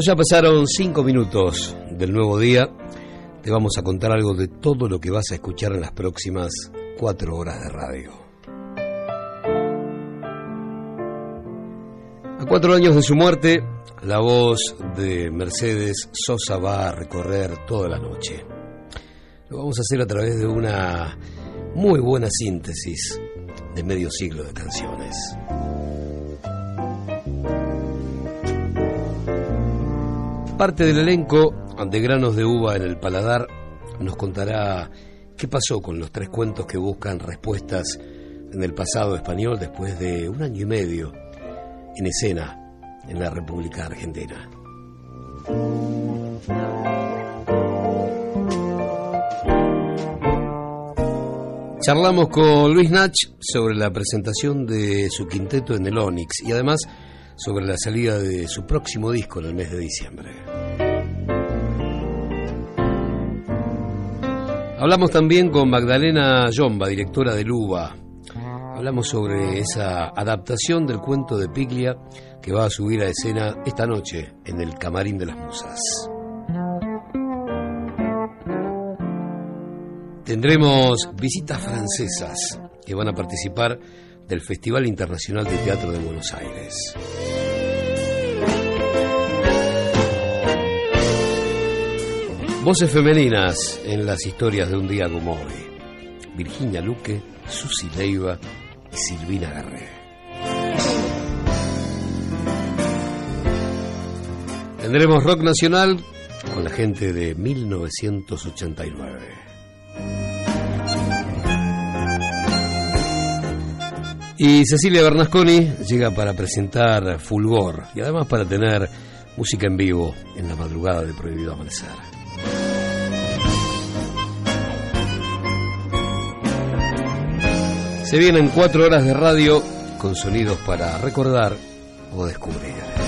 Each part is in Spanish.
Cuando ya pasaron cinco minutos del nuevo día, te vamos a contar algo de todo lo que vas a escuchar en las próximas cuatro horas de radio. A cuatro años de su muerte, la voz de Mercedes Sosa va a recorrer toda la noche. Lo vamos a hacer a través de una muy buena síntesis de medio siglo de canciones. Parte del elenco de Granos de Uva en el Paladar nos contará qué pasó con los tres cuentos que buscan respuestas en el pasado español después de un año y medio en escena en la República Argentina. Charlamos con Luis Nach sobre la presentación de su quinteto en el Onix y además sobre la salida de su próximo disco en el mes de diciembre. Hablamos también con Magdalena Yomba, directora de Luba. Hablamos sobre esa adaptación del cuento de Piglia que va a subir a escena esta noche en el Camarín de las Musas. Tendremos visitas francesas que van a participar del Festival Internacional de Teatro de Buenos Aires. Voces femeninas en las historias de un día como hoy. Virginia Luque, Susi Leiva y Silvina Garré. Tendremos rock nacional con la gente de 1989. Y Cecilia Bernasconi llega para presentar Fulgor y además para tener música en vivo en la madrugada de Prohibido Amanecer. Se vienen cuatro horas de radio con sonidos para recordar o descubrir.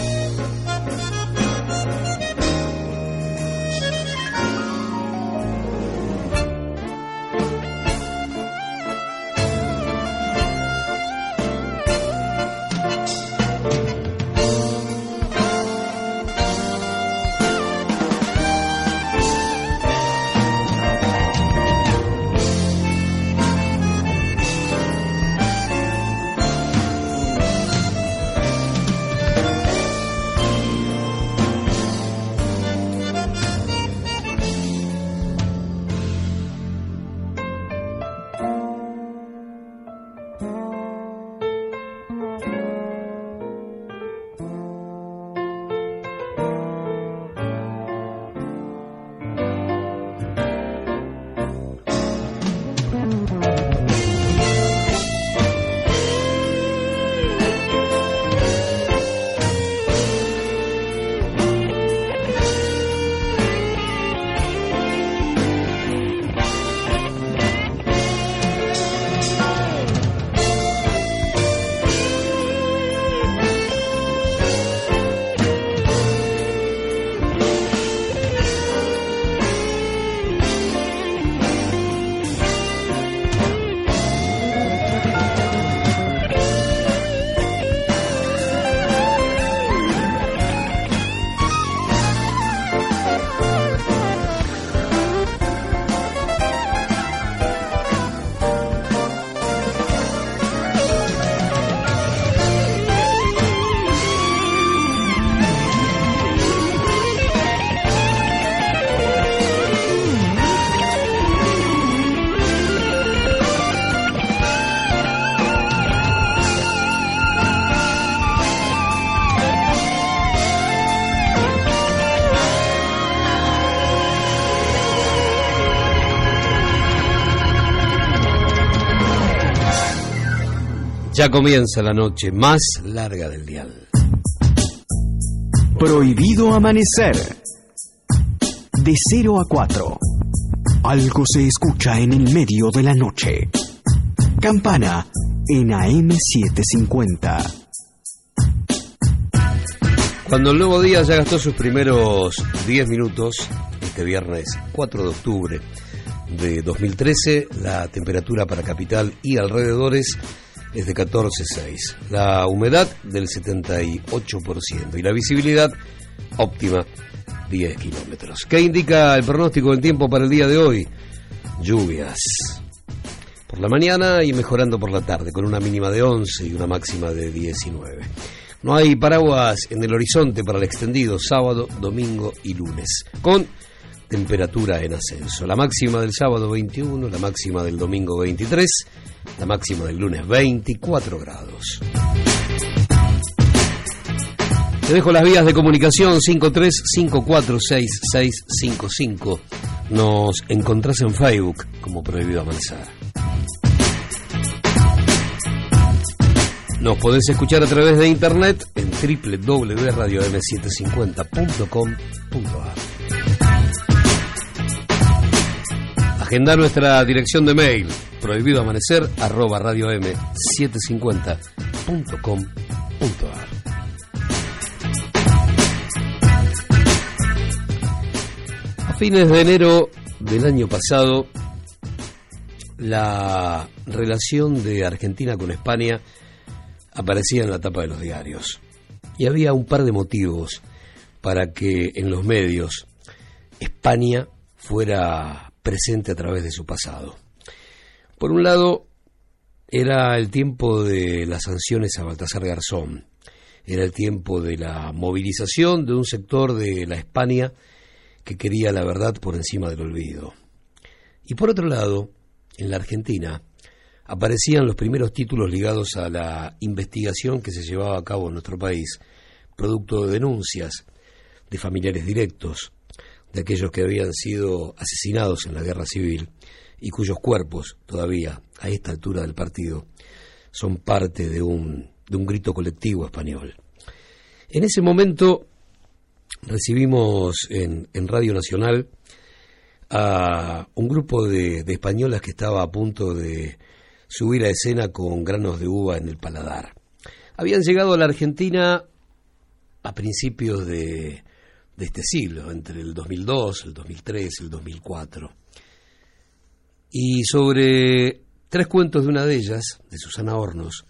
Ya comienza la noche más larga del dial. Prohibido amanecer. De 0 a 4. Algo se escucha en el medio de la noche. Campana en AM750. Cuando el nuevo día ya gastó sus primeros 10 minutos, este viernes 4 de octubre de 2013, la temperatura para capital y alrededores es de 14,6. La humedad del 78% y la visibilidad óptima 10 kilómetros. ¿Qué indica el pronóstico del tiempo para el día de hoy? Lluvias. Por la mañana y mejorando por la tarde, con una mínima de 11 y una máxima de 19. No hay paraguas en el horizonte para el extendido sábado, domingo y lunes, con temperatura en ascenso. La máxima del sábado 21, la máxima del domingo 23, la máxima del lunes 24 grados. Te dejo las vías de comunicación 53546655. Nos encontrás en Facebook como Prohibido Avanzar. Nos podés escuchar a través de internet en www.radiom750.com.ar. Agenda nuestra dirección de mail prohibidoamanecer arroba radiom750.com.ar. A fines de enero del año pasado, la relación de Argentina con España aparecía en la tapa de los diarios. Y había un par de motivos para que en los medios España fuera presente a través de su pasado. Por un lado, era el tiempo de las sanciones a Baltasar Garzón, era el tiempo de la movilización de un sector de la España que quería la verdad por encima del olvido. Y por otro lado, en la Argentina, aparecían los primeros títulos ligados a la investigación que se llevaba a cabo en nuestro país, producto de denuncias de familiares directos, de aquellos que habían sido asesinados en la guerra civil y cuyos cuerpos todavía, a esta altura del partido, son parte de un, de un grito colectivo español. En ese momento recibimos en, en Radio Nacional a un grupo de, de españolas que estaba a punto de subir a escena con granos de uva en el paladar. Habían llegado a la Argentina a principios de, de este siglo, entre el 2002, el 2003, el 2004. Y sobre tres cuentos de una de ellas, de Susana Hornos,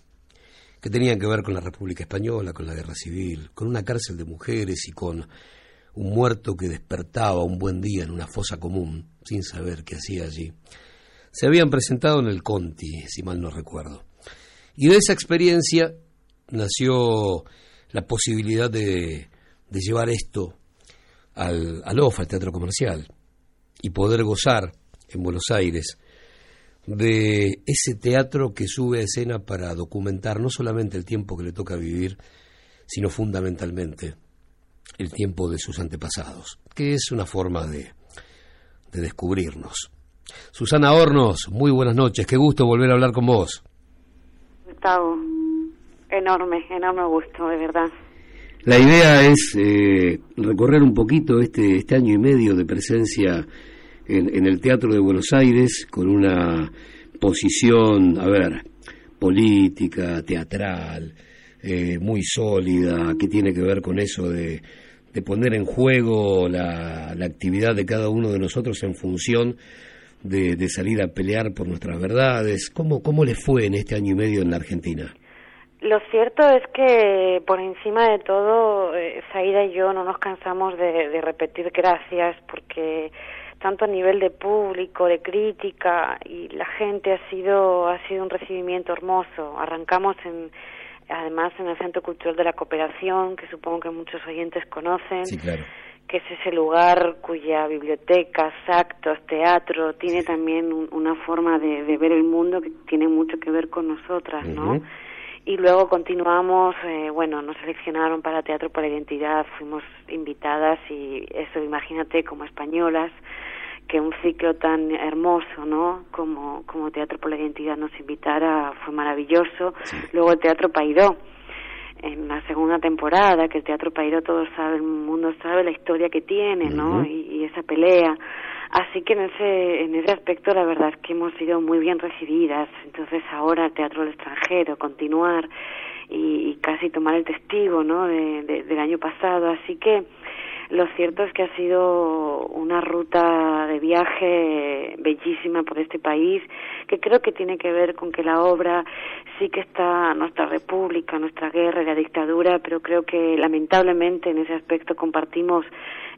que tenían que ver con la República Española, con la Guerra Civil, con una cárcel de mujeres y con un muerto que despertaba un buen día en una fosa común, sin saber qué hacía allí se habían presentado en el Conti, si mal no recuerdo. Y de esa experiencia nació la posibilidad de, de llevar esto al, al OFA, al Teatro Comercial, y poder gozar en Buenos Aires de ese teatro que sube a escena para documentar no solamente el tiempo que le toca vivir, sino fundamentalmente el tiempo de sus antepasados, que es una forma de, de descubrirnos. Susana Hornos, muy buenas noches, qué gusto volver a hablar con vos. Gustavo, enorme, enorme gusto, de verdad. La idea es eh, recorrer un poquito este, este año y medio de presencia en, en el Teatro de Buenos Aires con una posición, a ver, política, teatral, eh, muy sólida, que tiene que ver con eso de, de poner en juego la, la actividad de cada uno de nosotros en función de, salir a pelear por nuestras verdades. ¿Cómo, ¿Cómo le fue en este año y medio en la Argentina? Lo cierto es que por encima de todo, eh, Saida y yo no nos cansamos de, repetir gracias porque tanto a nivel de público, de crítica y la gente ha sido ha sido un recibimiento hermoso. Arrancamos en además en el Centro Cultural de la Cooperación, que supongo que muchos oyentes conocen. Sí, claro que es ese lugar cuya biblioteca, actos, teatro, tiene también una forma de, ver el mundo que tiene mucho que ver con nosotras, ¿no? Y luego continuamos, eh, bueno, nos seleccionaron para Teatro por la Identidad, fuimos invitadas y eso, imagínate, como españolas, que un ciclo tan hermoso, ¿no? Como, como Teatro por la Identidad nos invitara, fue maravilloso. Luego el Teatro Paidó, en la segunda temporada, que el Teatro Pairo todo sabe, el mundo sabe la historia que tiene, ¿no? y, esa pelea. Así que en ese, en ese aspecto la verdad es que hemos sido muy bien recibidas. Entonces ahora el Teatro del Extranjero, continuar y, casi tomar el testigo, ¿no? De, del año pasado. Así que lo cierto es que ha sido una ruta de viaje bellísima por este país, que creo que tiene que ver con que la obra sí que está nuestra república, nuestra guerra y la dictadura, pero creo que lamentablemente en ese aspecto compartimos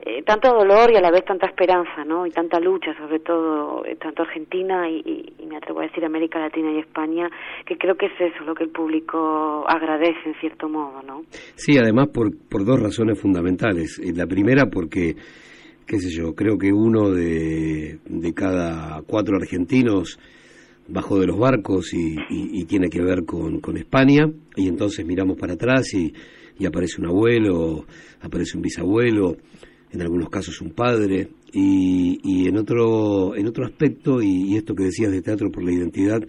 eh, tanto dolor y a la vez tanta esperanza, ¿no? Y tanta lucha, sobre todo, eh, tanto Argentina y, y, me atrevo a decir América Latina y España, que creo que es eso lo que el público agradece en cierto modo, ¿no? Sí, además por, por dos razones fundamentales. Eh, porque, qué sé yo, creo que uno de, de cada cuatro argentinos bajó de los barcos y, y, y tiene que ver con, con, España, y entonces miramos para atrás y, y aparece un abuelo, aparece un bisabuelo, en algunos casos un padre, y, y en otro en otro aspecto, y, y, esto que decías de teatro por la identidad,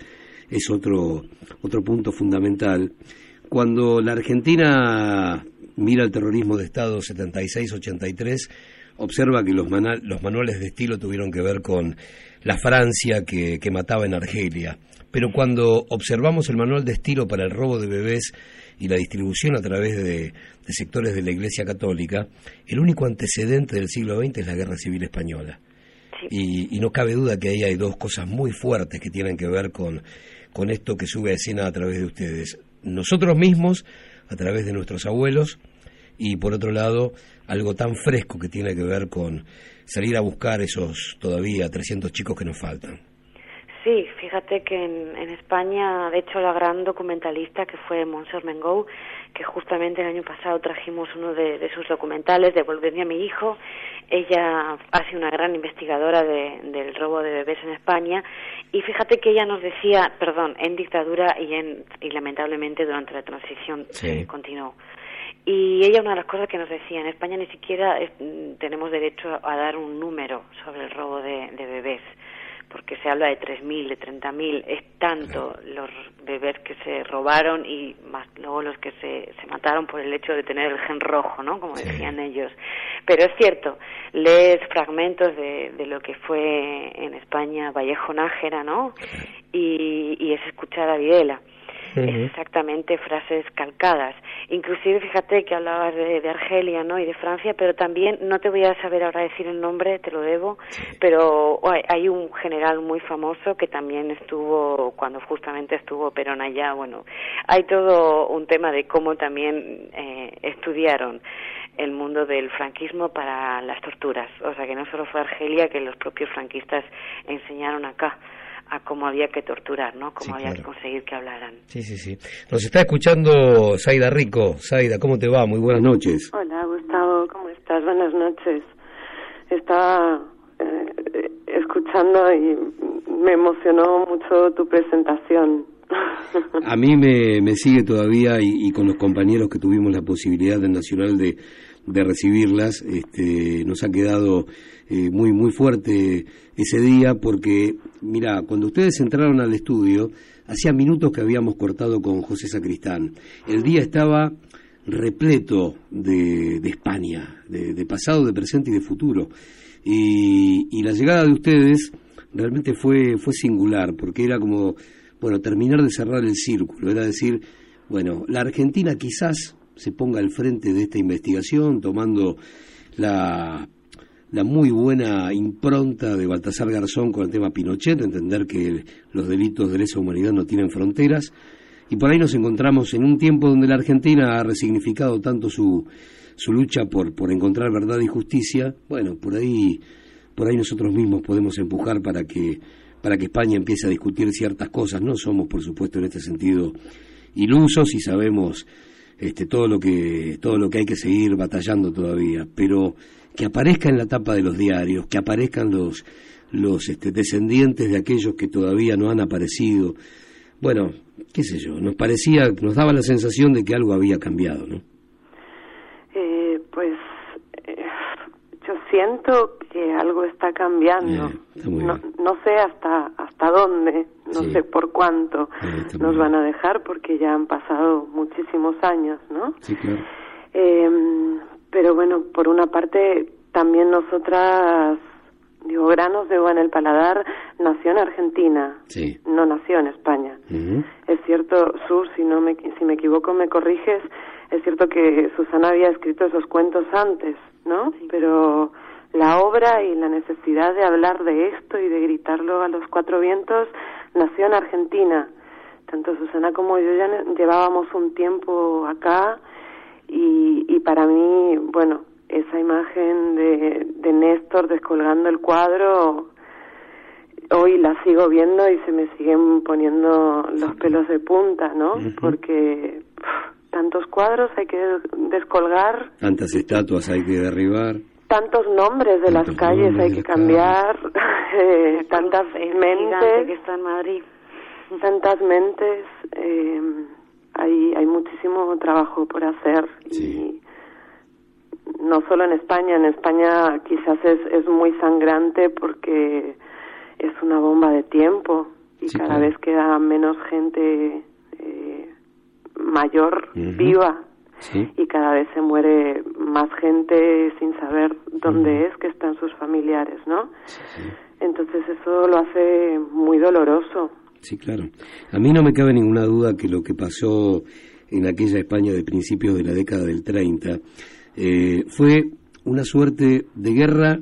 es otro, otro punto fundamental. Cuando la Argentina mira el terrorismo de Estado 76-83, observa que los, manal, los manuales de estilo tuvieron que ver con la Francia que, que mataba en Argelia. Pero cuando observamos el manual de estilo para el robo de bebés y la distribución a través de, de, sectores de la Iglesia Católica, el único antecedente del siglo XX es la Guerra Civil Española. Y, no cabe duda que ahí hay dos cosas muy fuertes que tienen que ver con, con esto que sube a escena a través de ustedes. Nosotros mismos, a través de nuestros abuelos, y por otro lado, algo tan fresco que tiene que ver con salir a buscar esos todavía 300 chicos que nos faltan. Sí, fíjate que en, en, España, de hecho, la gran documentalista que fue Monsieur Mengou, que justamente el año pasado trajimos uno de, de sus documentales, Devolverme a mi hijo, ella ha sido una gran investigadora de, del robo de bebés en España y fíjate que ella nos decía, perdón, en dictadura y, en, y lamentablemente durante la transición sí. continuó. Y ella una de las cosas que nos decía, en España ni siquiera es, tenemos derecho a dar un número sobre el robo de, de bebés porque se habla de 3.000, de 30.000, es tanto los bebés que se robaron y más luego los que se, se mataron por el hecho de tener el gen rojo, ¿no? Como sí. decían ellos. Pero es cierto, lees fragmentos de, de lo que fue en España Vallejo Nájera, ¿no? Y, y es escuchar a Videla. Uh -huh. exactamente frases calcadas. Inclusive, fíjate que hablabas de, de, Argelia ¿no? y de Francia, pero también, no te voy a saber ahora decir el nombre, te lo debo, pero hay, hay un general muy famoso que también estuvo, cuando justamente estuvo Perón allá, bueno, hay todo un tema de cómo también eh, estudiaron el mundo del franquismo para las torturas. O sea, que no solo fue Argelia, que los propios franquistas enseñaron acá a cómo había que torturar, ¿no? Cómo sí, había claro. que conseguir que hablaran. Sí, sí, sí. Nos está escuchando Zaida Rico. Zaida, ¿cómo te va? Muy buenas noches. Hola, Gustavo, ¿cómo estás? Buenas noches. Estaba eh, escuchando y me emocionó mucho tu presentación. A mí me, me sigue todavía y, y, con los compañeros que tuvimos la posibilidad del Nacional de, de recibirlas, este, nos ha quedado eh, muy, muy fuerte ese día porque, mira, cuando ustedes entraron al estudio, hacía minutos que habíamos cortado con José Sacristán. El día estaba repleto de, de España, de, de, pasado, de presente y de futuro. Y, y la llegada de ustedes realmente fue, fue singular, porque era como, bueno, terminar de cerrar el círculo, era decir, bueno, la Argentina quizás se ponga al frente de esta investigación, tomando la la muy buena impronta de Baltasar Garzón con el tema Pinochet, entender que los delitos de lesa humanidad no tienen fronteras, y por ahí nos encontramos en un tiempo donde la Argentina ha resignificado tanto su, su lucha por, por encontrar verdad y justicia, bueno, por ahí, por ahí nosotros mismos podemos empujar para que, para que España empiece a discutir ciertas cosas, no somos por supuesto en este sentido ilusos y sabemos este, todo lo que todo lo que hay que seguir batallando todavía, pero que aparezca en la tapa de los diarios, que aparezcan los, los este, descendientes de aquellos que todavía no han aparecido. Bueno, qué sé yo, nos parecía, nos daba la sensación de que algo había cambiado, ¿no? Eh, pues eh, yo siento que algo está cambiando. Eh, está no, no, sé hasta hasta dónde, no sí. sé por cuánto eh, nos van a dejar, porque ya han pasado muchísimos años, ¿no? Sí, claro. Pero bueno, por una parte también nosotras, digo, Granos de Uva en el Paladar nació en Argentina, sí. no nació en España. Uh -huh. Es cierto, Sur, si, no me, si me equivoco me corriges, es cierto que Susana había escrito esos cuentos antes, ¿no? Pero la obra y la necesidad de hablar de esto y de gritarlo a los cuatro vientos nació en Argentina. Tanto Susana como yo ya llevábamos un tiempo acá y, y para mí, bueno, esa imagen de, de Néstor descolgando el cuadro, hoy la sigo viendo y se me siguen poniendo los pelos de punta, ¿no? Porque tantos cuadros hay que descolgar. Tantas estatuas hay que derribar. Tantos nombres de las calles hay que cambiar, eh, tantas mentes. que está en Madrid, tantas mentes, eh, hay hay muchísimo trabajo por hacer y no solo en España, en España quizás es es muy sangrante porque es una bomba de tiempo y cada vez queda menos gente eh, mayor viva. Y cada vez se muere más gente sin saber dónde es que están sus familiares, ¿no? Entonces eso lo hace muy doloroso. Sí, claro. A mí no me cabe ninguna duda que lo que pasó en aquella España de principios de la década del 30 eh, fue una suerte de guerra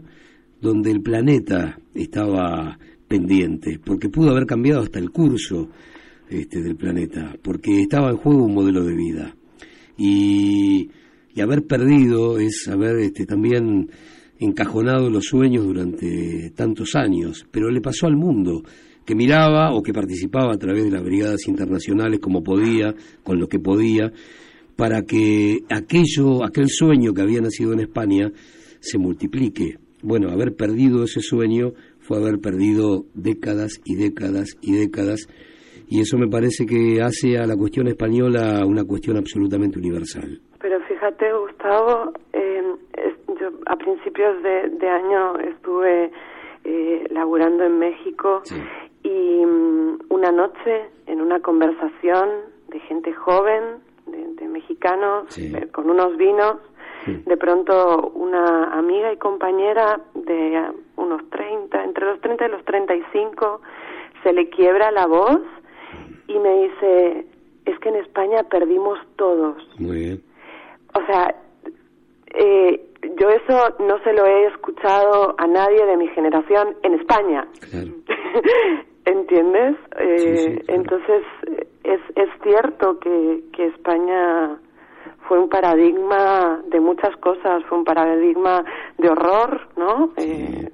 donde el planeta estaba pendiente, porque pudo haber cambiado hasta el curso este, del planeta, porque estaba en juego un modelo de vida y, haber perdido es haber este, también encajonado los sueños durante tantos años, pero le pasó al mundo que miraba o que participaba a través de las brigadas internacionales como podía, con lo que podía, para que aquello, aquel sueño que había nacido en España se multiplique. Bueno, haber perdido ese sueño fue haber perdido décadas y décadas y décadas y eso me parece que hace a la cuestión española una cuestión absolutamente universal. Pero fíjate, Gustavo, eh, yo a principios de, año estuve eh, laburando en México y mm, una noche en una conversación de gente joven, de, mexicanos, eh, con unos vinos, de pronto una amiga y compañera de unos 30, entre los 30 y los 35, se le quiebra la voz y me dice, es que en España perdimos todos. Muy bien. O sea, eh, yo eso no se lo he escuchado a nadie de mi generación en España. Claro. ¿Entiendes? Eh, entonces, es, es cierto que, que España fue un paradigma de muchas cosas, fue un paradigma de horror, ¿no? Eh,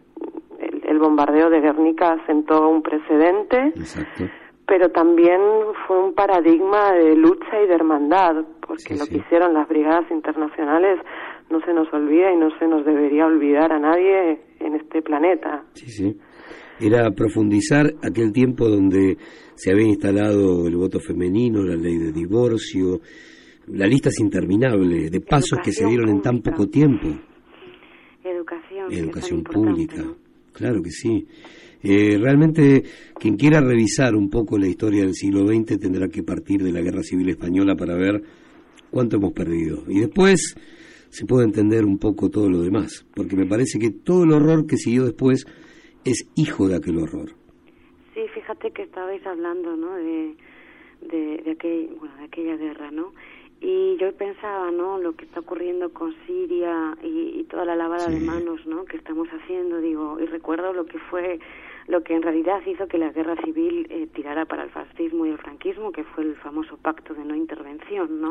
el, el, bombardeo de Guernica sentó un precedente. Exacto pero también fue un paradigma de lucha y de hermandad, porque lo que hicieron las brigadas internacionales no se nos olvida y no se nos debería olvidar a nadie en este planeta. Sí, sí. Era profundizar aquel tiempo donde se había instalado el voto femenino, la ley de divorcio, la lista es interminable de pasos que se dieron en tan poco tiempo. Educación. Educación pública, claro que sí. Eh, realmente quien quiera revisar un poco la historia del siglo XX tendrá que partir de la Guerra Civil Española para ver cuánto hemos perdido. Y después se puede entender un poco todo lo demás, porque me parece que todo el horror que siguió después es hijo de aquel horror. Sí, fíjate que estabais hablando, ¿no? De, de, de, aquel, bueno, de aquella guerra, ¿no? Y yo pensaba, ¿no? Lo que está ocurriendo con Siria y, toda la lavada de manos, ¿no? Que estamos haciendo, digo, y recuerdo lo que fue lo que en realidad hizo que la guerra civil eh, tirara para el fascismo y el franquismo, que fue el famoso pacto de no intervención, ¿no?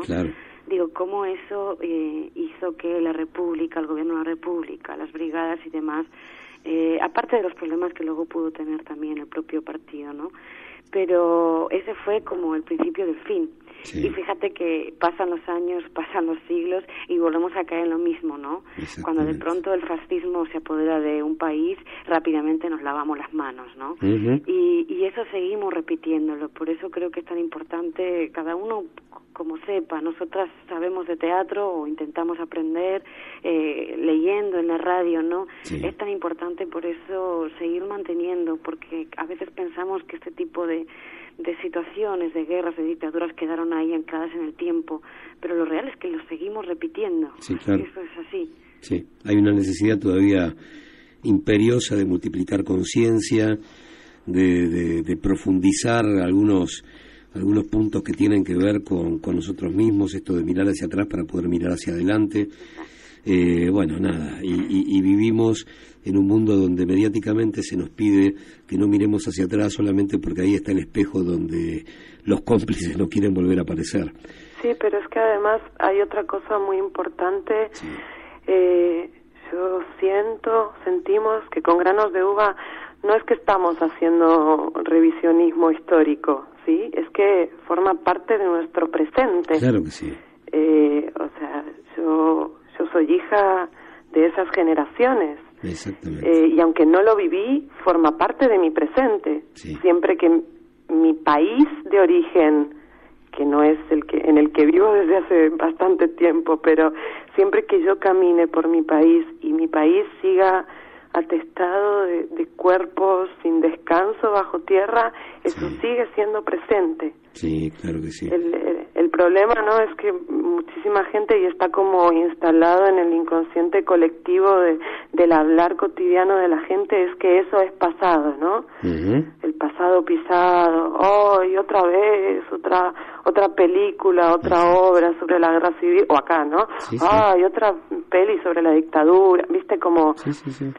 Digo, cómo eso eh, hizo que la República, el gobierno de la República, las brigadas y demás, eh, aparte de los problemas que luego pudo tener también el propio partido, ¿no? Pero ese fue como el principio del fin. Y fíjate que pasan los años, pasan los siglos y volvemos a caer en lo mismo, ¿no? Cuando de pronto el fascismo se apodera de un país, rápidamente nos lavamos las manos, ¿no? y, y eso seguimos repitiéndolo. Por eso creo que es tan importante cada uno como sepa. Nosotras sabemos de teatro o intentamos aprender eh, leyendo en la radio, ¿no? Es tan importante por eso seguir manteniendo, porque a veces pensamos que este tipo de de situaciones, de guerras, de dictaduras quedaron ahí ancladas en el tiempo, pero lo real es que lo seguimos repitiendo. Sí, claro. Eso es así. Sí, hay una necesidad todavía imperiosa de multiplicar conciencia, de, de, profundizar algunos algunos puntos que tienen que ver con, con nosotros mismos, esto de mirar hacia atrás para poder mirar hacia adelante. Eh, bueno, nada, y, vivimos en un mundo donde mediáticamente se nos pide que no miremos hacia atrás solamente porque ahí está el espejo donde los cómplices no quieren volver a aparecer. Sí, pero es que además hay otra cosa muy importante. Eh, yo siento, sentimos que con granos de uva no es que estamos haciendo revisionismo histórico, ¿sí? Es que forma parte de nuestro presente. Claro que sí. Eh, o sea, yo, yo soy hija de esas generaciones. Exactamente. Eh, y aunque no lo viví, forma parte de mi presente. Siempre que mi país de origen que no es el que en el que vivo desde hace bastante tiempo, pero siempre que yo camine por mi país y mi país siga atestado de, cuerpos sin descanso bajo tierra, eso sigue siendo presente. Sí, claro que sí. El, el, problema no es que muchísima gente y está como instalado en el inconsciente colectivo de, del hablar cotidiano de la gente es que eso es pasado, ¿no? El pasado pisado, oh, y otra vez, otra otra película, otra obra sobre la guerra civil, o acá, ¿no? Ah, y otra peli sobre la dictadura, ¿viste? Como... Sí, sí, sí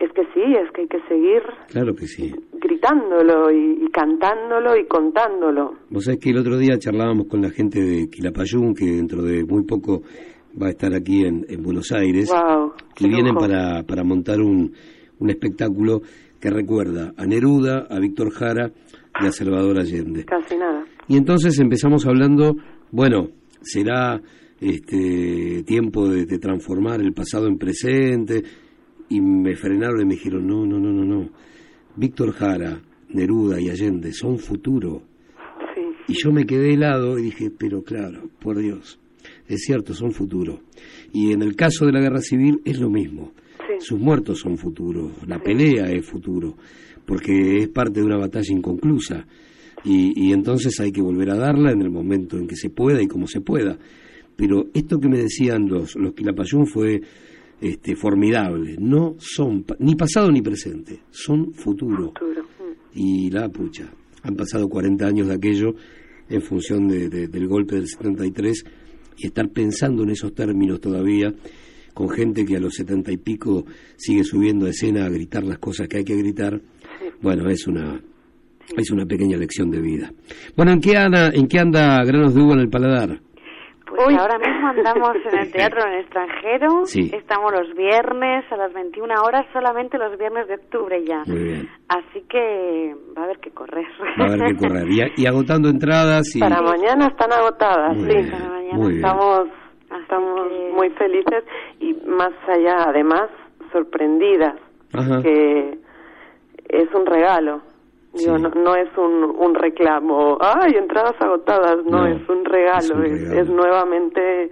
es que sí, es que hay que seguir claro que sí. gritándolo y, cantándolo y contándolo. Vos sabés que el otro día charlábamos con la gente de Quilapayún, que dentro de muy poco va a estar aquí en, Buenos Aires, wow, que vienen para, para montar un, un espectáculo que recuerda a Neruda, a Víctor Jara y a Salvador Allende. Casi nada. Y entonces empezamos hablando, bueno, será este tiempo de transformar el pasado en presente, y me frenaron y me dijeron, no, no, no, no, no. Víctor Jara, Neruda y Allende son futuro. Y yo me quedé helado y dije, pero claro, por Dios, es cierto, son futuro. Y en el caso de la guerra civil es lo mismo. Sus muertos son futuro, la pelea es futuro, porque es parte de una batalla inconclusa. Y, y entonces hay que volver a darla en el momento en que se pueda y como se pueda. Pero esto que me decían los, los Quilapayún fue este, formidable. No son ni pasado ni presente, son futuro. Y la pucha, han pasado 40 años de aquello en función del golpe del 73 y estar pensando en esos términos todavía con gente que a los setenta y pico sigue subiendo a escena a gritar las cosas que hay que gritar, bueno, es una es una pequeña lección de vida. Bueno, ¿en qué anda, en qué anda Granos de Uva en el paladar? Pues ahora mismo andamos en el teatro en el extranjero. Estamos los viernes a las 21 horas, solamente los viernes de octubre ya. Muy bien. Así que va a haber que correr. Va a haber que correr. Y, agotando entradas. Y... Para mañana están agotadas, sí. Para mañana estamos, estamos muy felices y más allá, además, sorprendidas. Que es un regalo Digo, no, no, es un, un reclamo, ay, entradas agotadas, no, es un regalo, es, nuevamente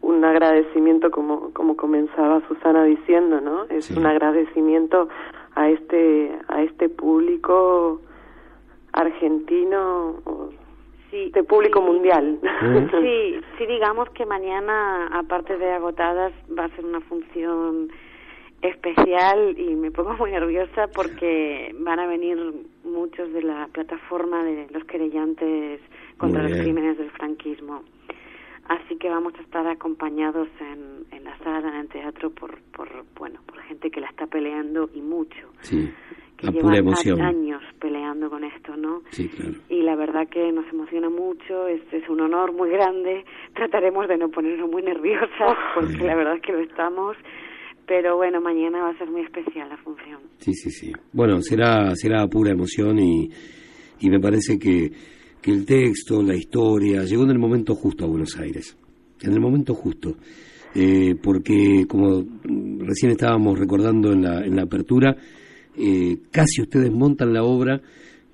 un agradecimiento como, como comenzaba Susana diciendo, ¿no? Es un agradecimiento a este, a este público argentino, sí, este público mundial. Sí, sí, digamos que mañana, aparte de agotadas, va a ser una función especial y me pongo muy nerviosa porque van a venir muchos de la plataforma de los querellantes contra los crímenes del franquismo. Así que vamos a estar acompañados en, en la sala, en el teatro, por, por, bueno, por gente que la está peleando y mucho. Sí, que llevan años peleando con esto, ¿no? Sí, claro. Y la verdad que nos emociona mucho, es, es un honor muy grande. Trataremos de no ponernos muy nerviosas, porque la verdad es que lo estamos pero bueno, mañana va a ser muy especial la función. Sí, sí, sí. Bueno, será, será pura emoción y, y me parece que, que el texto, la historia, llegó en el momento justo a Buenos Aires, en el momento justo. Eh, porque, como recién estábamos recordando en la, en la apertura, eh, casi ustedes montan la obra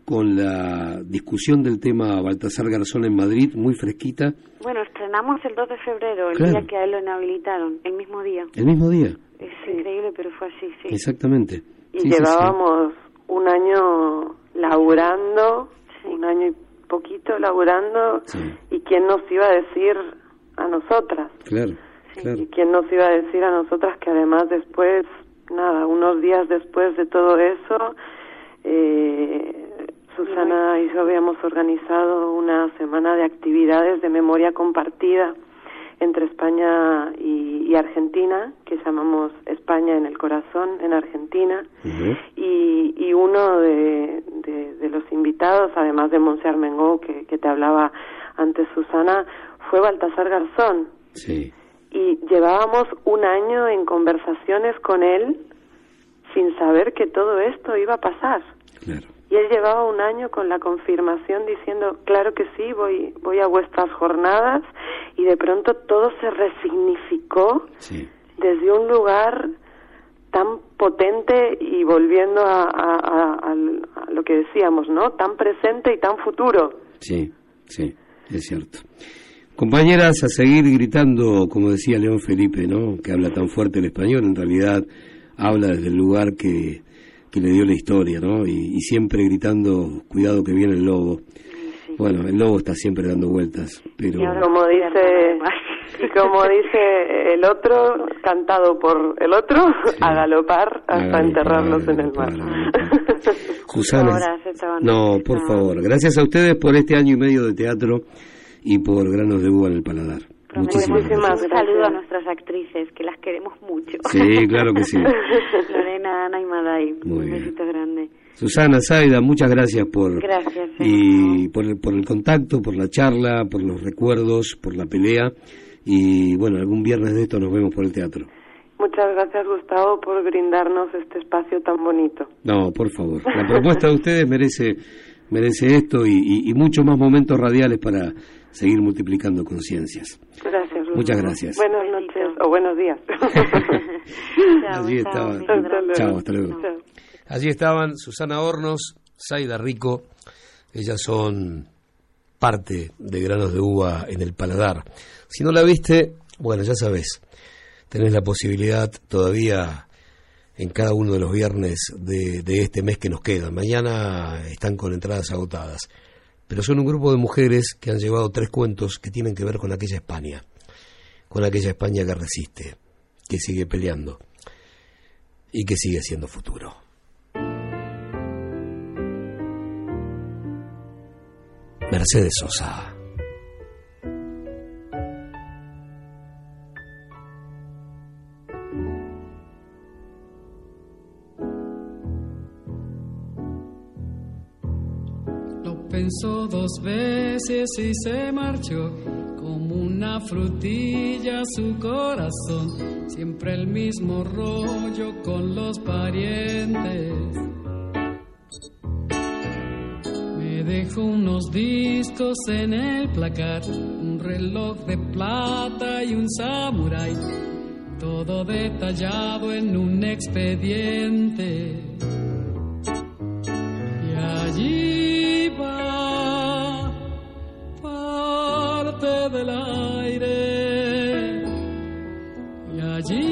con la discusión del tema Baltasar Garzón en Madrid, muy fresquita. Bueno, estrenamos el 2 de febrero, el día que a él lo inhabilitaron, el mismo día. El mismo día. Es increíble, pero fue así, sí. Exactamente. Y llevábamos un año laburando, un año y poquito laburando, y quién nos iba a decir a nosotras. Claro, claro. Y quién nos iba a decir a nosotras que además después, nada, unos días después de todo eso, eh, Susana y yo habíamos organizado una semana de actividades de memoria compartida entre España y, Argentina, que llamamos España en el corazón, en Argentina, y, uno de, los invitados, además de Monse Armengou, que, que te hablaba antes Susana, fue Baltasar Garzón. Sí. Y llevábamos un año en conversaciones con él sin saber que todo esto iba a pasar. Claro. Y él llevaba un año con la confirmación diciendo, claro que sí, voy, voy a vuestras jornadas, y de pronto todo se resignificó desde un lugar tan potente y volviendo a, lo que decíamos, ¿no? Tan presente y tan futuro. Sí, sí, es cierto. Compañeras, a seguir gritando, como decía León Felipe, ¿no? Que habla tan fuerte el español, en realidad habla desde el lugar que, que le dio la historia, ¿no? Y, siempre gritando, cuidado que viene el lobo. Bueno, el lobo está siempre dando vueltas, pero... como dice, y como dice el otro, cantado por el otro, a galopar hasta enterrarlos en el mar. Susana, no, por favor, gracias a ustedes por este año y medio de teatro y por Granos de Uva en el Paladar. Muchísimas, gracias. Un saludo a nuestras actrices, que las queremos mucho. Sí, claro que sí. Lorena, Ana y Maday. un besito grande. Susana, Zaida, muchas gracias por gracias, y por el, por el contacto, por la charla, por los recuerdos, por la pelea y bueno, algún viernes de esto nos vemos por el teatro. Muchas gracias Gustavo por brindarnos este espacio tan bonito. No, por favor. La propuesta de ustedes merece merece esto y, y muchos más momentos radiales para seguir multiplicando conciencias. Gracias. Muchas gracias. Buenas noches o buenos días. Allí estaban. Chao, hasta luego. Allí estaban Susana Hornos, Zaida Rico. Ellas son parte de granos de uva en el paladar. Si no la viste, bueno, ya sabes, tenés la posibilidad todavía en cada uno de los viernes de, de este mes que nos queda. Mañana están con entradas agotadas pero son un grupo de mujeres que han llevado tres cuentos que tienen que ver con aquella España, con aquella España que resiste, que sigue peleando y que sigue siendo futuro. Mercedes Sosa. Pensó dos veces y se marchó como una frutilla su corazón, siempre el mismo rollo con los parientes. Me dejó unos discos en el placar, un reloj de plata y un samurái, todo detallado en un expediente. Allí parte del aire. Y allí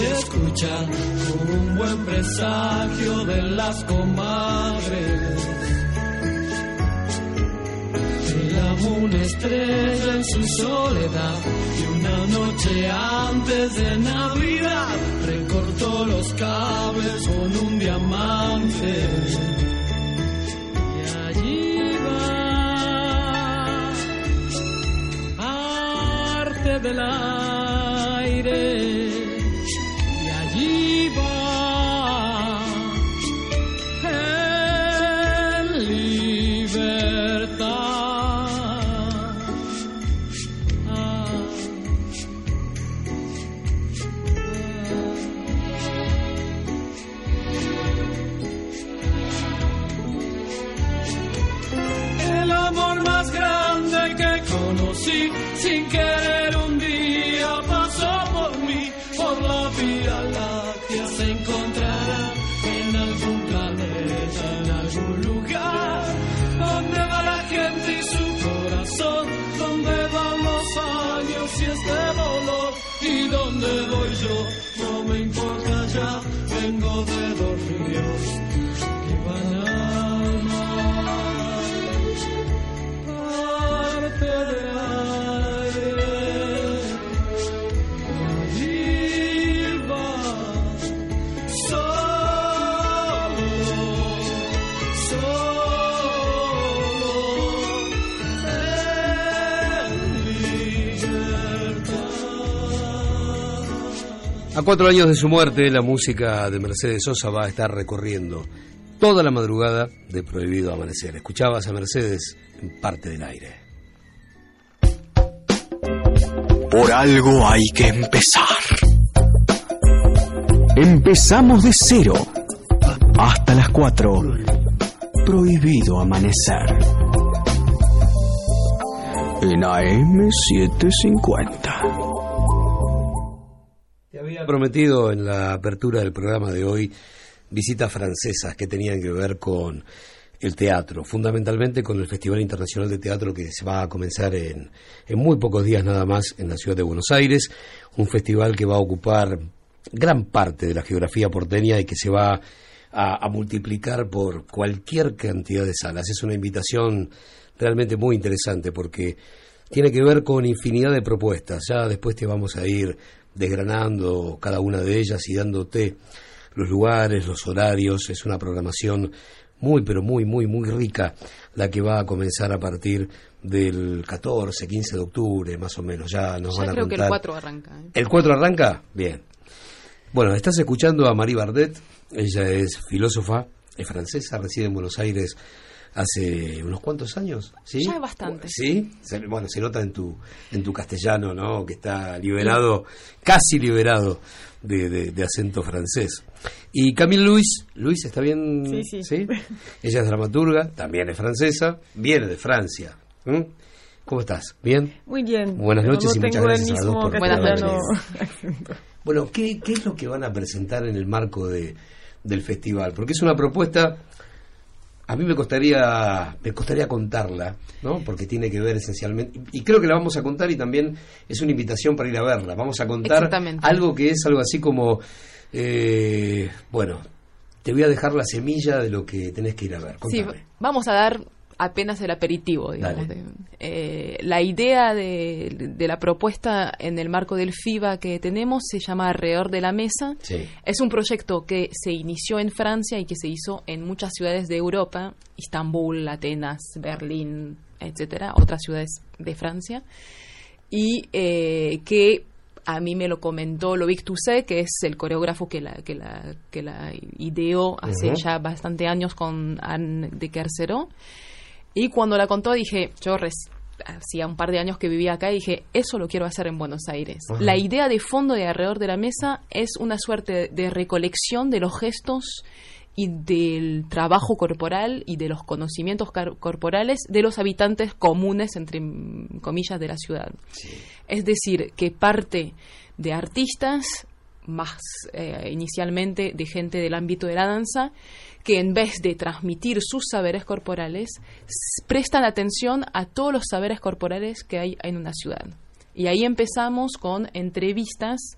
se con un buen presagio de las comadres. El una estrella en su soledad y una noche antes de Navidad recortó los cables con un diamante. Y allí va arte de la A cuatro años de su muerte, la música de Mercedes Sosa va a estar recorriendo toda la madrugada de Prohibido Amanecer. Escuchabas a Mercedes en parte del aire. Por algo hay que empezar. Empezamos de cero. Hasta las 4. Prohibido amanecer. En AM750. Prometido en la apertura del programa de hoy visitas francesas que tenían que ver con el teatro, fundamentalmente con el Festival Internacional de Teatro que se va a comenzar en, en muy pocos días nada más en la ciudad de Buenos Aires, un festival que va a ocupar gran parte de la geografía porteña y que se va a, a multiplicar por cualquier cantidad de salas. Es una invitación realmente muy interesante porque tiene que ver con infinidad de propuestas. Ya después te vamos a ir desgranando cada una de ellas y dándote los lugares, los horarios. Es una programación muy, pero muy, muy, muy rica la que va a comenzar a partir del 14, 15 de octubre, más o menos. Ya nos Ya van a creo que el contar. 4 arranca. ¿eh? ¿El 4 arranca? Bien. Bueno, estás escuchando a Marie Bardet. Ella es filósofa, es francesa, reside en Buenos Aires hace unos cuantos años, ¿sí? Ya bastante. Sí, bueno, se nota en tu en tu castellano, ¿no? Que está liberado, casi liberado de, de- de acento francés. Y Camille Luis, Luis, ¿está bien? Sí, sí. Ella es dramaturga, también es francesa, viene de Francia. ¿Cómo estás? ¿Bien? Muy bien. Buenas noches no y muchas gracias a dos por Buenas. Bueno, ¿qué, qué es lo que van a presentar en el marco de, del festival? Porque es una propuesta, a mí me costaría, me costaría contarla, ¿no? Porque tiene que ver esencialmente, y creo que la vamos a contar y también es una invitación para ir a verla. Vamos a contar algo que es algo así como, eh, bueno, te voy a dejar la semilla de lo que tenés que ir a ver. Sí, vamos a dar apenas el aperitivo, digamos. De- eh, la idea de, de la propuesta en el marco del FIBA que tenemos se llama Alrededor de la Mesa. Sí. Es un proyecto que se inició en Francia y que se hizo en muchas ciudades de Europa, Estambul, Atenas, Berlín, etcétera, otras ciudades de Francia, y eh, que a mí me lo comentó Loic Toussaint, que es el coreógrafo que la, que la, que la ideó hace ya bastante años con Anne de Carceró. Y cuando la contó dije, yo res- hacía un par de años que vivía acá y dije, eso lo quiero hacer en Buenos Aires. Ajá. La idea de fondo de alrededor de la mesa es una suerte de recolección de los gestos y del trabajo corporal y de los conocimientos corporales de los habitantes comunes, entre comillas, de la ciudad. Es decir, que parte de artistas, más eh, inicialmente de gente del ámbito de la danza, que en vez de transmitir sus saberes corporales, prestan atención a todos los saberes corporales que hay en una ciudad. Y ahí empezamos con entrevistas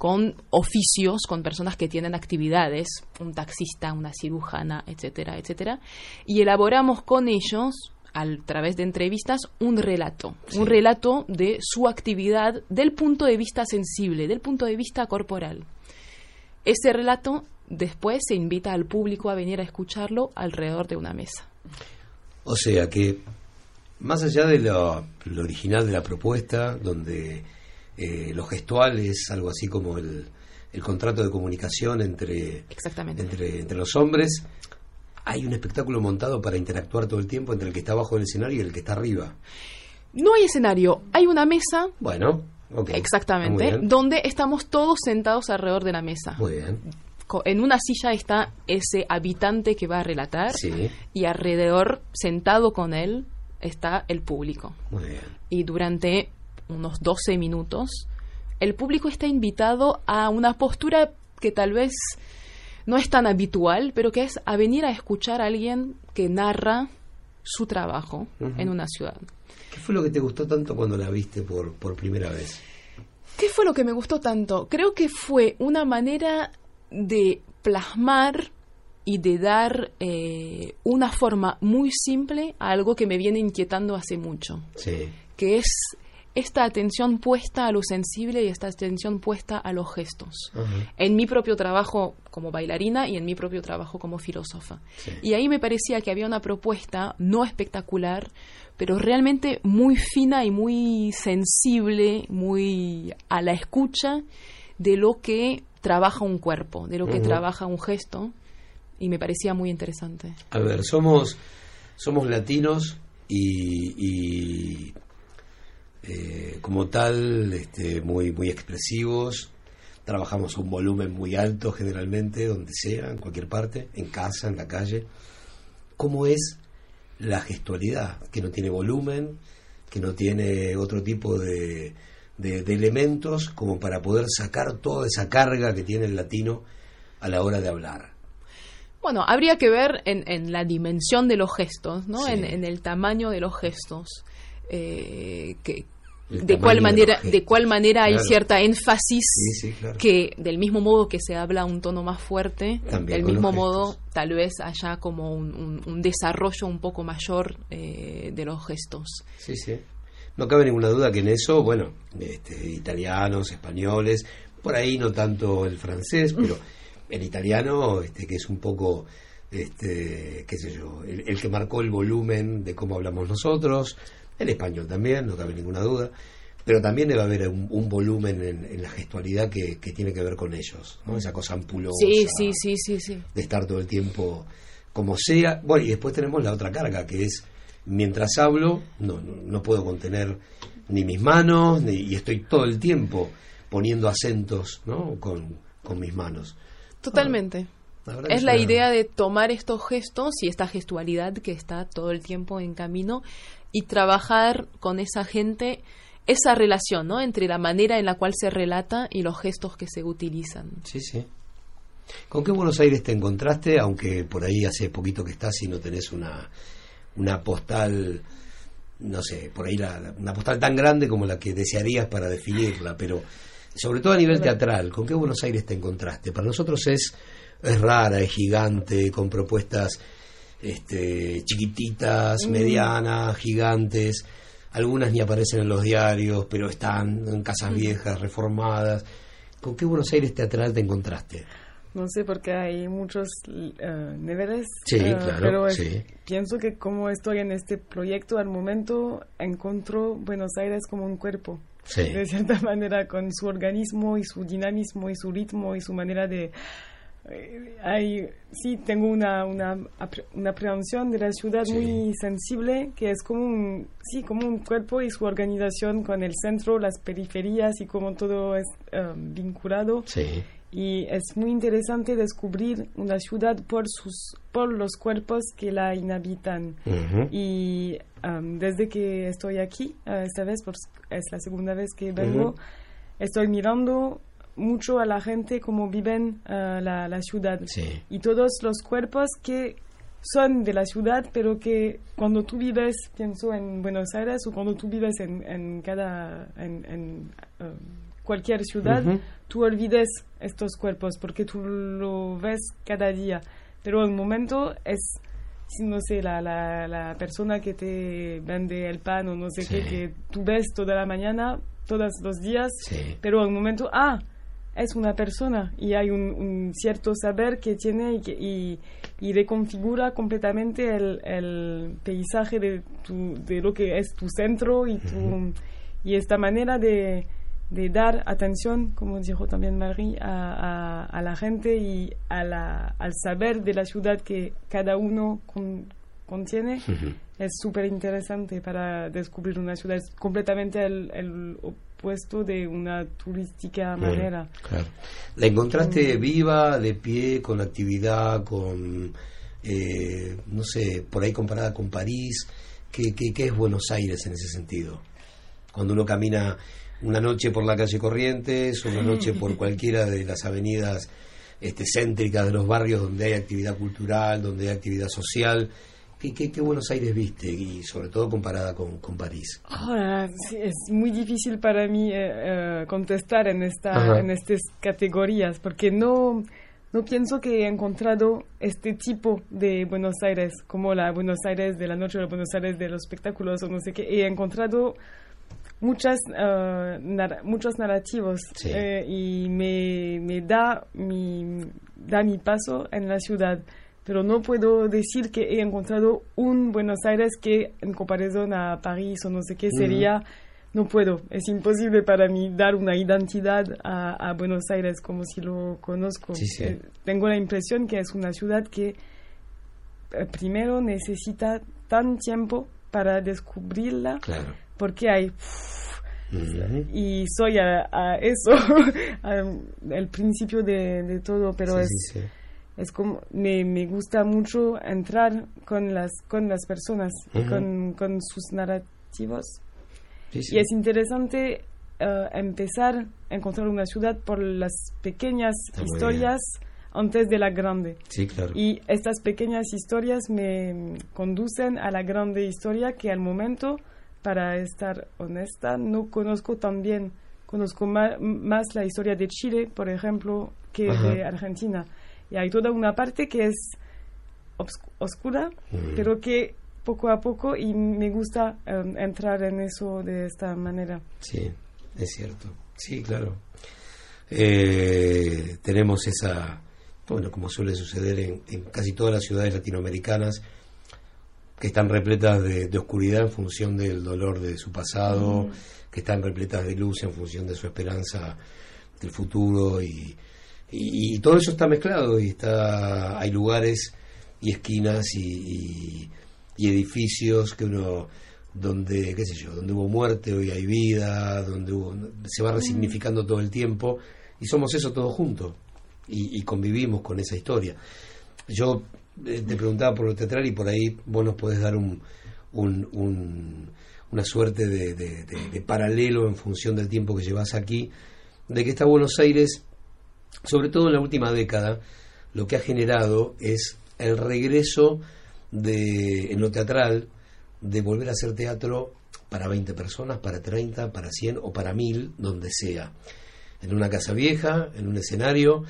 con oficios, con personas que tienen actividades, un taxista, una cirujana, etcétera, etcétera, y elaboramos con ellos, a través de entrevistas, un relato, un relato de su actividad del punto de vista sensible, del punto de vista corporal. Ese relato después se invita al público a venir a escucharlo alrededor de una mesa. O sea que, más allá de lo, lo original de la propuesta, donde eh, lo gestual es algo así como el, el contrato de comunicación entre, Exactamente. entre, entre los hombres, hay un espectáculo montado para interactuar todo el tiempo entre el que está abajo del escenario y el que está arriba. No hay escenario, hay una mesa, Bueno, exactamente, donde estamos todos sentados alrededor de la mesa. Muy bien. En una silla está ese habitante que va a relatar Sí, y alrededor, sentado con él, está el público. muy bien. Y durante unos 12 minutos, el público está invitado a una postura que tal vez no es tan habitual, pero que es a venir a escuchar a alguien que narra su trabajo en una ciudad. ¿Qué fue lo que te gustó tanto cuando la viste por, por primera vez? ¿Qué fue lo que me gustó tanto? Creo que fue una manera de plasmar y de dar eh, una forma muy simple a algo que me viene inquietando hace mucho, Sí. que es esta atención puesta a lo sensible y esta atención puesta a los gestos, en mi propio trabajo como bailarina y en mi propio trabajo como filósofa. Sí. Y ahí me parecía que había una propuesta no espectacular, pero realmente muy fina y muy sensible, muy a la escucha de lo que trabaja un cuerpo, de lo que trabaja un gesto, y me parecía muy interesante. A ver, somos, somos latinos y, y, eh, como tal este, muy, muy expresivos. Trabajamos un volumen muy alto generalmente, donde sea, en cualquier parte, en casa, en la calle. ¿Cómo es la gestualidad? Que no tiene volumen, que no tiene otro tipo de, de- de elementos como para poder sacar toda esa carga que tiene el latino a la hora de hablar. Bueno, habría que ver en, en la dimensión de los gestos, ¿no? Sí. En, en el tamaño de los gestos. eh, que, de cuál manera, de cuál manera hay cierta énfasis Sí, sí, claro. que del mismo modo que se habla un tono más fuerte, También del mismo modo tal vez haya como un, un- un desarrollo un poco mayor eh, de los gestos. Sí, sí. No cabe ninguna duda que en eso, bueno, este, italianos, españoles, por ahí no tanto el francés, pero el italiano, este, que es un poco, este, qué sé yo, el, el que marcó el volumen de cómo hablamos nosotros, el español también, no cabe ninguna duda, pero también debe haber un, un volumen en, en la gestualidad que, que tiene que ver con ellos, ¿no? Esa cosa ampulosa Sí, sí, sí, sí, sí. de estar todo el tiempo como sea. Bueno, y después tenemos la otra carga, que es, mientras hablo, no, no, no puedo contener ni mis manos, ni, y estoy todo el tiempo poniendo acentos ¿no? con, con mis manos. Totalmente. La Es la una- idea de tomar estos gestos y esta gestualidad que está todo el tiempo en camino y trabajar con esa gente esa relación, ¿no? Entre la manera en la cual se relata y los gestos que se utilizan. Sí, sí. ¿Con qué Buenos Aires te encontraste? Aunque por ahí hace poquito que estás y no tenés una, una postal, no sé, por ahí la- la- una postal tan grande como la que desearías para definirla, pero sobre todo a nivel teatral, ¿con qué Buenos Aires te encontraste? Para nosotros es, es rara, es gigante, con propuestas este, chiquititas, medianas, gigantes. Algunas ni aparecen en los diarios, pero están en casas viejas, reformadas. ¿Con qué Buenos Aires teatral te encontraste? No sé, porque hay muchos eh, niveles. Sí, eh, claro, Pero sí. pienso que como estoy en este proyecto al momento, encuentro Buenos Aires como un cuerpo. Sí. De cierta manera, con su organismo y su dinamismo y su ritmo y su manera de... eh, hay, sí, tengo una, una, una aprehensión de la ciudad Sí. muy sensible, que es como un, sí, como un cuerpo y su organización con el centro, las periferias y como todo es eh, vinculado Sí. Y es muy interesante descubrir una ciudad por sus por los cuerpos que la inhabitan y am, desde que estoy aquí esta vez pues, es la segunda vez que vengo estoy mirando mucho a la gente cómo viven eh, la, la ciudad Sí. y todos los cuerpos que son de la ciudad, pero que cuando tú vives, pienso en Buenos Aires o cuando tú vives en, en cada, en, en, eh, cualquier ciudad. Tú olvides estos cuerpos porque tú lo ves cada día. Pero el momento es, si no sé, la, la, la persona que te vende el pan o no sé Sí. qué, que tú ves toda la mañana, todos los días, Sí. pero al momento, ah, es una persona y hay un, un cierto saber que tiene y, que, y, y reconfigura completamente el, el paisaje de, tu, de lo que es tu centro y, tu, y esta manera de, de dar atención, como dijo también Marie, a, a, a la gente y a la, al saber de la ciudad que cada uno con- contiene Ujú. es súper interesante para descubrir una ciudad. Es completamente el, el opuesto de una turística manera. Claro. ¿La encontraste viva, de pie, con actividad, con, eh, no sé, por ahí comparada con París? ¿Qué, qué, qué es Buenos Aires en ese sentido? Cuando uno camina una noche por la calle Corrientes, una noche por cualquiera de las avenidas este, céntricas de los barrios donde hay actividad cultural, donde hay actividad social, ¿Qué, qué, Buenos Aires viste y sobre todo comparada con, con París? Ahora, es muy difícil para mí eh, eh, contestar en, esta, en estas categorías porque no, no pienso que he encontrado este tipo de Buenos Aires como la Buenos Aires de la noche o la Buenos Aires de los espectáculos o no sé qué. He encontrado muchas uh, muchos narrativos y me, me da mi da mi paso en la ciudad. Pero no puedo decir que he encontrado un Buenos Aires que en comparación a París o no sé qué sería, no puedo, es imposible para mí dar una identidad a, Buenos Aires como si lo conozco. Eh, tengo la impresión que es una ciudad que eh, primero necesita tan tiempo para descubrirla, porque hay... Y soy a, eso, el principio de, todo, pero es es como me, me gusta mucho entrar con las con las personas con, con, sus narrativos. Y es interesante eh, empezar a encontrar una ciudad por las pequeñas historias antes de la grande. Sí, claro. y estas pequeñas historias me conducen a la grande historia que al momento para estar honesta no conozco tan bien conozco más, la historia de Chile por ejemplo que de Argentina y hay toda una parte que es oscura, mm. pero que poco a poco y me gusta em, entrar en eso de esta manera. Sí, es cierto. Sí, claro. Eh, tenemos esa, bueno, como suele suceder en, casi todas las ciudades latinoamericanas, que están repletas de, oscuridad en función del dolor de su pasado, mm. que están repletas de luz en función de su esperanza del futuro y, y, todo eso está mezclado y está hay lugares y esquinas y, edificios que uno donde qué sé yo donde hubo muerte hoy hay vida donde se va resignificando todo el tiempo y somos eso todos juntos y, convivimos con esa historia yo te preguntaba por lo teatral y por ahí vos nos podés dar un, una suerte de, de paralelo en función del tiempo que llevas aquí de que está Buenos Aires sobre todo en la última década, lo que ha generado es el regreso de, en lo teatral de volver a hacer teatro para 20 personas, para 30, para 100 o para 1000, donde sea. En una casa vieja, en un escenario,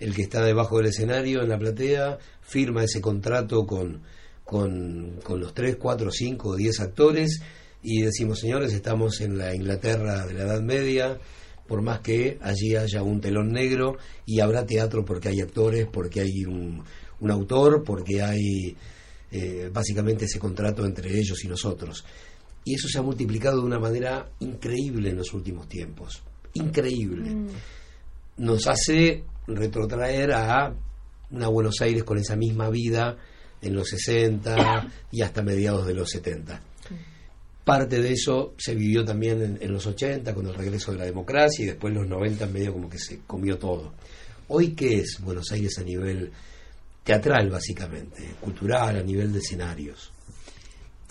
el que está debajo del escenario, en la platea, firma ese contrato con, con, con los 3, 4, 5 o 10 actores y decimos, señores, estamos en la Inglaterra de la Edad Media, por más que allí haya un telón negro y habrá teatro porque hay actores, porque hay un, autor, porque hay eh, básicamente ese contrato entre ellos y nosotros. Y eso se ha multiplicado de una manera increíble en los últimos tiempos. Increíble. Mm. Nos hace retrotraer a una Buenos Aires con esa misma vida en los 60 y hasta mediados de los 70. Parte de eso se vivió también en, los 80 con el regreso de la democracia y después en los 90 medio como que se comió todo. Hoy, ¿qué es Buenos Aires a nivel teatral, básicamente, cultural, a nivel de escenarios?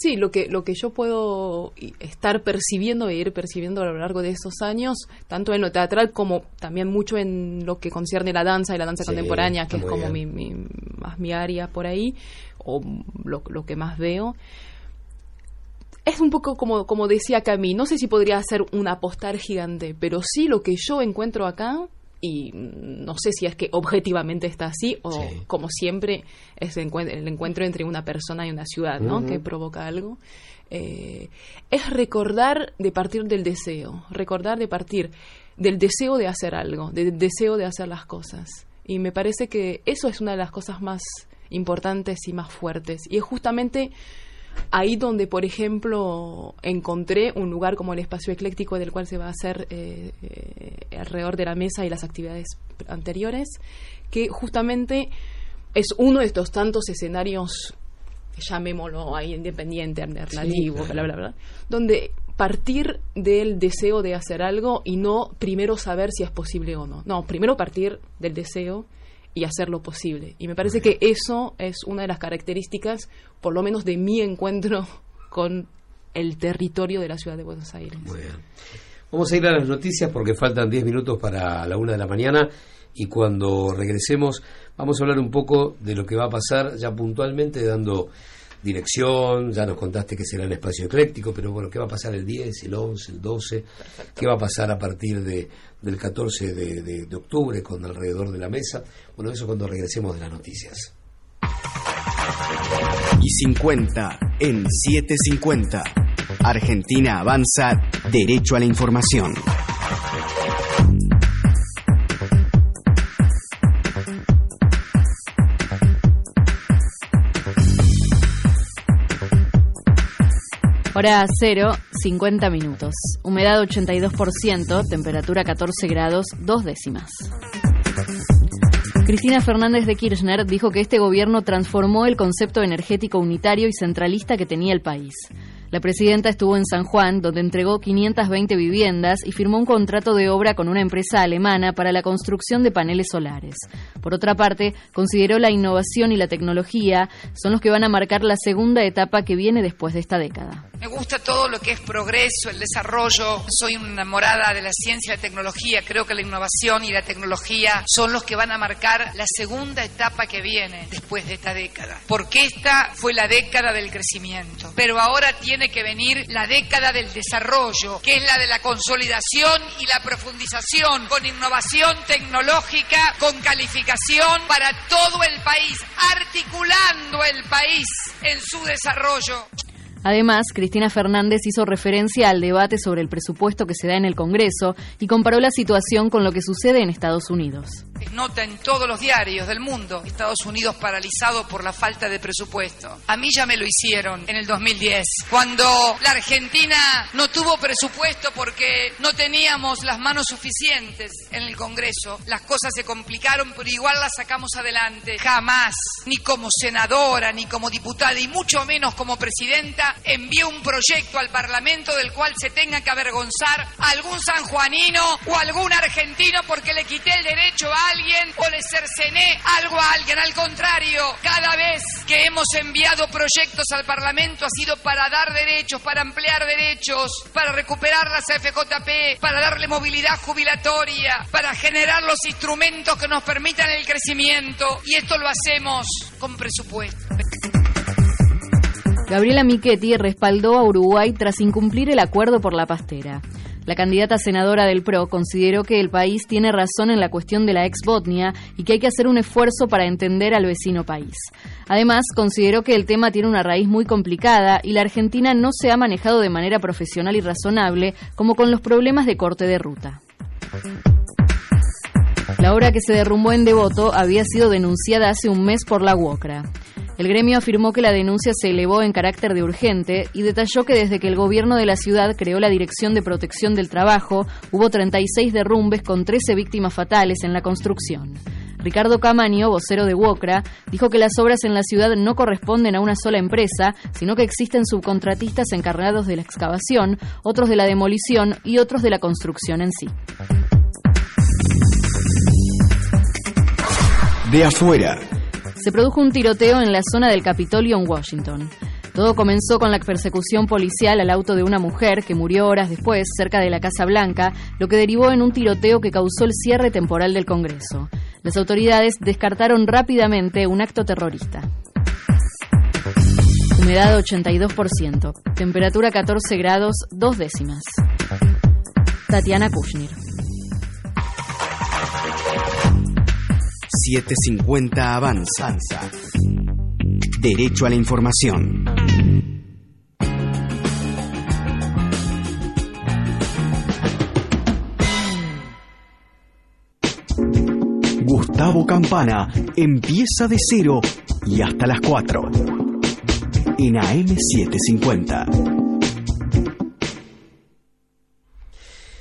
Sí, lo que, lo que yo puedo estar percibiendo e ir percibiendo a lo largo de estos años, tanto en lo teatral como también mucho en lo que concierne la danza y la danza contemporánea, que es como mi, más mi área por ahí, o lo, lo que más veo. Es un poco como, como decía Cami, no sé si podría ser un apostar gigante, pero sí lo que yo encuentro acá, y no sé si es que objetivamente está así, o como siempre es el encuentro, entre una persona y una ciudad, ¿no? Que provoca algo. Eh, es recordar de partir del deseo, recordar de partir del deseo de hacer algo, del deseo de hacer las cosas. Y me parece que eso es una de las cosas más importantes y más fuertes. Y es justamente ahí donde, por ejemplo, encontré un lugar como el espacio ecléctico del cual se va a hacer eh, eh, alrededor de la mesa y las actividades anteriores, que justamente es uno de estos tantos escenarios, llamémoslo ahí independiente, alternativo, bla, bla, bla, donde partir del deseo de hacer algo y no primero saber si es posible o no. No, primero partir del deseo y hacer lo posible. Y me parece que eso es una de las características, por lo menos de mi encuentro con el territorio de la ciudad de Buenos Aires. Muy bien. Vamos a ir a las noticias porque faltan 10 minutos para la una de la mañana y cuando regresemos vamos a hablar un poco de lo que va a pasar ya puntualmente dando dirección, ya nos contaste que será el espacio ecléctico, pero bueno, ¿qué va a pasar el 10, el 11, el 12? ¿Qué va a pasar a partir de, del 14 de, de octubre con alrededor de la mesa? Bueno, eso cuando regresemos de las noticias. Y 50 en 750. Argentina avanza derecho a la información. Hora 0, 50 minutos. Humedad 82%, temperatura 14 grados, dos décimas. Cristina Fernández de Kirchner dijo que este gobierno transformó el concepto energético unitario y centralista que tenía el país. La presidenta estuvo en San Juan, donde entregó 520 viviendas y firmó un contrato de obra con una empresa alemana para la construcción de paneles solares. Por otra parte, consideró la innovación y la tecnología son los que van a marcar la segunda etapa que viene después de esta década. Me gusta todo lo que es progreso, el desarrollo. Soy una enamorada de la ciencia y la tecnología. Creo que la innovación y la tecnología son los que van a marcar la segunda etapa que viene después de esta década. Porque esta fue la década del crecimiento. Pero ahora tiene que venir la década del desarrollo, que es la de la consolidación y la profundización con innovación tecnológica, con calificación para todo el país, articulando el país en su desarrollo. Además, Cristina Fernández hizo referencia al debate sobre el presupuesto que se da en el Congreso y comparó la situación con lo que sucede en Estados Unidos. Nota en todos los diarios del mundo, Estados Unidos paralizado por la falta de presupuesto. A mí ya me lo hicieron en el 2010, cuando la Argentina no tuvo presupuesto porque no teníamos las manos suficientes en el Congreso. Las cosas se complicaron, pero igual las sacamos adelante. Jamás, ni como senadora, ni como diputada, y mucho menos como presidenta, envíe un proyecto al Parlamento del cual se tenga que avergonzar algún sanjuanino o algún argentino porque le quité el derecho a alguien o le cercené algo a alguien. Al contrario, cada vez que hemos enviado proyectos al Parlamento ha sido para dar derechos, para ampliar derechos, para recuperar las FJP, para darle movilidad jubilatoria, para generar los instrumentos que nos permitan el crecimiento. Y esto lo hacemos con presupuesto. Gabriela Michetti respaldó a Uruguay tras incumplir el acuerdo por la pastera. La candidata senadora del PRO consideró que el país tiene razón en la cuestión de la ex Botnia y que hay que hacer un esfuerzo para entender al vecino país. Además, consideró que el tema tiene una raíz muy complicada y la Argentina no se ha manejado de manera profesional y razonable como con los problemas de corte de ruta. La obra que se derrumbó en Devoto había sido denunciada hace un mes por la UOCRA. El gremio afirmó que la denuncia se elevó en carácter de urgente y detalló que desde que el gobierno de la ciudad creó la Dirección de Protección del Trabajo, hubo 36 derrumbes con 13 víctimas fatales en la construcción. Ricardo Camaño, vocero de Wocra, dijo que las obras en la ciudad no corresponden a una sola empresa, sino que existen subcontratistas encargados de la excavación, otros de la demolición y otros de la construcción en sí. De afuera se produjo un tiroteo en la zona del Capitolio en Washington. Todo comenzó con la persecución policial al auto de una mujer que murió horas después cerca de la Casa Blanca, lo que derivó en un tiroteo que causó el cierre temporal del Congreso. Las autoridades descartaron rápidamente un acto terrorista. Humedad 82%. Temperatura 14 grados, dos décimas. Tatiana Kushnir. 750 Avanza. Derecho a la información. Gustavo Campana empieza de cero y hasta las 4 en AM750.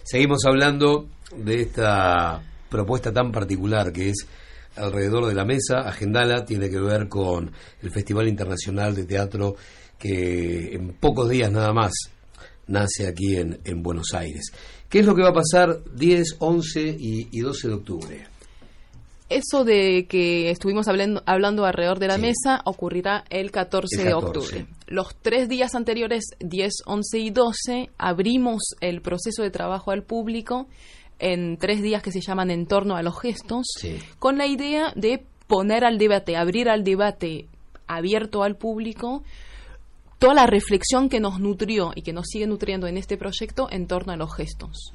Seguimos hablando de esta propuesta tan particular que es alrededor de la mesa, agendala, tiene que ver con el Festival Internacional de Teatro que en pocos días nada más nace aquí en, en Buenos Aires. ¿Qué es lo que va a pasar 10, 11 y, 12 de octubre? Eso de que estuvimos hablando, hablando alrededor de la mesa ocurrirá el 14, de octubre. Los tres días anteriores, 10, 11 y 12, abrimos el proceso de trabajo al público en tres días que se llaman En torno a los gestos, con la idea de poner al debate, abrir al debate abierto al público toda la reflexión que nos nutrió y que nos sigue nutriendo en este proyecto en torno a los gestos.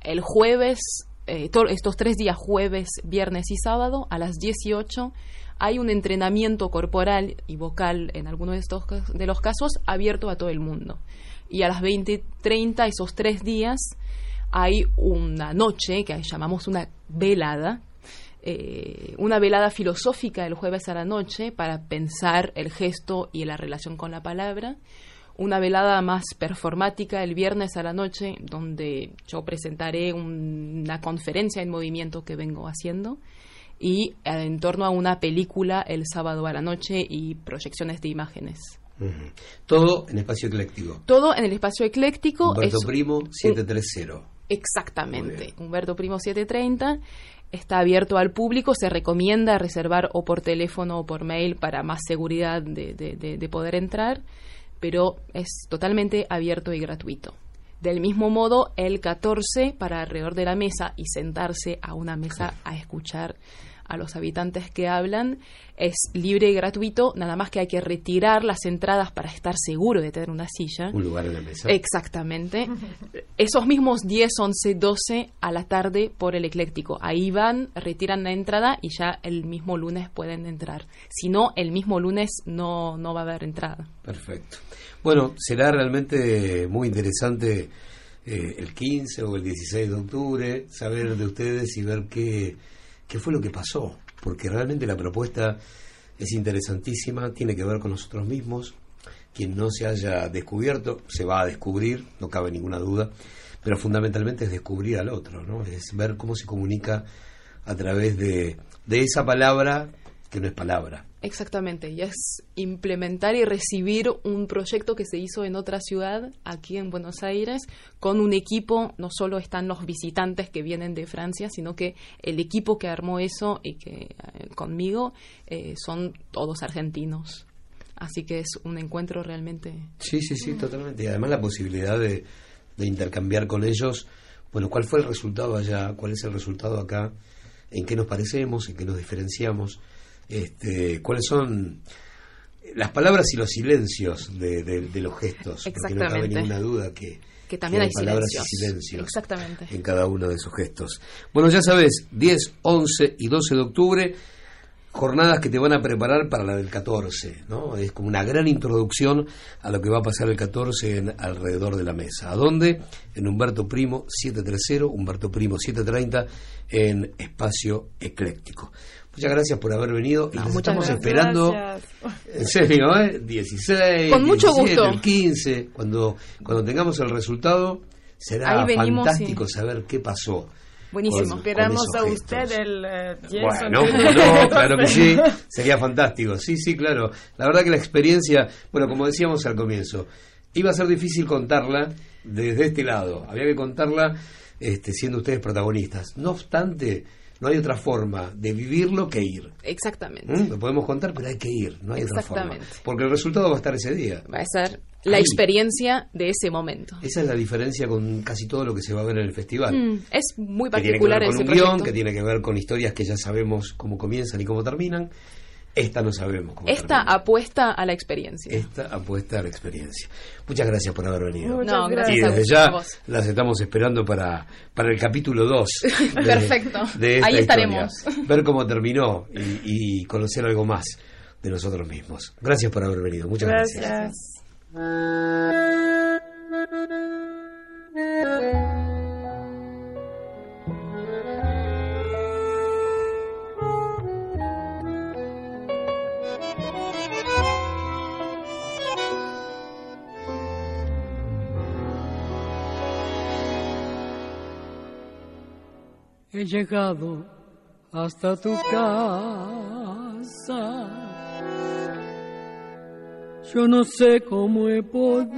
El jueves, eh, estos tres días, jueves, viernes y sábado, a las 18, hay un entrenamiento corporal y vocal en algunos de, estos, de los casos abierto a todo el mundo. Y a las 20.30, esos tres días, hay una noche que llamamos una velada, eh, una velada filosófica el jueves a la noche para pensar el gesto y la relación con la palabra, una velada más performática el viernes a la noche donde yo presentaré una conferencia en movimiento que vengo haciendo y eh, en torno a una película el sábado a la noche y proyecciones de imágenes. Todo en espacio ecléctico. Todo en el espacio ecléctico. Humberto Primo 730. Exactamente, Humberto Primo 730 está abierto al público, se recomienda reservar o por teléfono o por mail para más seguridad de, de, poder entrar, pero es totalmente abierto y gratuito. Del mismo modo, el 14 para alrededor de la mesa y sentarse a una mesa a escuchar a los habitantes que hablan. Es libre y gratuito, nada más que hay que retirar las entradas para estar seguro de tener una silla. Un lugar en la mesa. Exactamente. Esos mismos 10, 11, 12 a la tarde por el ecléctico. Ahí van, retiran la entrada y ya el mismo lunes pueden entrar. Si no, el mismo lunes no, no va a haber entrada. Perfecto. Bueno, será realmente muy interesante eh, el 15 o el 16 de octubre saber de ustedes y ver qué qué fue lo que pasó, porque realmente la propuesta es interesantísima, tiene que ver con nosotros mismos, quien no se haya descubierto se va a descubrir, no cabe ninguna duda, pero fundamentalmente es descubrir al otro, ¿no? es ver cómo se comunica a través de, de esa palabra que no es palabra. Exactamente, y es implementar y recibir un proyecto que se hizo en otra ciudad, aquí en Buenos Aires, con un equipo, no solo están los visitantes que vienen de Francia, sino que el equipo que armó eso y que eh, conmigo eh, son todos argentinos. Así que es un encuentro realmente. Sí, sí, sí, totalmente. Y además la posibilidad de, de intercambiar con ellos, bueno, ¿cuál fue el resultado allá? ¿Cuál es el resultado acá? ¿En qué nos parecemos? ¿En qué nos diferenciamos? Este, cuáles son las palabras y los silencios de, los gestos, porque no cabe ninguna duda que, también hay, palabras y silencios Exactamente. en cada uno de esos gestos. Bueno, ya sabes, 10, 11 y 12 de octubre, jornadas que te van a preparar para la del 14, ¿no? Es como una gran introducción a lo que va a pasar el 14 en, alrededor de la mesa. ¿A dónde? En Humberto Primo 730, Humberto Primo 730, en Espacio Ecléctico. Muchas gracias por haber venido y estamos esperando. En serio, ¿eh? 16, Con mucho gusto. el 15, cuando, cuando tengamos el resultado, será fantástico saber qué pasó. Buenísimo. Esperamos a usted el eh, Bueno, no, claro que sí, sería fantástico. Sí, sí, claro. La verdad que la experiencia, bueno, como decíamos al comienzo, iba a ser difícil contarla desde este lado. Había que contarla este, siendo ustedes protagonistas. No obstante, no hay otra forma de vivirlo que ir. Exactamente. ¿Mm? Lo podemos contar, pero hay que ir, no hay otra forma. Porque el resultado va a estar ese día. Va a ser la experiencia de ese momento. Esa es la diferencia con casi todo lo que se va a ver en el festival. Mm, es muy particular que tiene que ver con un guion, que tiene que ver con historias que ya sabemos cómo comienzan y cómo terminan esta no sabemos cómo Esta apuesta a la experiencia. Esta apuesta a la experiencia. Muchas gracias por haber venido. no, gracias y desde ya las estamos esperando para, para el capítulo 2. Perfecto. Ahí estaremos. Ver cómo terminó y, conocer algo más de nosotros mismos. Gracias por haber venido. Muchas gracias. He llegado hasta tu casa. Yo no sé cómo he podido,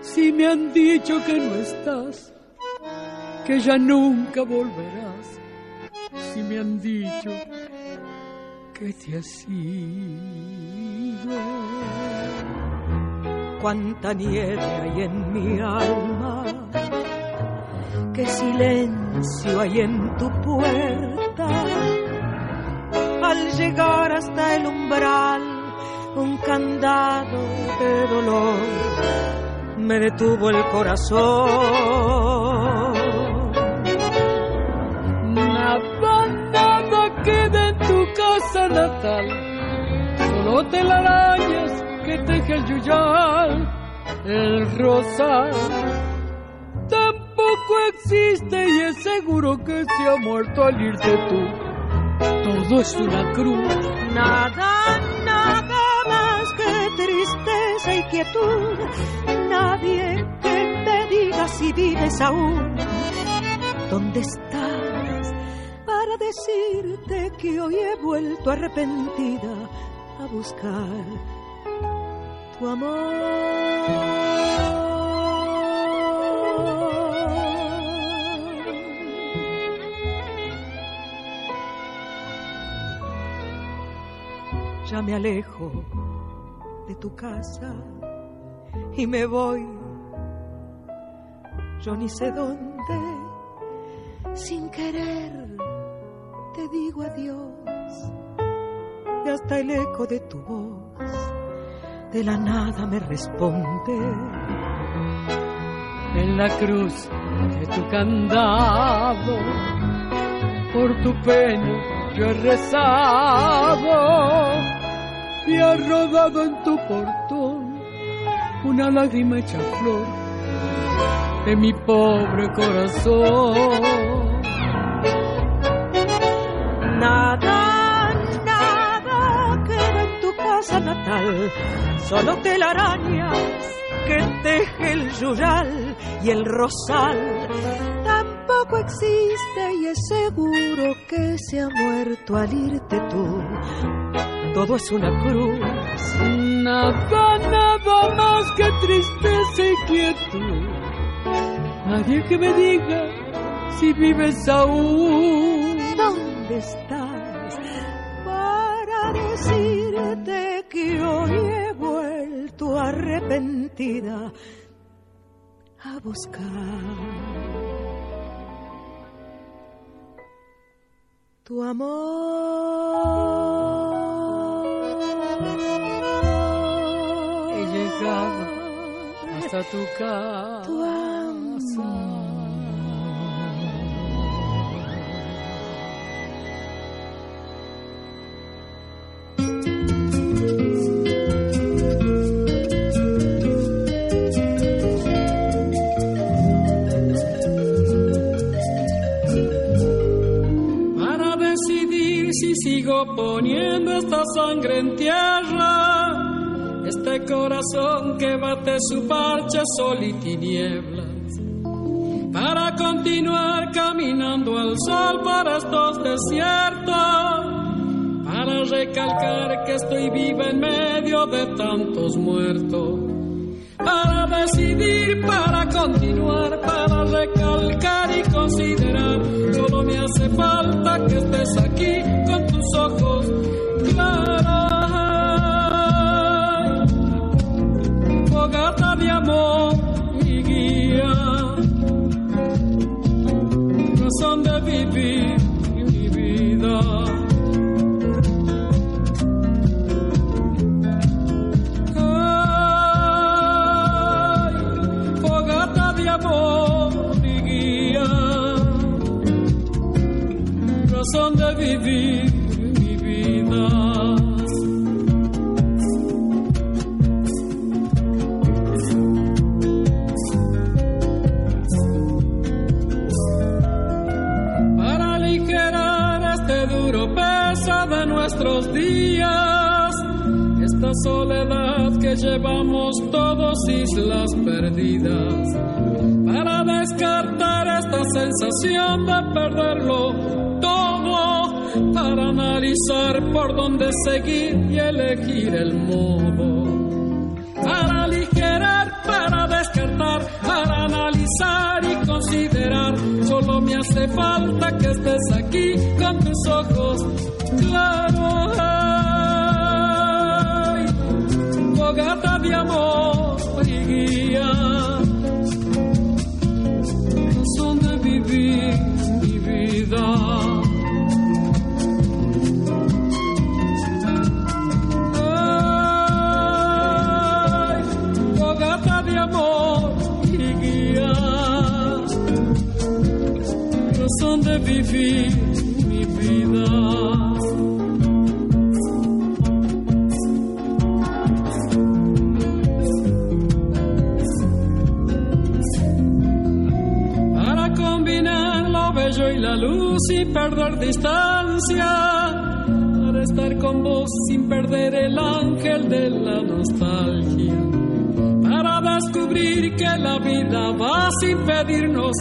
si me han dicho que no estás, que ya nunca volverás, si me han dicho que te has ido. Cuánta nieve hay en mi alma, qué silencio hay en tu puerta. al llegar hasta el umbral, un candado de dolor me detuvo el corazón. Nada, nada queda en tu casa natal, solo telarañas que teje el yuyal, el rosal. Tampoco existe y es seguro que se ha muerto al irte tú. Todo es una cruz. Nada, nada más que tristeza y quietud. Nadie que me diga si vives aún. ¿Dónde estás? Para decirte que hoy he vuelto arrepentida a buscar tu amor. Ya me alejo de tu casa y me voy, yo ni sé dónde, sin querer te digo adiós. Y hasta el eco de tu voz de la nada me responde. En la cruz de tu candado, por tu pena yo he rezado y ha rodado en tu portón una lágrima hecha flor de mi pobre corazón. Nada, nada queda en tu casa natal, solo telarañas que teje el yural y el rosal. Tampoco existe y es seguro que se ha muerto al irte tú. Todo es una cruz. Nada, nada más que tristeza y quietud. Nadie que me diga si vives aún. ¿Dónde estás? Para decirte que hoy he vuelto arrepentida a buscar tu amor. Hasta tu casa. Tu amor. para decidir si sigo poniendo esta sangre en tierra, este corazón que bate su parche sol y tinieblas, para continuar caminando al sol para estos desiertos, para recalcar que estoy viva en medio de tantos muertos para decidir, para continuar, para recalcar y considerar. Solo me hace falta que estés aquí de vivir mi vida. Para aligerar este duro peso de nuestros días, esta soledad que llevamos todos islas perdidas para descartar esta sensación de perderlo para analizar por dónde seguir y elegir el modo para aligerar, para descartar, para analizar y considerar. Solo me hace falta que estés aquí con tus ojos claros. De amor y guía, vivir mi vida. Para combinar lo bello y la luz y perder distancia, para estar con vos sin perder el ángel de la nostalgia, para descubrir que la vida va sin pedirnos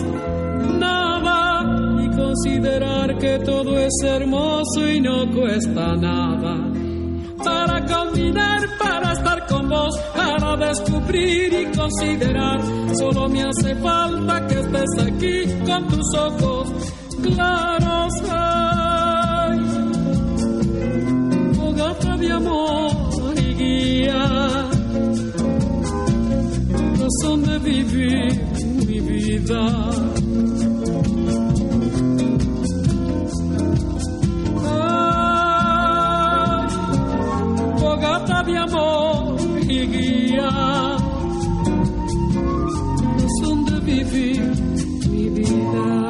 nada considerar que todo es hermoso y no cuesta nada. Para combinar, para estar con vos, para descubrir y considerar, solo me hace falta que estés aquí con tus ojos claros. Ay, fogata de amor y guía, razón de vivir mi vida. De amor y guía, razón de vivir mi vida.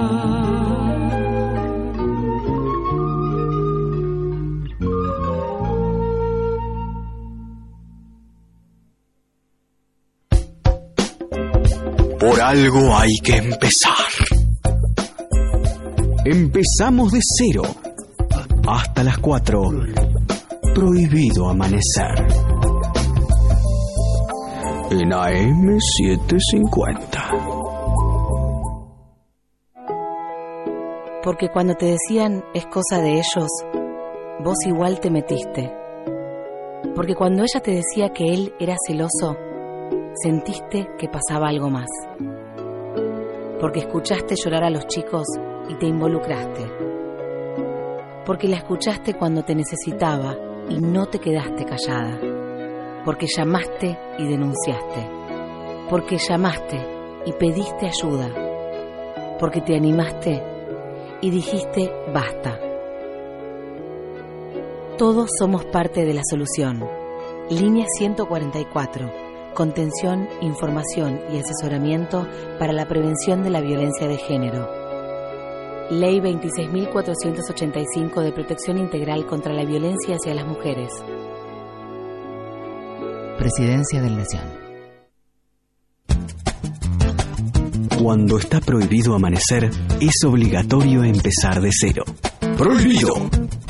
Por algo hay que empezar. Empezamos de cero. Hasta las 4. Prohibido amanecer. En AM750. Porque cuando te decían es cosa de ellos, vos igual te metiste. Porque cuando ella te decía que él era celoso, sentiste que pasaba algo más. Porque escuchaste llorar a los chicos y te involucraste. Porque la escuchaste cuando te necesitaba y no te quedaste callada. Porque llamaste y denunciaste. Porque llamaste y pediste ayuda. Porque te animaste y dijiste basta. Todos somos parte de la solución. Línea 144. Contención, información y asesoramiento para la prevención de la violencia de género. Ley 26.485 de Protección Integral contra la Violencia hacia las Mujeres. Presidencia de la Nación. Cuando está prohibido amanecer, es obligatorio empezar de cero. Prohibido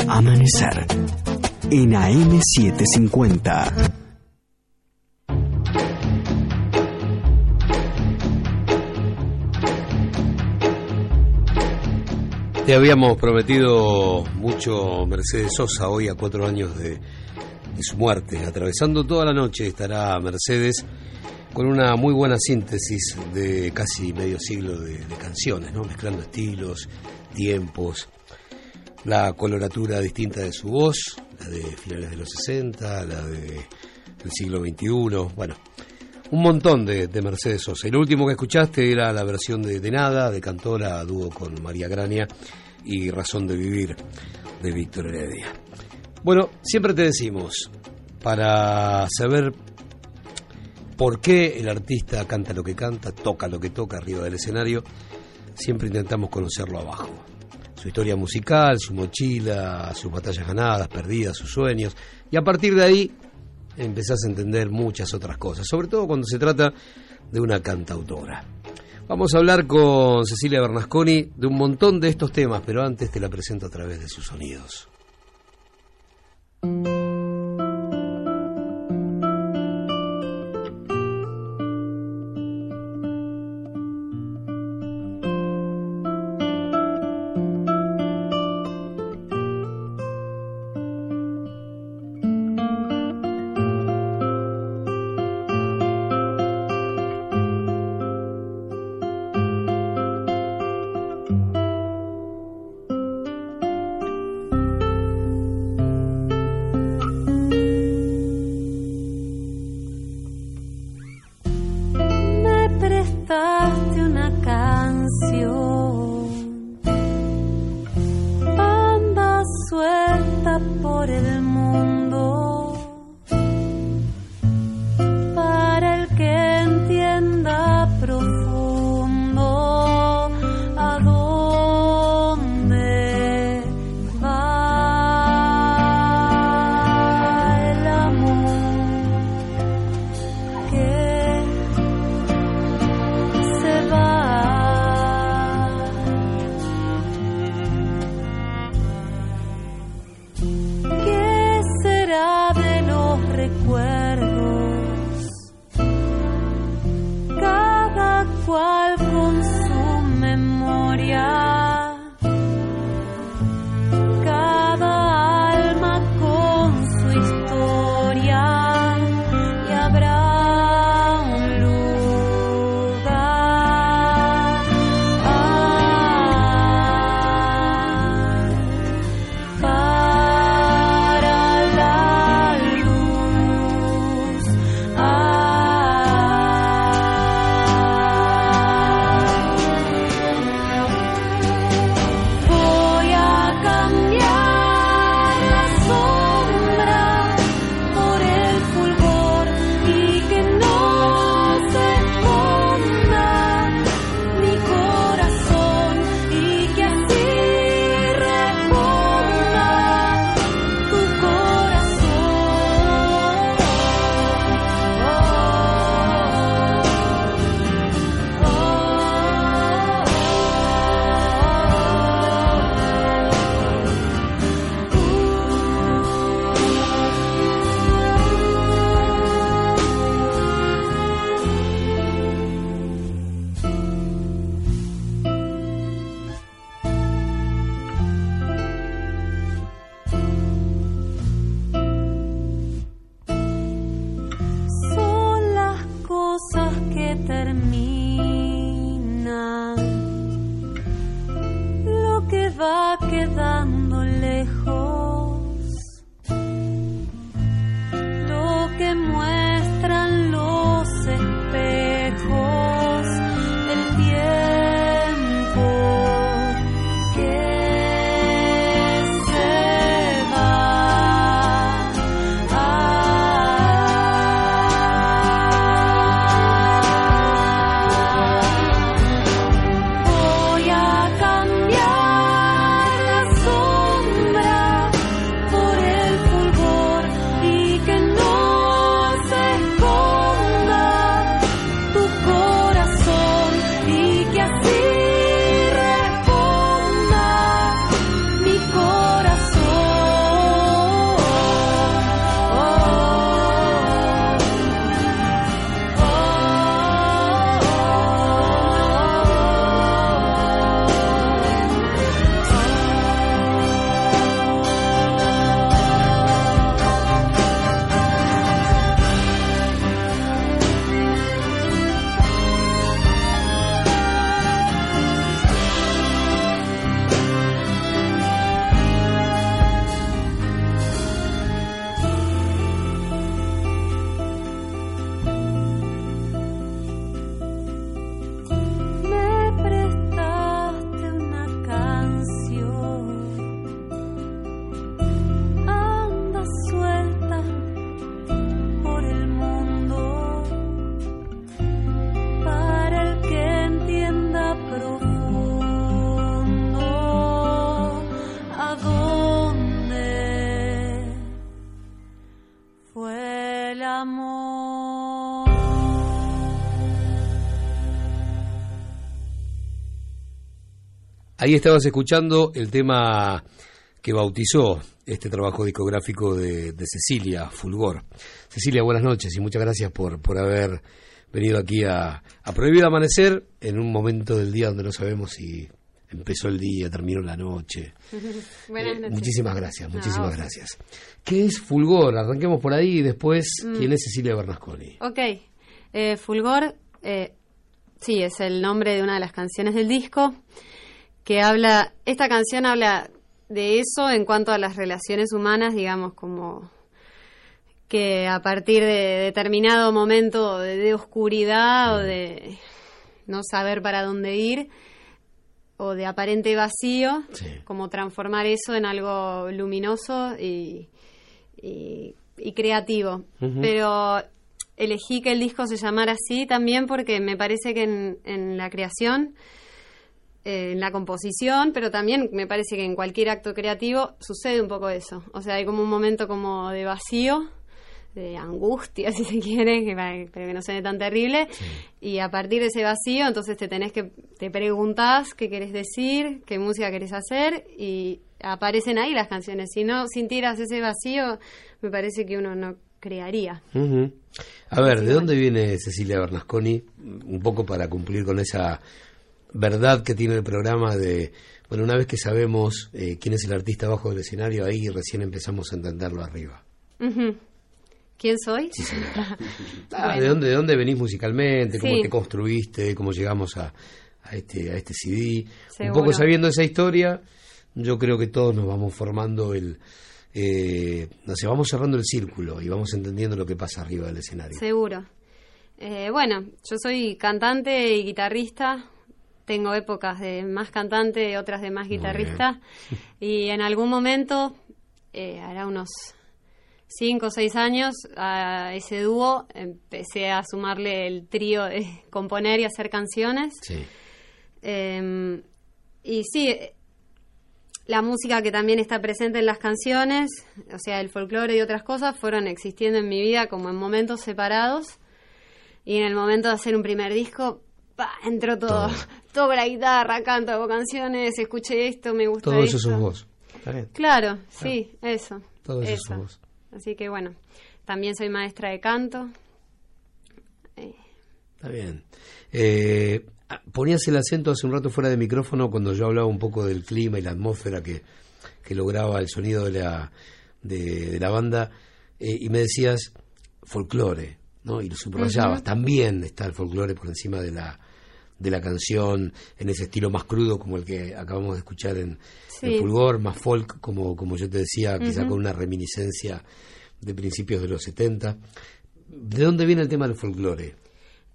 amanecer. En AM750. Te habíamos prometido mucho Mercedes Sosa hoy a cuatro años de, su muerte. Atravesando toda la noche estará Mercedes con una muy buena síntesis de casi medio siglo de, canciones, ¿no? mezclando estilos, tiempos, la coloratura distinta de su voz, la de finales de los 60, la de, del siglo XXI, bueno, un montón de, de Mercedes Sosa. Lo último que escuchaste era la versión de, de Nada, de Cantora, a dúo con María Grania, y Razón de Vivir, de Víctor Heredia. Bueno, siempre te decimos, para saber por qué el artista canta lo que canta, toca lo que toca arriba del escenario, siempre intentamos conocerlo abajo. Su historia musical, su mochila, sus batallas ganadas, perdidas, sus sueños, y a partir de ahí empezás a entender muchas otras cosas, sobre todo cuando se trata de una cantautora. Vamos a hablar con Cecilia Bernasconi de un montón de estos temas, pero antes te la presento a través de sus sonidos. Ahí estabas escuchando el tema que bautizó este trabajo discográfico de, de Cecilia Fulgor. Cecilia, buenas noches y muchas gracias por, por haber venido aquí a, a Prohibido Amanecer en un momento del día donde no sabemos si empezó el día, terminó la noche. Buenas Eh, noches. muchísimas gracias, muchísimas gracias. ¿Qué es Fulgor? Arranquemos por ahí y después, Mm. ¿quién es Cecilia Bernasconi? Ok, eh, Fulgor, eh, sí, es el nombre de una de las canciones del disco, que habla, esta canción habla de eso en cuanto a las relaciones humanas, digamos, como que a partir de determinado momento de, de oscuridad o de no saber para dónde ir, o de aparente vacío, como transformar eso en algo luminoso y, y- y creativo. Pero elegí que el disco se llamara así también porque me parece que en, en la creación, eh, en la composición, pero también me parece que en cualquier acto creativo sucede un poco eso. O sea, hay como un momento como de vacío, de angustia, si se quiere, que, para- pero que no suene tan terrible. Y a partir de ese vacío, entonces te tenés que, te preguntás qué querés decir, qué música querés hacer y aparecen ahí las canciones. Si no sintieras ese vacío, me parece que uno no crearía. A ver, ¿de dónde viene Cecilia Bernasconi? Un poco para cumplir con esa verdad que tiene el programa de, bueno, una vez que sabemos eh, quién es el artista abajo del escenario, ahí recién empezamos a entenderlo arriba. ¿Quién soy? Ah, Bueno. ¿de, dónde, ¿De dónde venís musicalmente? ¿Cómo Sí. te construiste? ¿Cómo llegamos a, a este, a este CD? Un Seguro. poco sabiendo esa historia, yo creo que todos nos vamos formando el... Eh, no sé, vamos cerrando el círculo y vamos entendiendo lo que pasa arriba del escenario. Seguro. Eh, bueno, yo soy cantante y guitarrista. Tengo épocas de más cantante, otras de más guitarrista. Y en algún momento, eh, hará unos cinco o seis años, a ese dúo empecé a sumarle el trío de componer y hacer canciones. Sí. Eh, y sí, la música que también está presente en las canciones, o sea, el folclore y otras cosas, fueron existiendo en mi vida como en momentos separados. Y en el momento de hacer un primer disco, pa, entró todo. Todo la guitarra, canto, hago canciones, escuché esto, me gusta Todo eso esto. sos vos. Está bien. Claro, sí, eso. Todo eso eso. sos vos. Así que bueno, también soy maestra de canto. Está bien. Eh, ah, ponías el acento hace un rato fuera de micrófono cuando yo hablaba un poco del clima y la atmósfera que, que lograba el sonido de la, de, de la banda eh, y me decías folclore, ¿no? Y lo subrayabas. También está el folclore por encima de la, de la canción en ese estilo más crudo como el que acabamos de escuchar en, Sí. en Fulgor, más folk como, como yo te decía, quizá con una reminiscencia de principios de los 70. ¿De dónde viene el tema del folclore?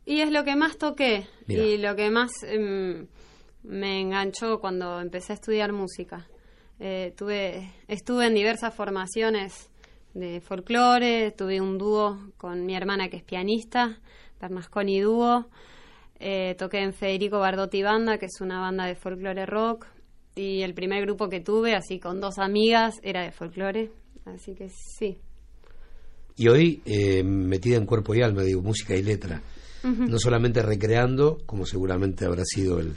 Y es lo que más toqué y lo que más em, me enganchó cuando empecé a estudiar música. Eh, tuve, estuve en diversas formaciones de folclore, tuve un dúo con mi hermana que es pianista, Bernasconi Dúo, eh, toqué en Federico Bardotti Banda, que es una banda de folclore rock, y el primer grupo que tuve, así con dos amigas, era de folclore, así que sí. Y hoy eh, metida en cuerpo y alma, digo, música y letra. No solamente recreando, como seguramente habrá sido el,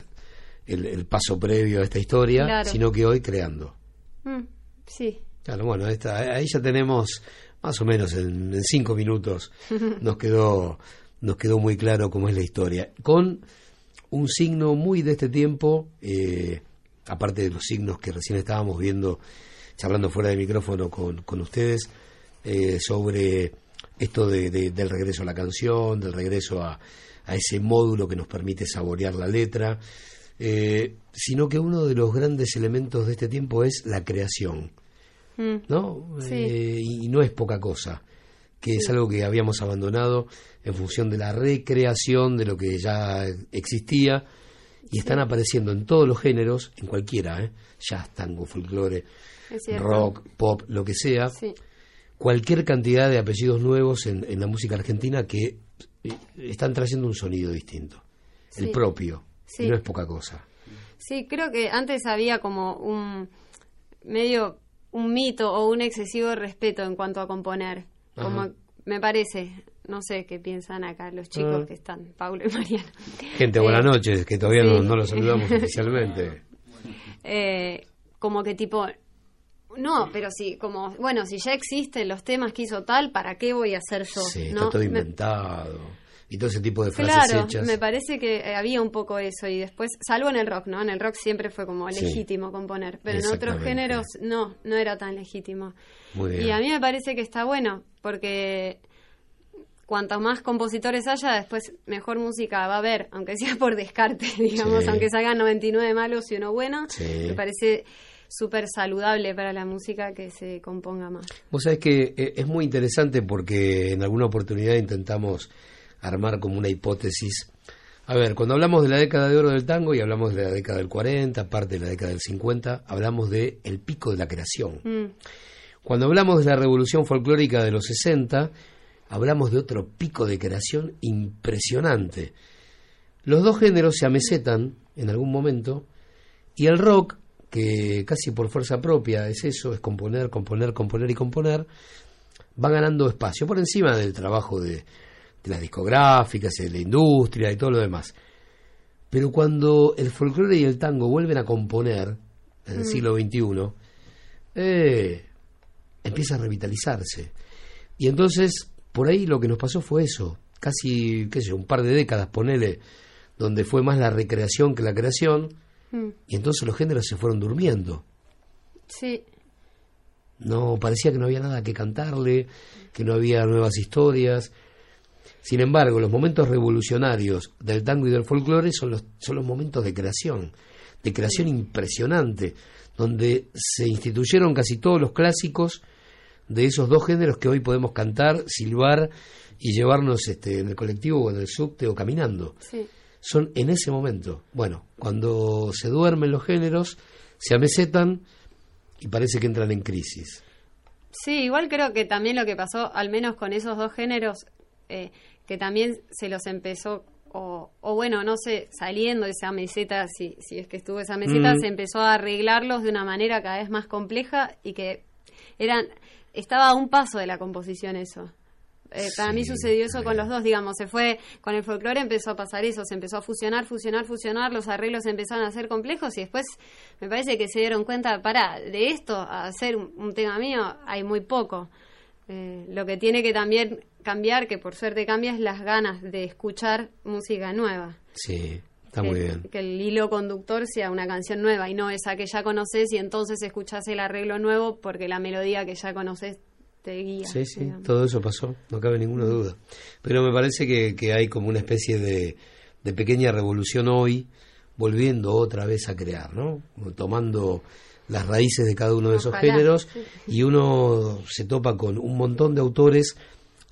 el- el paso previo a esta historia, Claro. sino que hoy creando. Mm, sí. Claro, bueno, esta, ahí ya tenemos más o menos en, en cinco minutos nos quedó nos quedó muy claro cómo es la historia con un signo muy de este tiempo eh, aparte de los signos que recién estábamos viendo charlando fuera de micrófono con, con ustedes eh, sobre esto de- de- del regreso a la canción del regreso a, a ese módulo que nos permite saborear la letra eh, sino que uno de los grandes elementos de este tiempo es la creación Mm. ¿no? Sí. Eh, y no es poca cosa, que es algo que habíamos abandonado en función de la recreación de lo que ya existía y están apareciendo en todos los géneros, en cualquiera, ¿eh? jazz, tango, folclore, rock, pop, lo que sea, Sí. cualquier cantidad de apellidos nuevos en, en la música argentina que eh, están trayendo un sonido distinto, el propio, Sí. y no es poca cosa. Sí, creo que antes había como un medio un mito o un excesivo respeto en cuanto a componer. Como me parece, no sé qué piensan acá los chicos Ah. que están, Paulo y Mariano. Gente, buenas Eh, noches, que todavía no, sí. no los saludamos oficialmente. Eh, como que tipo no, pero sí, como bueno, si ya existen los temas que hizo tal, ¿para qué voy a hacer yo? Sí, ¿no? está todo Me- inventado. Y todo ese tipo de frases Claro, hechas. me parece que eh, había un poco eso y después, salvo en el rock, ¿no? En el rock siempre fue como Sí. legítimo componer, pero en otros géneros no, no era tan legítimo. Muy bien. Y a mí me parece que está bueno, porque cuantos más compositores haya, después mejor música va a haber, aunque sea por descarte, digamos, Sí. aunque salgan 99 malos y uno bueno, Sí. me parece súper saludable para la música que se componga más. Vos sabés que eh, es muy interesante porque en alguna oportunidad intentamos armar como una hipótesis. A ver, cuando hablamos de la década de oro del tango y hablamos de la década del 40, parte de la década del 50, hablamos de el pico de la creación. Mm, Cuando hablamos de la revolución folclórica de los 60, hablamos de otro pico de creación impresionante. Los dos géneros se amesetan en algún momento y el rock, que casi por fuerza propia es eso, es componer, componer, componer y componer, va ganando espacio por encima del trabajo de, de las discográficas, de la industria y todo lo demás. Pero cuando el folclore y el tango vuelven a componer en el Mm. siglo XXI, eh, empieza a revitalizarse. Y entonces, por ahí lo que nos pasó fue eso, casi, qué sé yo, un par de décadas, ponele, donde fue más la recreación que la creación, mm, y entonces los géneros se fueron durmiendo. sí, No, parecía que no había nada que cantarle, que no había nuevas historias. Sin embargo, los momentos revolucionarios del tango y del folclore son los, son los momentos de creación, de creación impresionante, donde se instituyeron casi todos los clásicos de esos dos géneros que hoy podemos cantar, silbar y llevarnos este, en el colectivo o en el subte o caminando. sí. Son en ese momento. Bueno, cuando se duermen los géneros, se amesetan y parece que entran en crisis. Sí, igual creo que también lo que pasó, al menos con esos dos géneros, eh, que también se los empezó, o, o bueno, no sé, saliendo de esa meseta, si, si es que estuvo esa meseta, Mm. se empezó a arreglarlos de una manera cada vez más compleja y que eran estaba a un paso de la composición eso. Eh, para mí sucedió eso con los dos, digamos, se fue, con el folclore empezó a pasar eso, se empezó a fusionar, fusionar, fusionar, los arreglos empezaron a ser complejos y después me parece que se dieron cuenta, para, de esto a hacer un, un tema mío hay muy poco. Eh, lo que tiene que también cambiar, que por suerte cambia, es las ganas de escuchar música nueva. Sí, está que, muy bien. que el hilo conductor sea una canción nueva y no esa que ya conoces y entonces escuchás el arreglo nuevo porque la melodía que ya conoces te guía. Sí, sí, digamos. todo eso pasó, no cabe ninguna duda. Pero me parece que, que hay como una especie de, de pequeña revolución hoy, volviendo otra vez a crear, ¿no? Tomando las raíces de cada uno de esos géneros y uno se topa con un montón de autores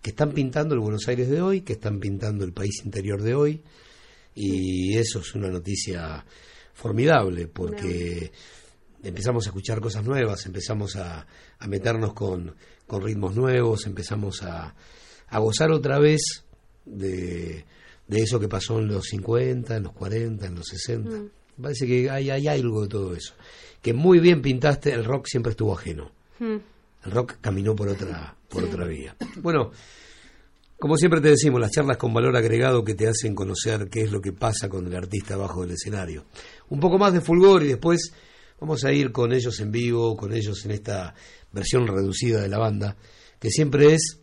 que están pintando el Buenos Aires de hoy, que están pintando el país interior de hoy y eso es una noticia formidable porque empezamos a escuchar cosas nuevas, empezamos a, a meternos con, con ritmos nuevos, empezamos a, a gozar otra vez de, de eso que pasó en los 50, en los 40, en los 60. Mm. Parece que hay, hay algo de todo eso. Que muy bien pintaste, el rock siempre estuvo ajeno. Mm. El rock caminó por otra, por otra vía. Bueno, como siempre te decimos, las charlas con valor agregado que te hacen conocer qué es lo que pasa con el artista abajo del escenario. Un poco más de fulgor y después vamos a ir con ellos en vivo, con ellos en esta versión reducida de la banda, que siempre es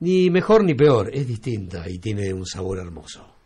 ni mejor ni peor, es distinta y tiene un sabor hermoso.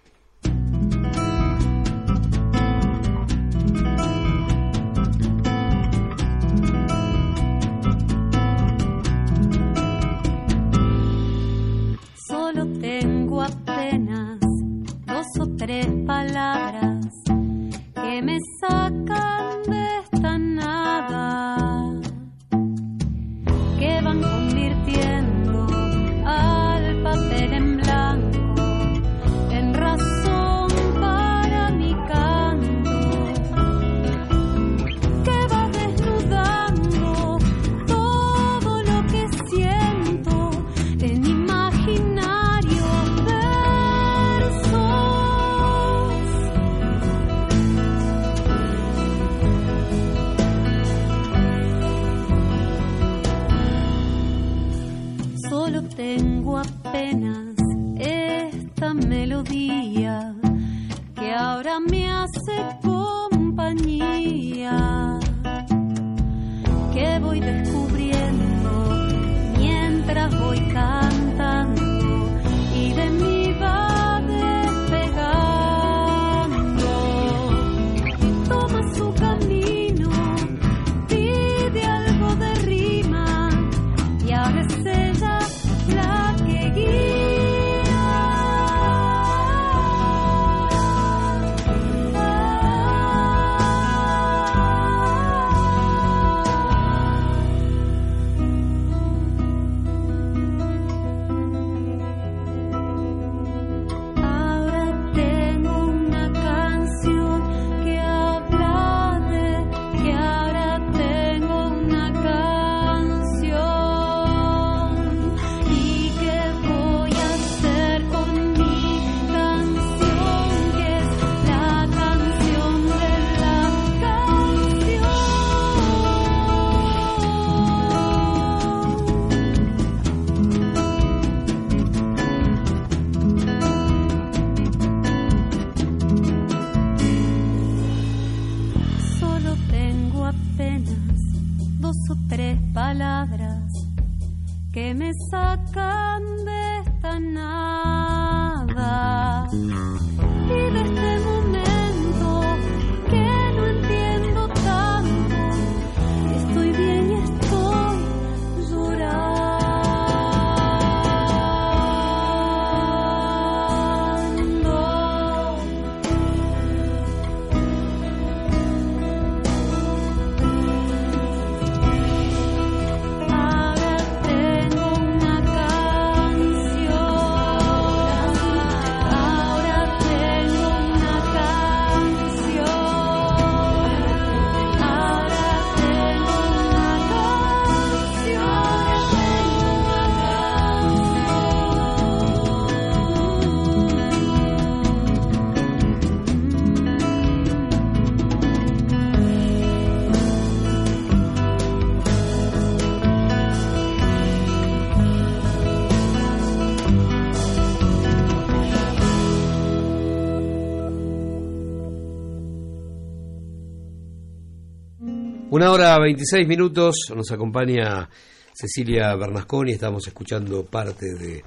Una hora 26 minutos, nos acompaña Cecilia Bernasconi, estamos escuchando parte de,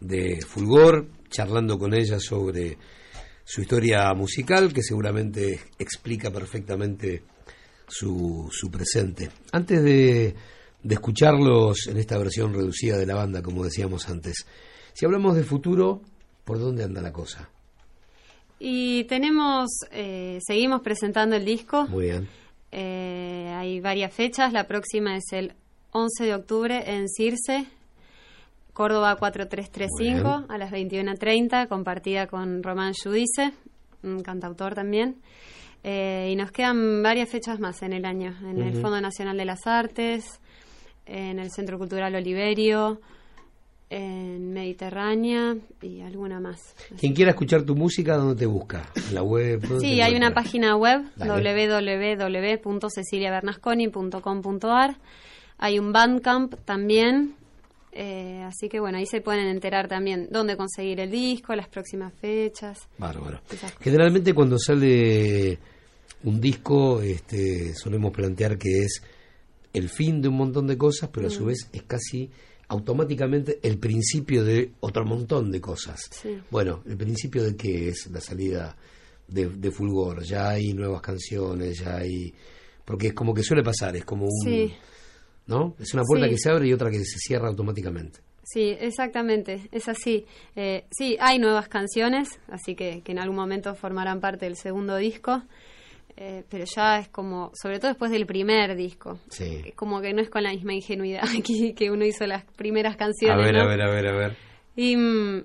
de Fulgor, charlando con ella sobre su historia musical, que seguramente explica perfectamente su, su presente. Antes de, de escucharlos en esta versión reducida de la banda, como decíamos antes, si hablamos de futuro, ¿por dónde anda la cosa? Y tenemos, eh, seguimos presentando el disco. Muy bien. Eh, hay varias fechas. La próxima es el 11 de octubre en Circe, Córdoba 4335 a las 21.30, compartida con Román Judice, un cantautor también. Eh, y nos quedan varias fechas más en el año, en el. Fondo Nacional de las Artes, en el Centro Cultural Oliverio, en Mediterránea y alguna más. Quien quiera escuchar tu música, ¿dónde te busca? ¿En la web? ¿Dónde Sí, hay una página web www.ceciliabernasconi.com.ar. Hay un Bandcamp también. eh, así que bueno, ahí se pueden enterar también dónde conseguir el disco, las próximas fechas. Bárbaro. Generalmente cuando sale un disco, este, solemos plantear que es el fin de un montón de cosas, pero a su Mm. vez es casi automáticamente el principio de otro montón de cosas. Sí. Bueno, el principio de qué es la salida de, de Fulgor. Ya hay nuevas canciones, ya hay... Porque es como que suele pasar, es como un... Sí. ¿No? Es una puerta Sí. que se abre y otra que se cierra automáticamente. Sí, exactamente, es así. Eh, sí, hay nuevas canciones, así que, que en algún momento formarán parte del segundo disco, eh, pero ya es como, sobre todo después del primer disco, Sí. como que no es con la misma ingenuidad que, que uno hizo las primeras A canciones. ver, ¿no? a ver, a ver, a ver. Y mm,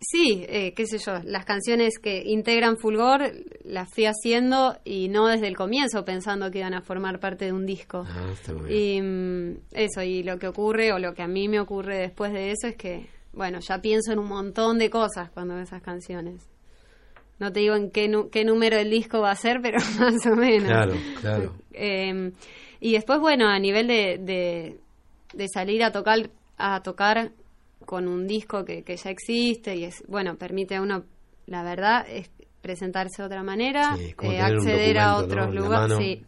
sí, eh, qué sé yo, las canciones que integran Fulgor las fui haciendo y no desde el comienzo pensando que iban a formar parte de un disco. Ah, está muy bien. Y mm, eso, y lo que ocurre o lo que a mí me ocurre después de eso es que, bueno, ya pienso en un montón de cosas cuando veo esas canciones. No te digo en qué, nu- qué número del disco va a ser, pero más o menos. Claro, claro. Eh, y después, bueno, a nivel de, de, de salir a tocar, a tocar con un disco que, que ya existe y es, bueno, permite a uno, la verdad, es presentarse de otra manera, Sí, eh, acceder a otros lugares, sí,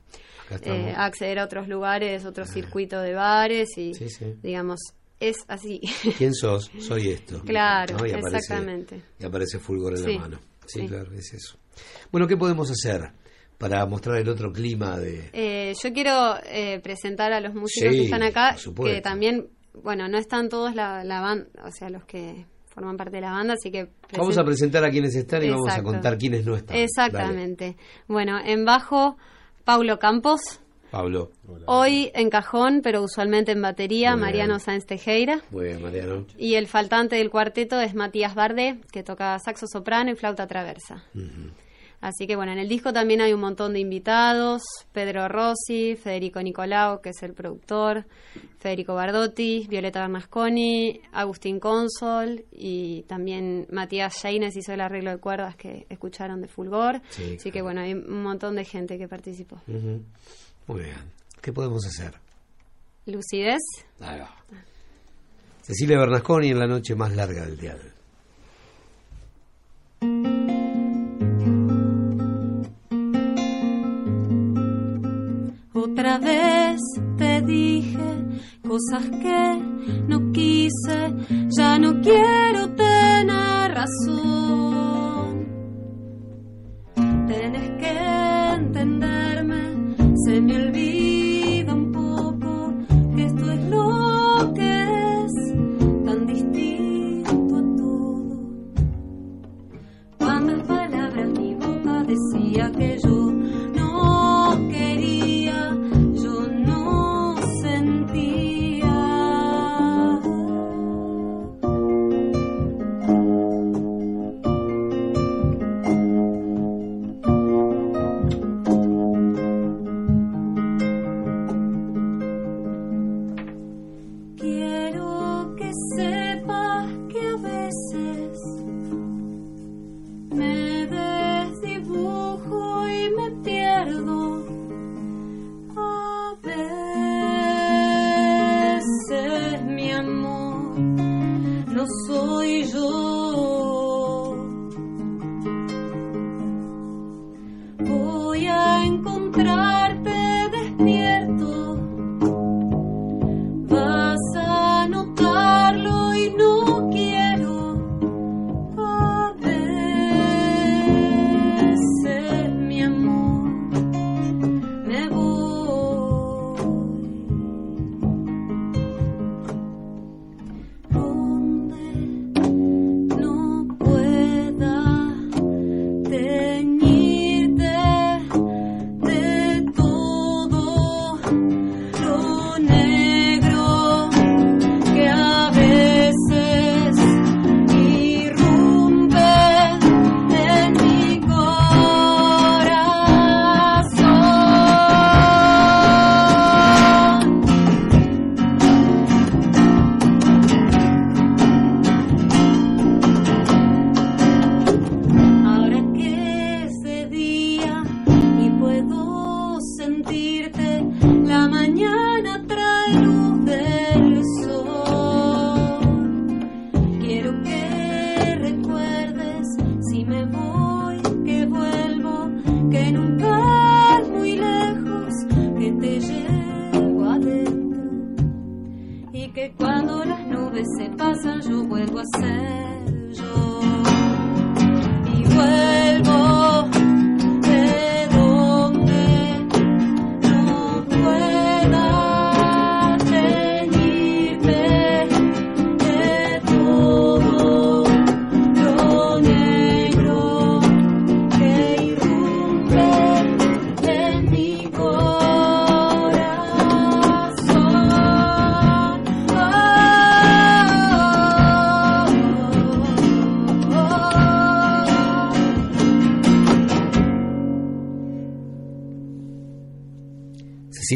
eh, acceder a otros lugares, otro circuito de bares y, Sí, digamos, es así. ¿Quién sos? Soy esto. Claro, ¿no? Y aparece- exactamente. Y aparece Fulgor en la mano. Sí, sí. claro, es eso. Bueno, ¿qué podemos hacer para mostrar el otro clima de... Eh, yo quiero eh, presentar a los músicos Sí, que están acá, que también, bueno, no están todos la, la banda, o sea, los que forman parte de la banda, así que... Vamos a presentar a quienes están y vamos a contar quiénes no están. Exactamente. Bueno, en bajo, Paulo Campos, Pablo. hoy en cajón, pero usualmente en batería, Muy bien. Mariano Sáenz Tejeira. Muy bien, Mariano. Y el faltante del cuarteto es Matías Bardé, que toca saxo soprano y flauta traversa. Así que bueno, en el disco también hay un montón de invitados, Pedro Rossi, Federico Nicolau, que es el productor, Federico Bardotti, Violeta Bernasconi, Agustín Consol y también Matías Yaines hizo el arreglo de cuerdas que escucharon de Fulgor. Sí, Así que bueno, hay un montón de gente que participó. Muy bien. ¿Qué podemos hacer? Lucidez, Ahí va. Cecilia Bernasconi en la noche más larga del dial. Otra vez te dije cosas que no quise, ya no quiero tener razón. Tienes que entenderme, se me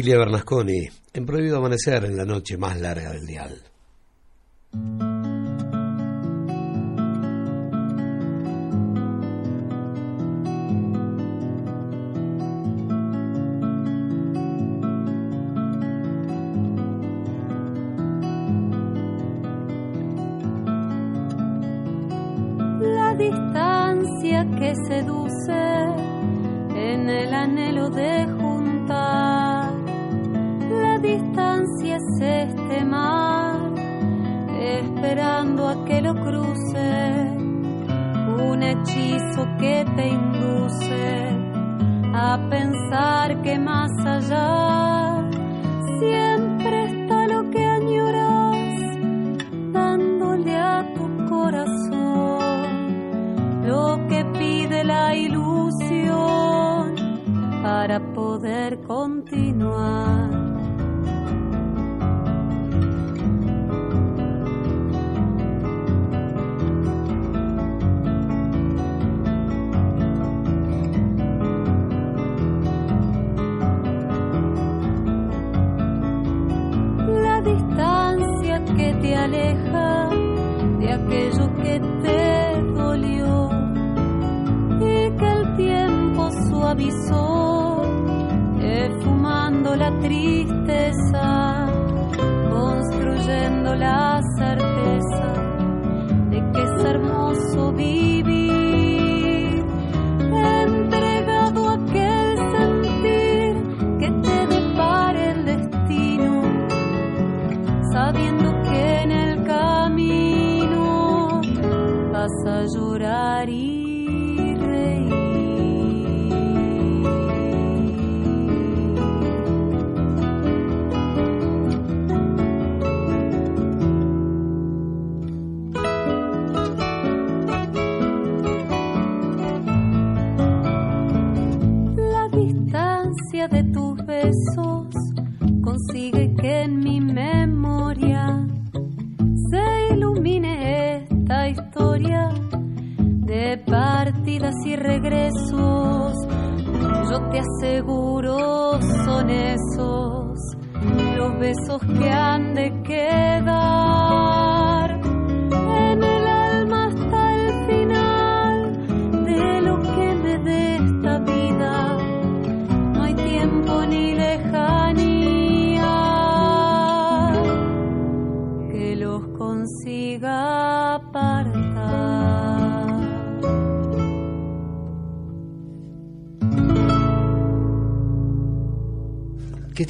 Cecilia Bernasconi, en Prohibido Amanecer en la noche más larga del dial.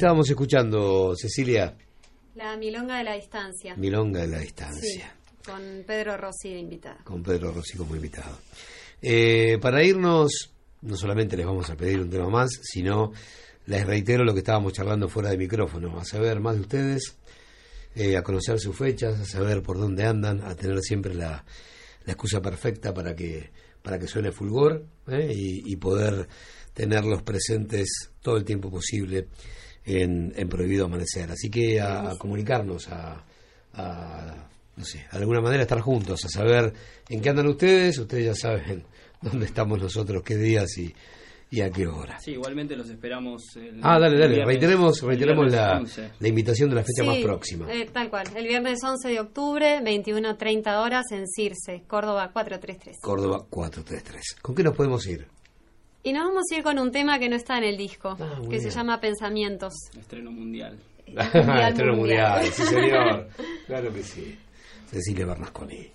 Estábamos escuchando, Cecilia? La milonga de la distancia. Milonga de la distancia, Sí, con Pedro Rossi de invitada. con Pedro Rossi como invitado. Eh, para irnos, no solamente les vamos a pedir un tema más, sino les reitero lo que estábamos charlando fuera de micrófono, a saber más de ustedes, eh, a conocer sus fechas, a saber por dónde andan, a tener siempre la, la excusa perfecta para que, para que suene fulgor ¿eh? y, y poder tenerlos presentes todo el tiempo posible en, en Prohibido Amanecer. Así que a, a comunicarnos, a, a, no sé, de alguna manera estar juntos, a saber en qué andan ustedes, ustedes ya saben dónde estamos nosotros, qué días y, y a qué hora. Sí, igualmente los esperamos. El, Ah, dale, dale, viernes- reiteremos, reiteremos la, 11. la invitación de la fecha Sí, más próxima. eh, tal cual. El viernes 11 de octubre, 21.30 horas en Circe, Córdoba 433. Córdoba 433. ¿Con qué nos podemos ir? Y nos vamos a ir con un tema que no está en el disco, Ah, que se llama Pensamientos. Estreno mundial. Estreno mundial, sí señor. Claro que sí. Cecilia Bernasconi.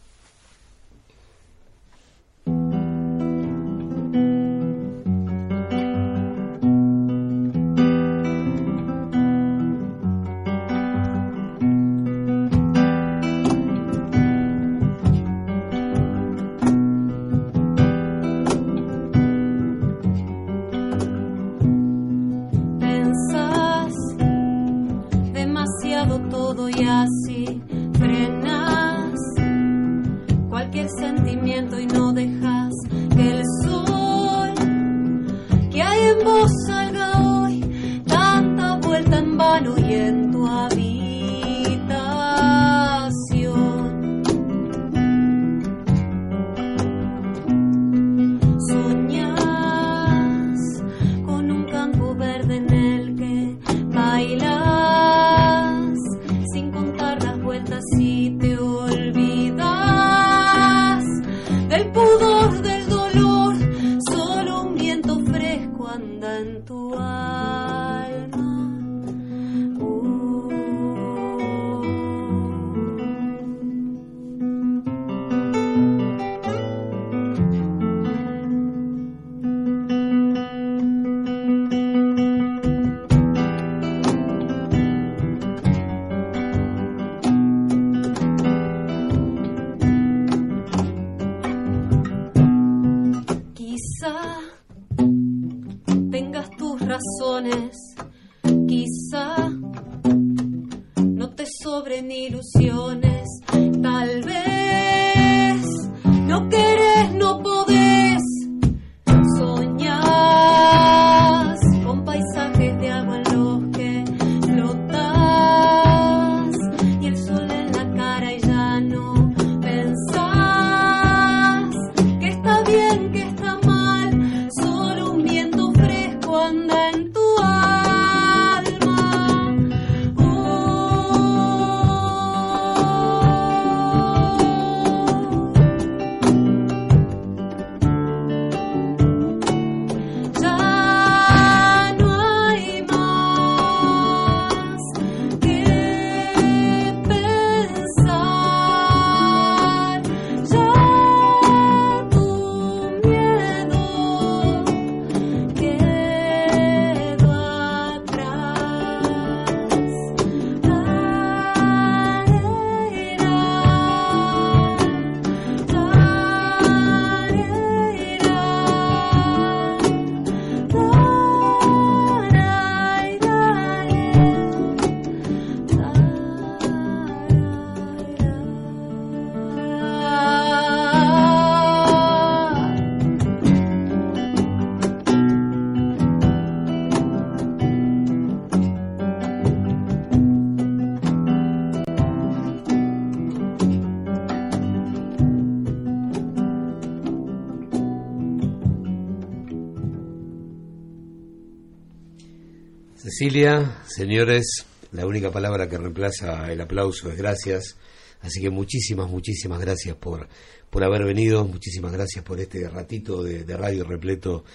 Cecilia, señores, la única palabra que reemplaza el aplauso es gracias. Así que muchísimas, muchísimas gracias por, por haber venido, muchísimas gracias por este ratito de, de radio repleto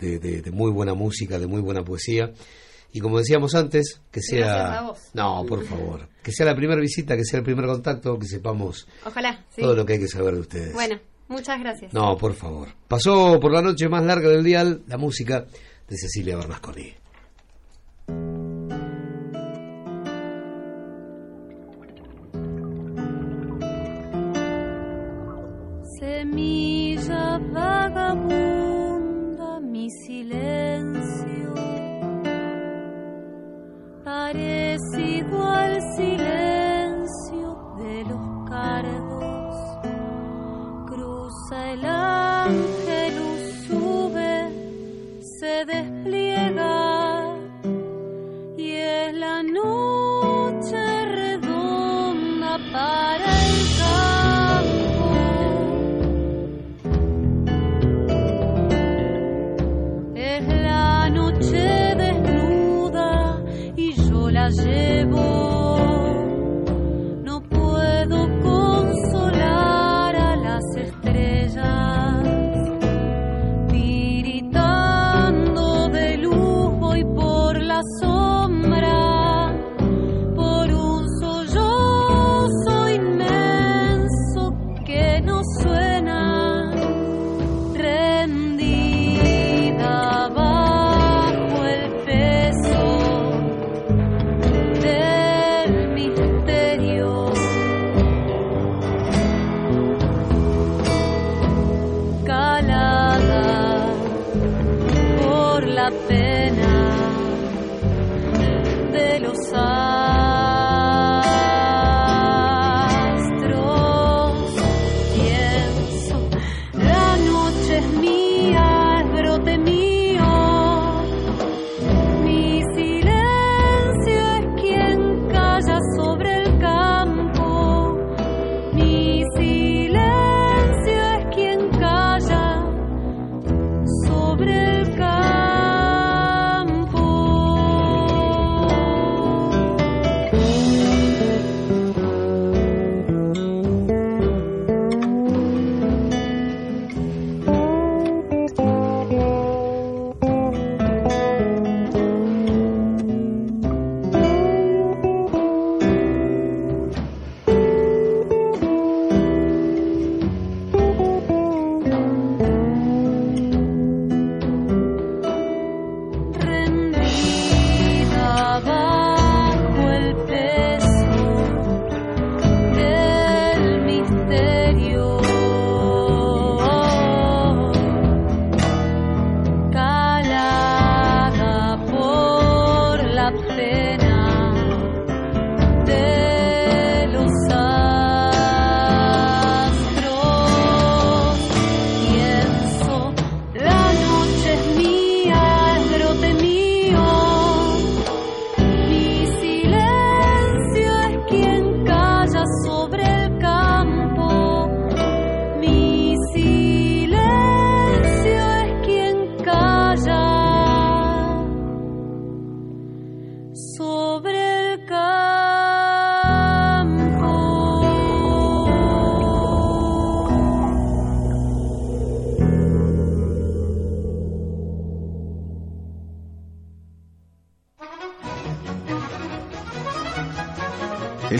de, de- de muy buena música, de muy buena poesía. Y como decíamos antes, que sea... a vos. No, por favor. Que sea la primera visita, que sea el primer contacto, que sepamos Ojalá, sí. todo lo que hay que saber de ustedes. Bueno, muchas gracias. No, por favor. Pasó por la noche más larga del dial la música de Cecilia Bernasconi. Semilla vagabunda, mi silencio, parecido al silencio de los cardos. Cruza el ángel, sube, se despliega y es la noche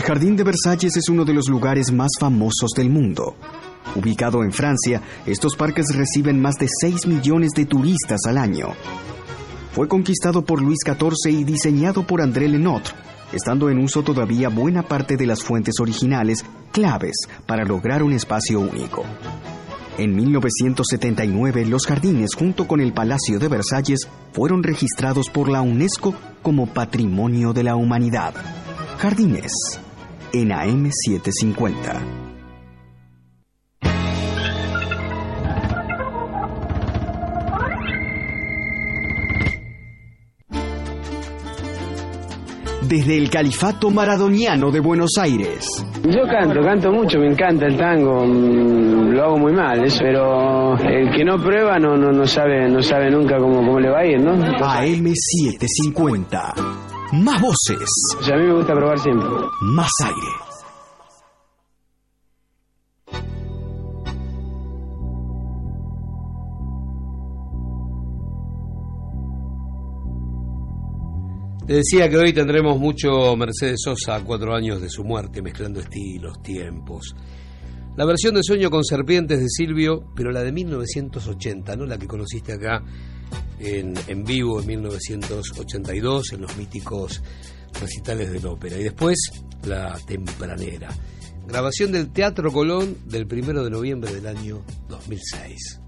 Jardín de Versalles es uno de los lugares más famosos del mundo. Ubicado en Francia, estos parques reciben más de 6 millones de turistas al año. Fue conquistado por Luis XIV y diseñado por André Lenotre, estando en uso todavía buena parte de las fuentes originales claves para lograr un espacio único. En 1979, los jardines junto con el Palacio de Versalles fueron registrados por la UNESCO como Patrimonio de la Humanidad. Jardines en AM750. Desde el Califato Maradoniano de Buenos Aires. Yo canto, canto mucho, me encanta el tango, mm, lo hago muy mal, eso, pero el que no prueba no, no, no sabe, no sabe nunca cómo, cómo le va a ir, ¿no? AM750. Más voces. Sea, a mí me gusta probar siempre. Más aire. Te decía que hoy tendremos mucho Mercedes Sosa a cuatro años de su muerte, mezclando estilos, tiempos. La versión de Sueño con Serpientes de Silvio, pero la de 1980, no la que conociste acá en, en vivo en 1982, en los míticos recitales de la ópera. Y después la tempranera. Grabación del Teatro Colón del primero de noviembre del año 2006.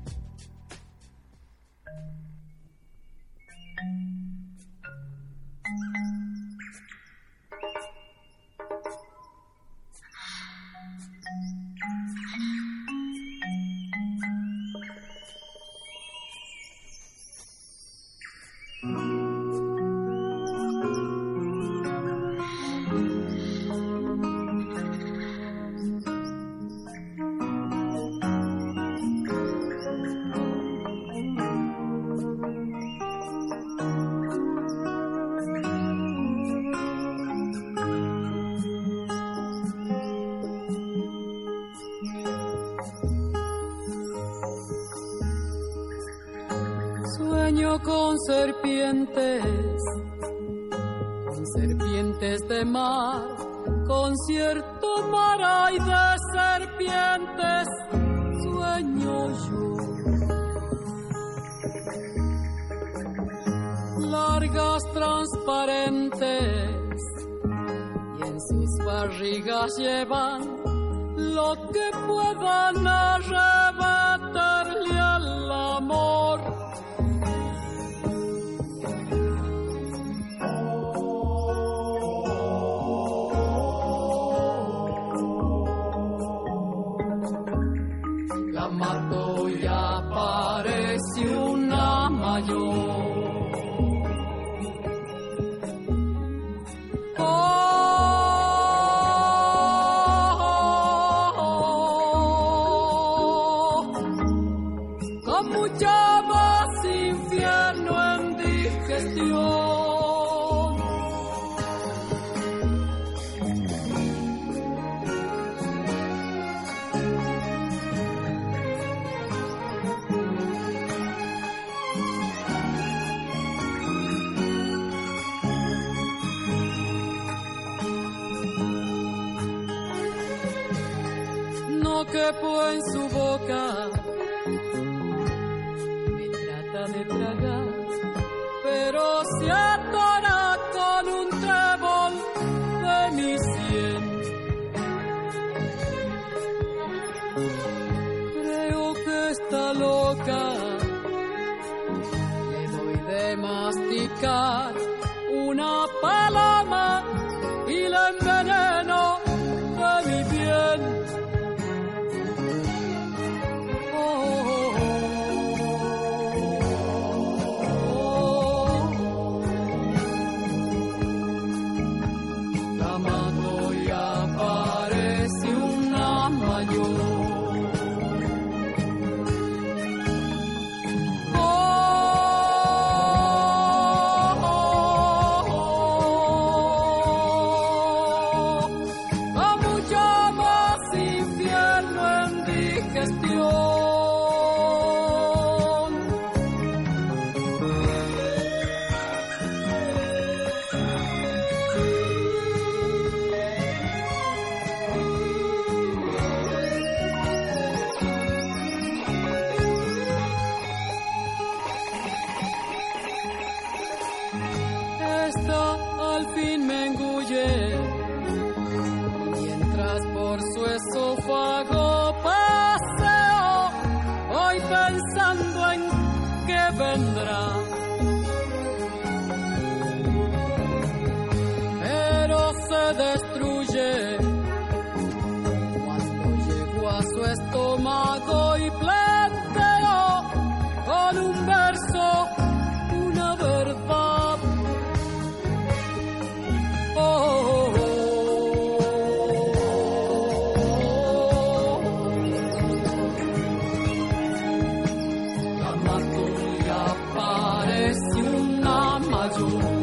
Una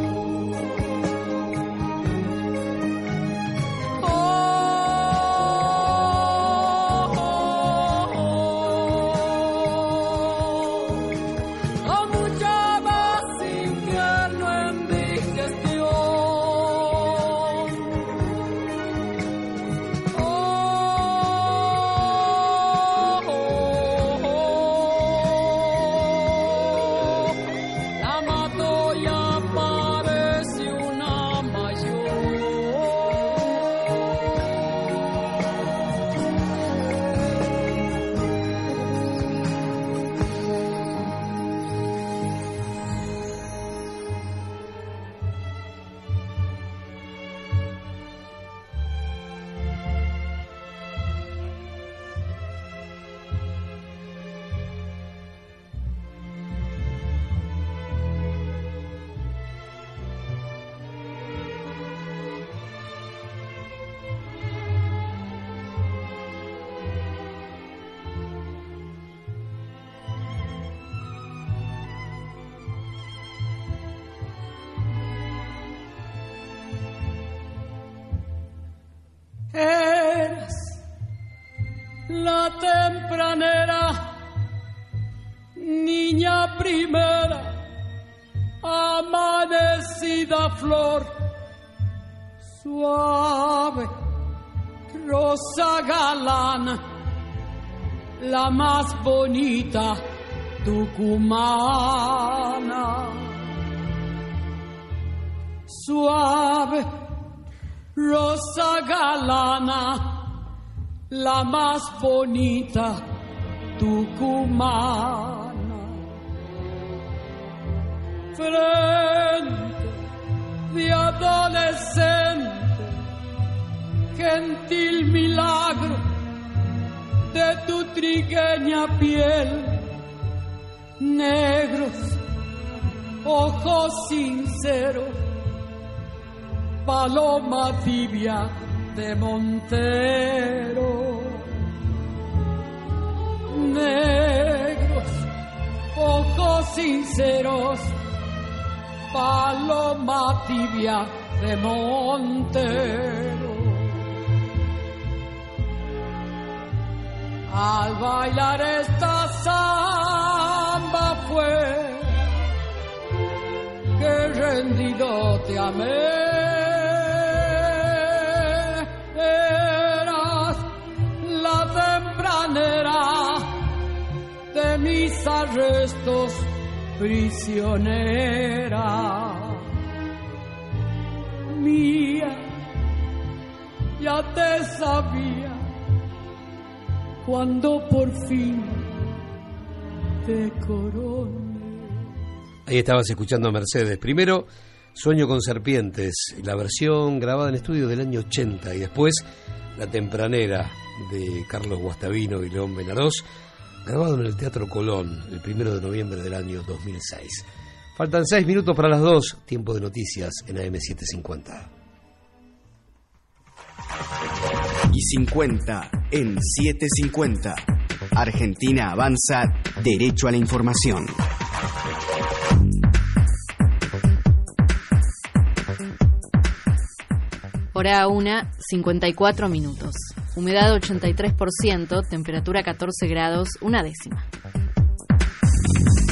bonita tucumana. Suave, rosa galana, la más bonita tucumana. Frente de adolescente, gentil milagro de tu trigueña piel, negros, ojos sinceros paloma tibia de Montero. Negros, ojos sinceros, paloma tibia de Montero. Al bailar esta samba fue que rendido te amé. Eras la tempranera de mis arrestos prisionera. Mía, ya te sabía cuando por fin te coroné. Ahí estabas escuchando a Mercedes. Primero, Sueño con Serpientes, la versión grabada en estudio del año 80 y después La Tempranera de Carlos Guastavino y León Benarós, grabado en el Teatro Colón el primero de noviembre del año 2006. Faltan seis minutos para las dos, tiempo de noticias en AM750. Y 50 en 750. Argentina avanza derecho a la información. Hora 1, 54 minutos. Humedad 83%, temperatura 14 grados, una décima.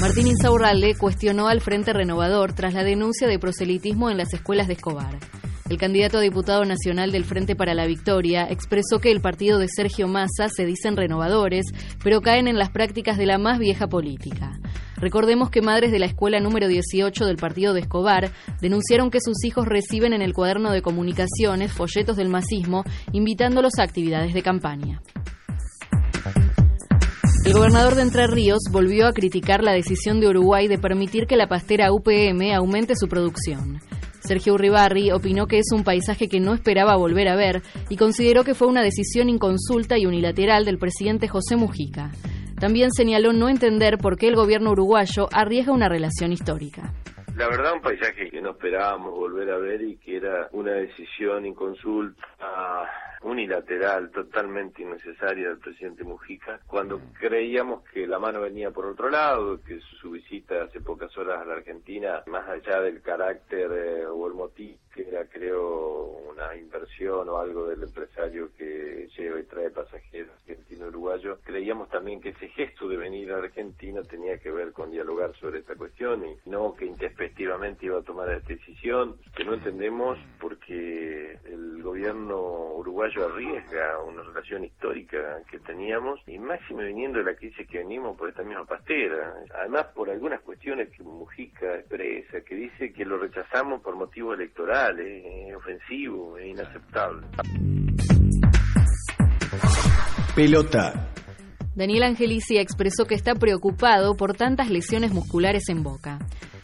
Martín Insaurralde cuestionó al Frente Renovador tras la denuncia de proselitismo en las escuelas de Escobar. El candidato a diputado nacional del Frente para la Victoria expresó que el partido de Sergio Massa se dicen renovadores, pero caen en las prácticas de la más vieja política. Recordemos que madres de la escuela número 18 del partido de Escobar denunciaron que sus hijos reciben en el cuaderno de comunicaciones folletos del masismo invitándolos a actividades de campaña. El gobernador de Entre Ríos volvió a criticar la decisión de Uruguay de permitir que la pastera UPM aumente su producción. Sergio Uribarri opinó que es un paisaje que no esperaba volver a ver y consideró que fue una decisión inconsulta y unilateral del presidente José Mujica. También señaló no entender por qué el gobierno uruguayo arriesga una relación histórica. La verdad, un paisaje que no esperábamos volver a ver y que era una decisión inconsulta, unilateral, totalmente innecesaria del presidente Mujica, cuando creíamos que la mano venía por otro lado, que su visita hace pocas horas a la Argentina, más allá del carácter eh, o el motivo, que era creo una inversión o algo del empresario que lleva y trae pasajeros argentino-uruguayo, creíamos también que ese gesto de venir a Argentina tenía que ver con dialogar sobre esta cuestión y no que intempestivamente iba a tomar esta decisión, que no entendemos porque el gobierno uruguayo arriesga una relación histórica que teníamos y máximo viniendo de la crisis que venimos por esta misma pastera. Además, por algunas cuestiones que Mujica expresa, que dice que lo rechazamos por motivos es ofensivo, es inaceptable. Pelota. Daniel Angelici expresó que está preocupado por tantas lesiones musculares en Boca.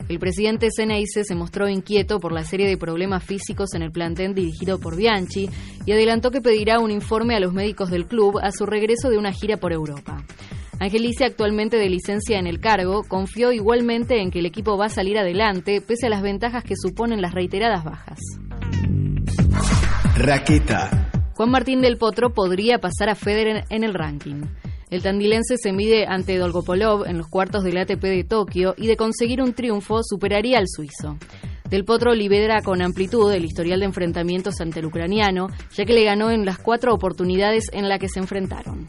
El presidente Ceneice se mostró inquieto por la serie de problemas físicos en el plantel dirigido por Bianchi y adelantó que pedirá un informe a los médicos del club a su regreso de una gira por Europa. Angelici, actualmente de licencia en el cargo, confió igualmente en que el equipo va a salir adelante pese a las ventajas que suponen las reiteradas bajas. Raqueta. Juan Martín del Potro podría pasar a Federer en el ranking. El tandilense se mide ante Dolgopolov en los cuartos del ATP de Tokio y de conseguir un triunfo superaría al suizo. Del Potro lidera con amplitud el historial de enfrentamientos ante el ucraniano, ya que le ganó en las cuatro oportunidades en las que se enfrentaron.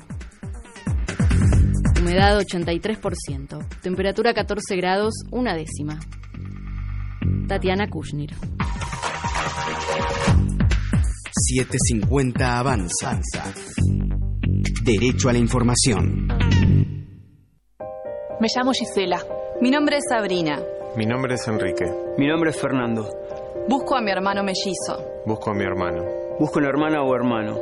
Humedad 83%, temperatura 14 grados, una décima. Tatiana Kushnir. 750 Avanza. Derecho a la información. Me llamo Gisela. Mi nombre es Sabrina. Mi nombre es Enrique. Mi nombre es Fernando. Busco a mi hermano mellizo. Busco a mi hermano. Busco una hermana o hermano.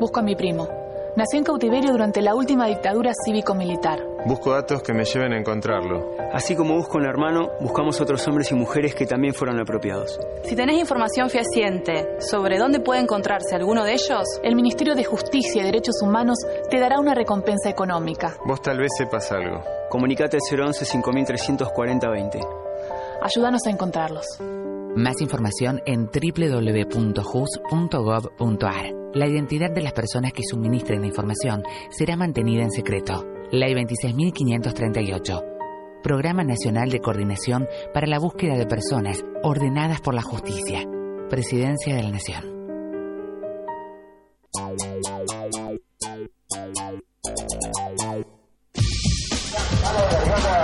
Busco a mi primo. Nació en cautiverio durante la última dictadura cívico-militar. Busco datos que me lleven a encontrarlo. Así como busco un hermano, buscamos otros hombres y mujeres que también fueron apropiados. Si tenés información fehaciente sobre dónde puede encontrarse alguno de ellos, el Ministerio de Justicia y Derechos Humanos te dará una recompensa económica. Vos tal vez sepas algo. Comunicate al 011 5340 20. Ayúdanos a encontrarlos. Más información en www.jus.gov.ar. La identidad de las personas que suministren la información será mantenida en secreto. Ley 26.538. Programa Nacional de Coordinación para la Búsqueda de Personas Ordenadas por la Justicia. Presidencia de la Nación.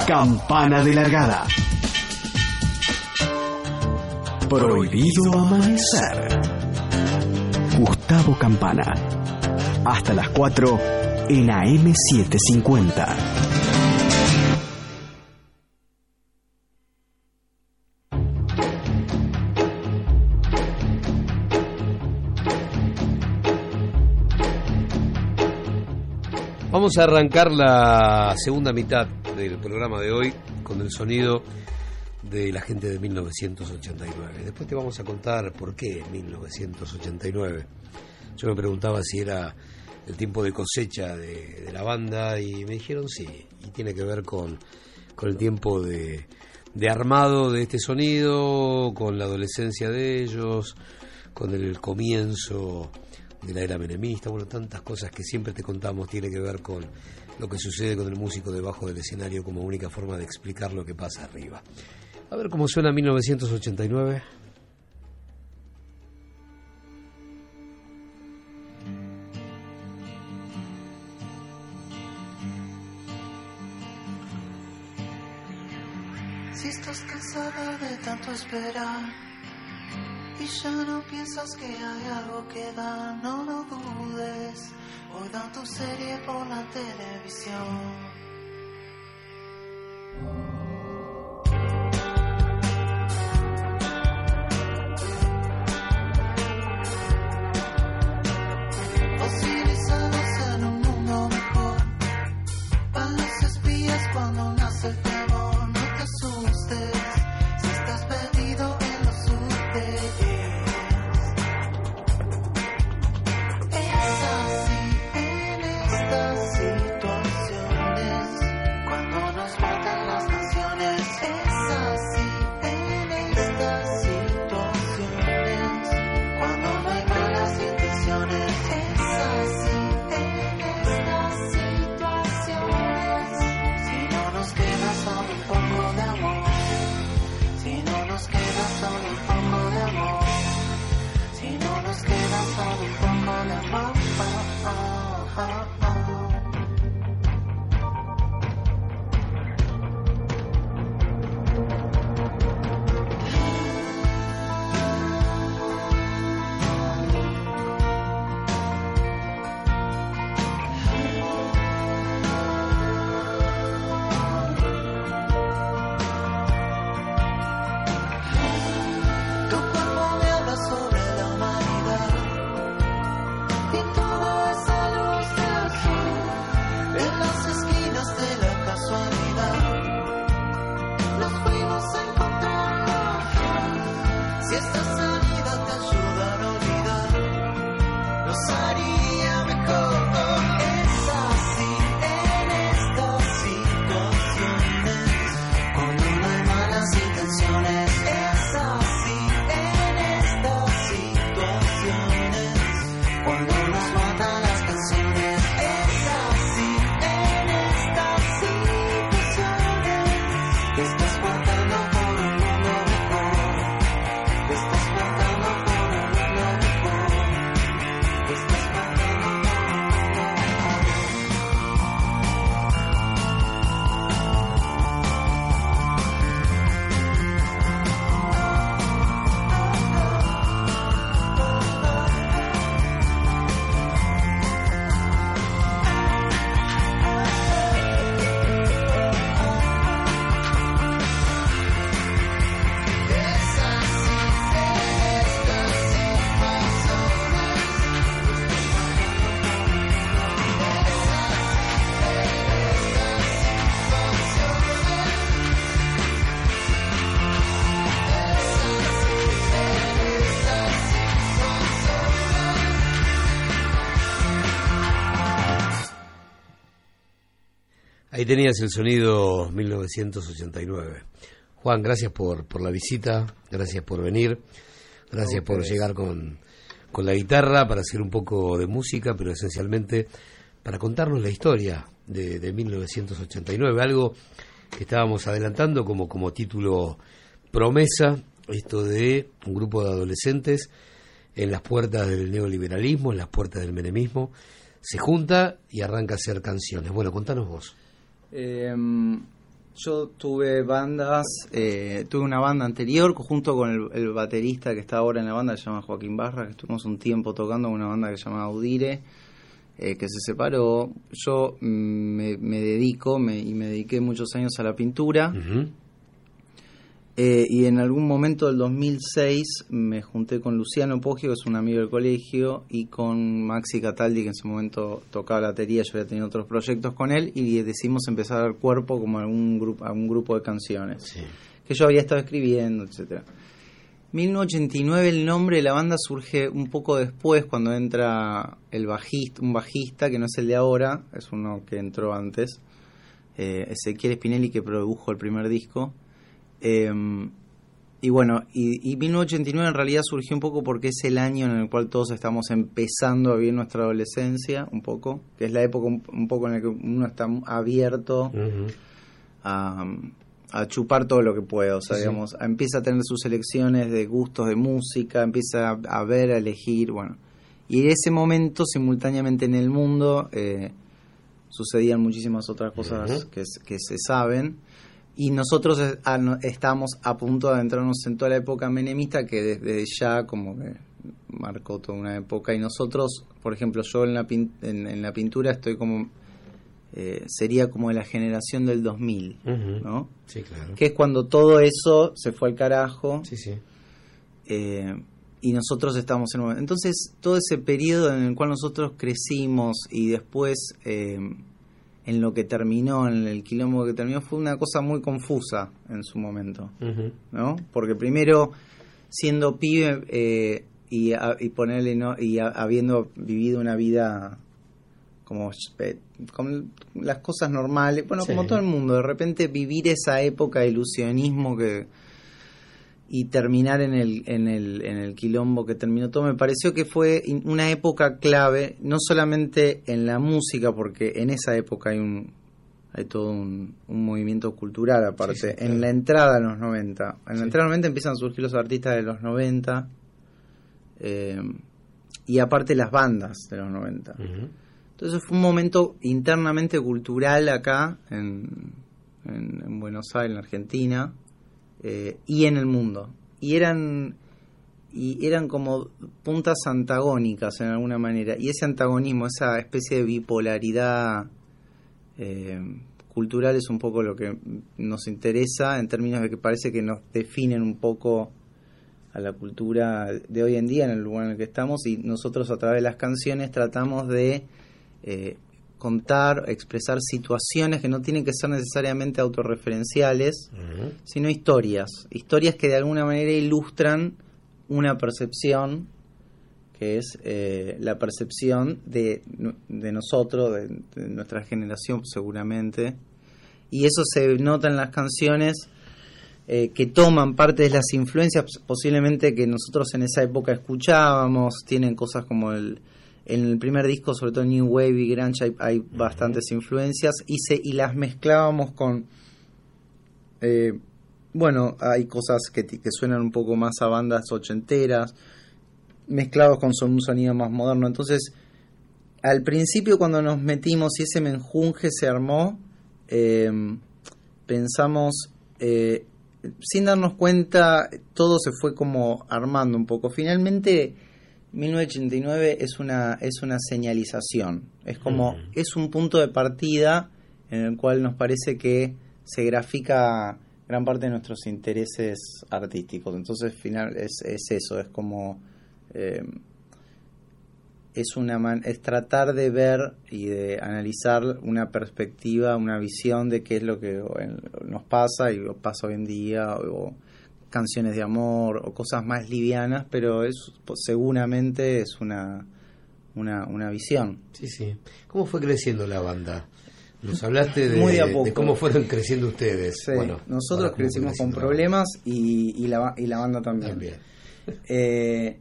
Campana de largada. Prohibido amanecer. Gustavo Campana. Hasta las 4 en AM750. Vamos a arrancar la segunda mitad del programa de hoy con el sonido de la gente de 1989. Después te vamos a contar por qué 1989. Yo me preguntaba si era el tiempo de cosecha de, la banda y me dijeron sí, y tiene que ver con, con el tiempo de, de armado de este sonido, con la adolescencia de ellos, con el comienzo de la era menemista, bueno, tantas cosas que siempre te contamos tiene que ver con lo que sucede con el músico debajo del escenario como única forma de explicar lo que pasa arriba. A ver cómo suena 1989. Si estás cansada de tanto esperar y ya no piensas que hay algo que da, no lo dudes. Hoy dan tu serie por la televisión. Tenías el sonido 1989. Juan, gracias por, por la visita, gracias por venir, gracias por llegar con, con la guitarra para hacer un poco de música, pero esencialmente para contarnos la historia de, de 1989, algo que estábamos adelantando como, como título promesa, esto de un grupo de adolescentes en las puertas del neoliberalismo, en las puertas del menemismo, se junta y arranca a hacer canciones. Bueno, contanos vos. Eh, yo tuve bandas, eh, tuve una banda anterior junto con el, baterista que está ahora en la banda, que se llama Joaquín Barra, que estuvimos un tiempo tocando con una banda que se llama Audire, eh, que se separó. Yo mm, me, me dedico me- y me dediqué muchos años a la pintura. Eh, y en algún momento del 2006 me junté con Luciano Poggio, que es un amigo del colegio, y con Maxi Cataldi, que en ese momento tocaba la batería, yo había tenido otros proyectos con él, y decidimos empezar a dar cuerpo como a un grupo, a un grupo de canciones, que yo había estado escribiendo, etcétera 1989 el nombre de la banda surge un poco después cuando entra el bajista, un bajista que no es el de ahora, es uno que entró antes, eh, Ezequiel Spinelli que produjo el primer disco. Eh, y bueno, y, y 1989 en realidad surgió un poco porque es el año en el cual todos estamos empezando a vivir nuestra adolescencia, un poco, que es la época un, un poco en la que uno está abierto a, a chupar todo lo que pueda, o sea, Sí, digamos, empieza a tener sus elecciones de gustos de música, empieza a, a ver, a elegir, bueno. Y en ese momento, simultáneamente en el mundo, eh, sucedían muchísimas otras cosas que, que se saben. Y nosotros no- estamos a punto de adentrarnos en toda la época menemista que desde ya como que marcó toda una época. Y nosotros, por ejemplo, yo en la, pin- en, en la pintura estoy como... eh, sería como de la generación del 2000, ¿no? Sí, claro. Que es cuando todo eso se fue al carajo. Sí, sí. Eh, y nosotros estamos en un momento. Entonces, todo ese periodo en el cual nosotros crecimos y después eh, en lo que terminó, en el quilombo que terminó, fue una cosa muy confusa en su momento, ¿no? Porque primero, siendo pibe eh, y, a- y ponerle, ¿no? Y a- habiendo vivido una vida como eh, con las cosas normales, bueno, Sí. como todo el mundo, de repente vivir esa época de ilusionismo que y terminar en el, en el, en el quilombo que terminó todo, me pareció que fue una época clave, no solamente en la música, porque en esa época hay un hay todo un, un movimiento cultural aparte, Sí, sí, en la entrada a los 90. En la entrada a los 90 empiezan a surgir los artistas de los 90, eh, y aparte las bandas de los 90. Entonces fue un momento internamente cultural acá en, en, en Buenos Aires, en Argentina, eh, y en el mundo. Y eran y eran como puntas antagónicas en alguna manera. Y ese antagonismo, esa especie de bipolaridad eh, cultural es un poco lo que nos interesa en términos de que parece que nos definen un poco a la cultura de hoy en día en el lugar en el que estamos y nosotros a través de las canciones tratamos de eh, contar, expresar situaciones que no tienen que ser necesariamente autorreferenciales, sino historias, historias que de alguna manera ilustran una percepción que es eh, la percepción de, de nosotros, de, de nuestra generación seguramente, y eso se nota en las canciones eh, que toman parte de las influencias posiblemente que nosotros en esa época escuchábamos, tienen cosas como el, en el primer disco, sobre todo New Wave y Grunge, hay, hay bastantes influencias y, se, y las mezclábamos con... Eh, bueno, hay cosas que, que suenan un poco más a bandas ochenteras, mezclados con son- un sonido más moderno. Entonces, al principio cuando nos metimos y ese menjunje se armó, eh, pensamos, eh, sin darnos cuenta, todo se fue como armando un poco. Finalmente, 1989 es una, es una señalización, es como, es un punto de partida en el cual nos parece que se grafica gran parte de nuestros intereses artísticos. Entonces, final, es, es eso, es como... eh, es una man- es tratar de ver y de analizar una perspectiva, una visión de qué es lo que nos pasa y pasa hoy en día o, canciones de amor o cosas más livianas, pero es pues, seguramente es una una, una visión. Sí, sí. ¿Cómo fue creciendo la banda? Nos hablaste de, Muy de a de poco. cómo fueron creciendo ustedes. Sí, Bueno, nosotros ahora, ¿cómo crecimos con problemas y, y, la, y la banda también. Eh,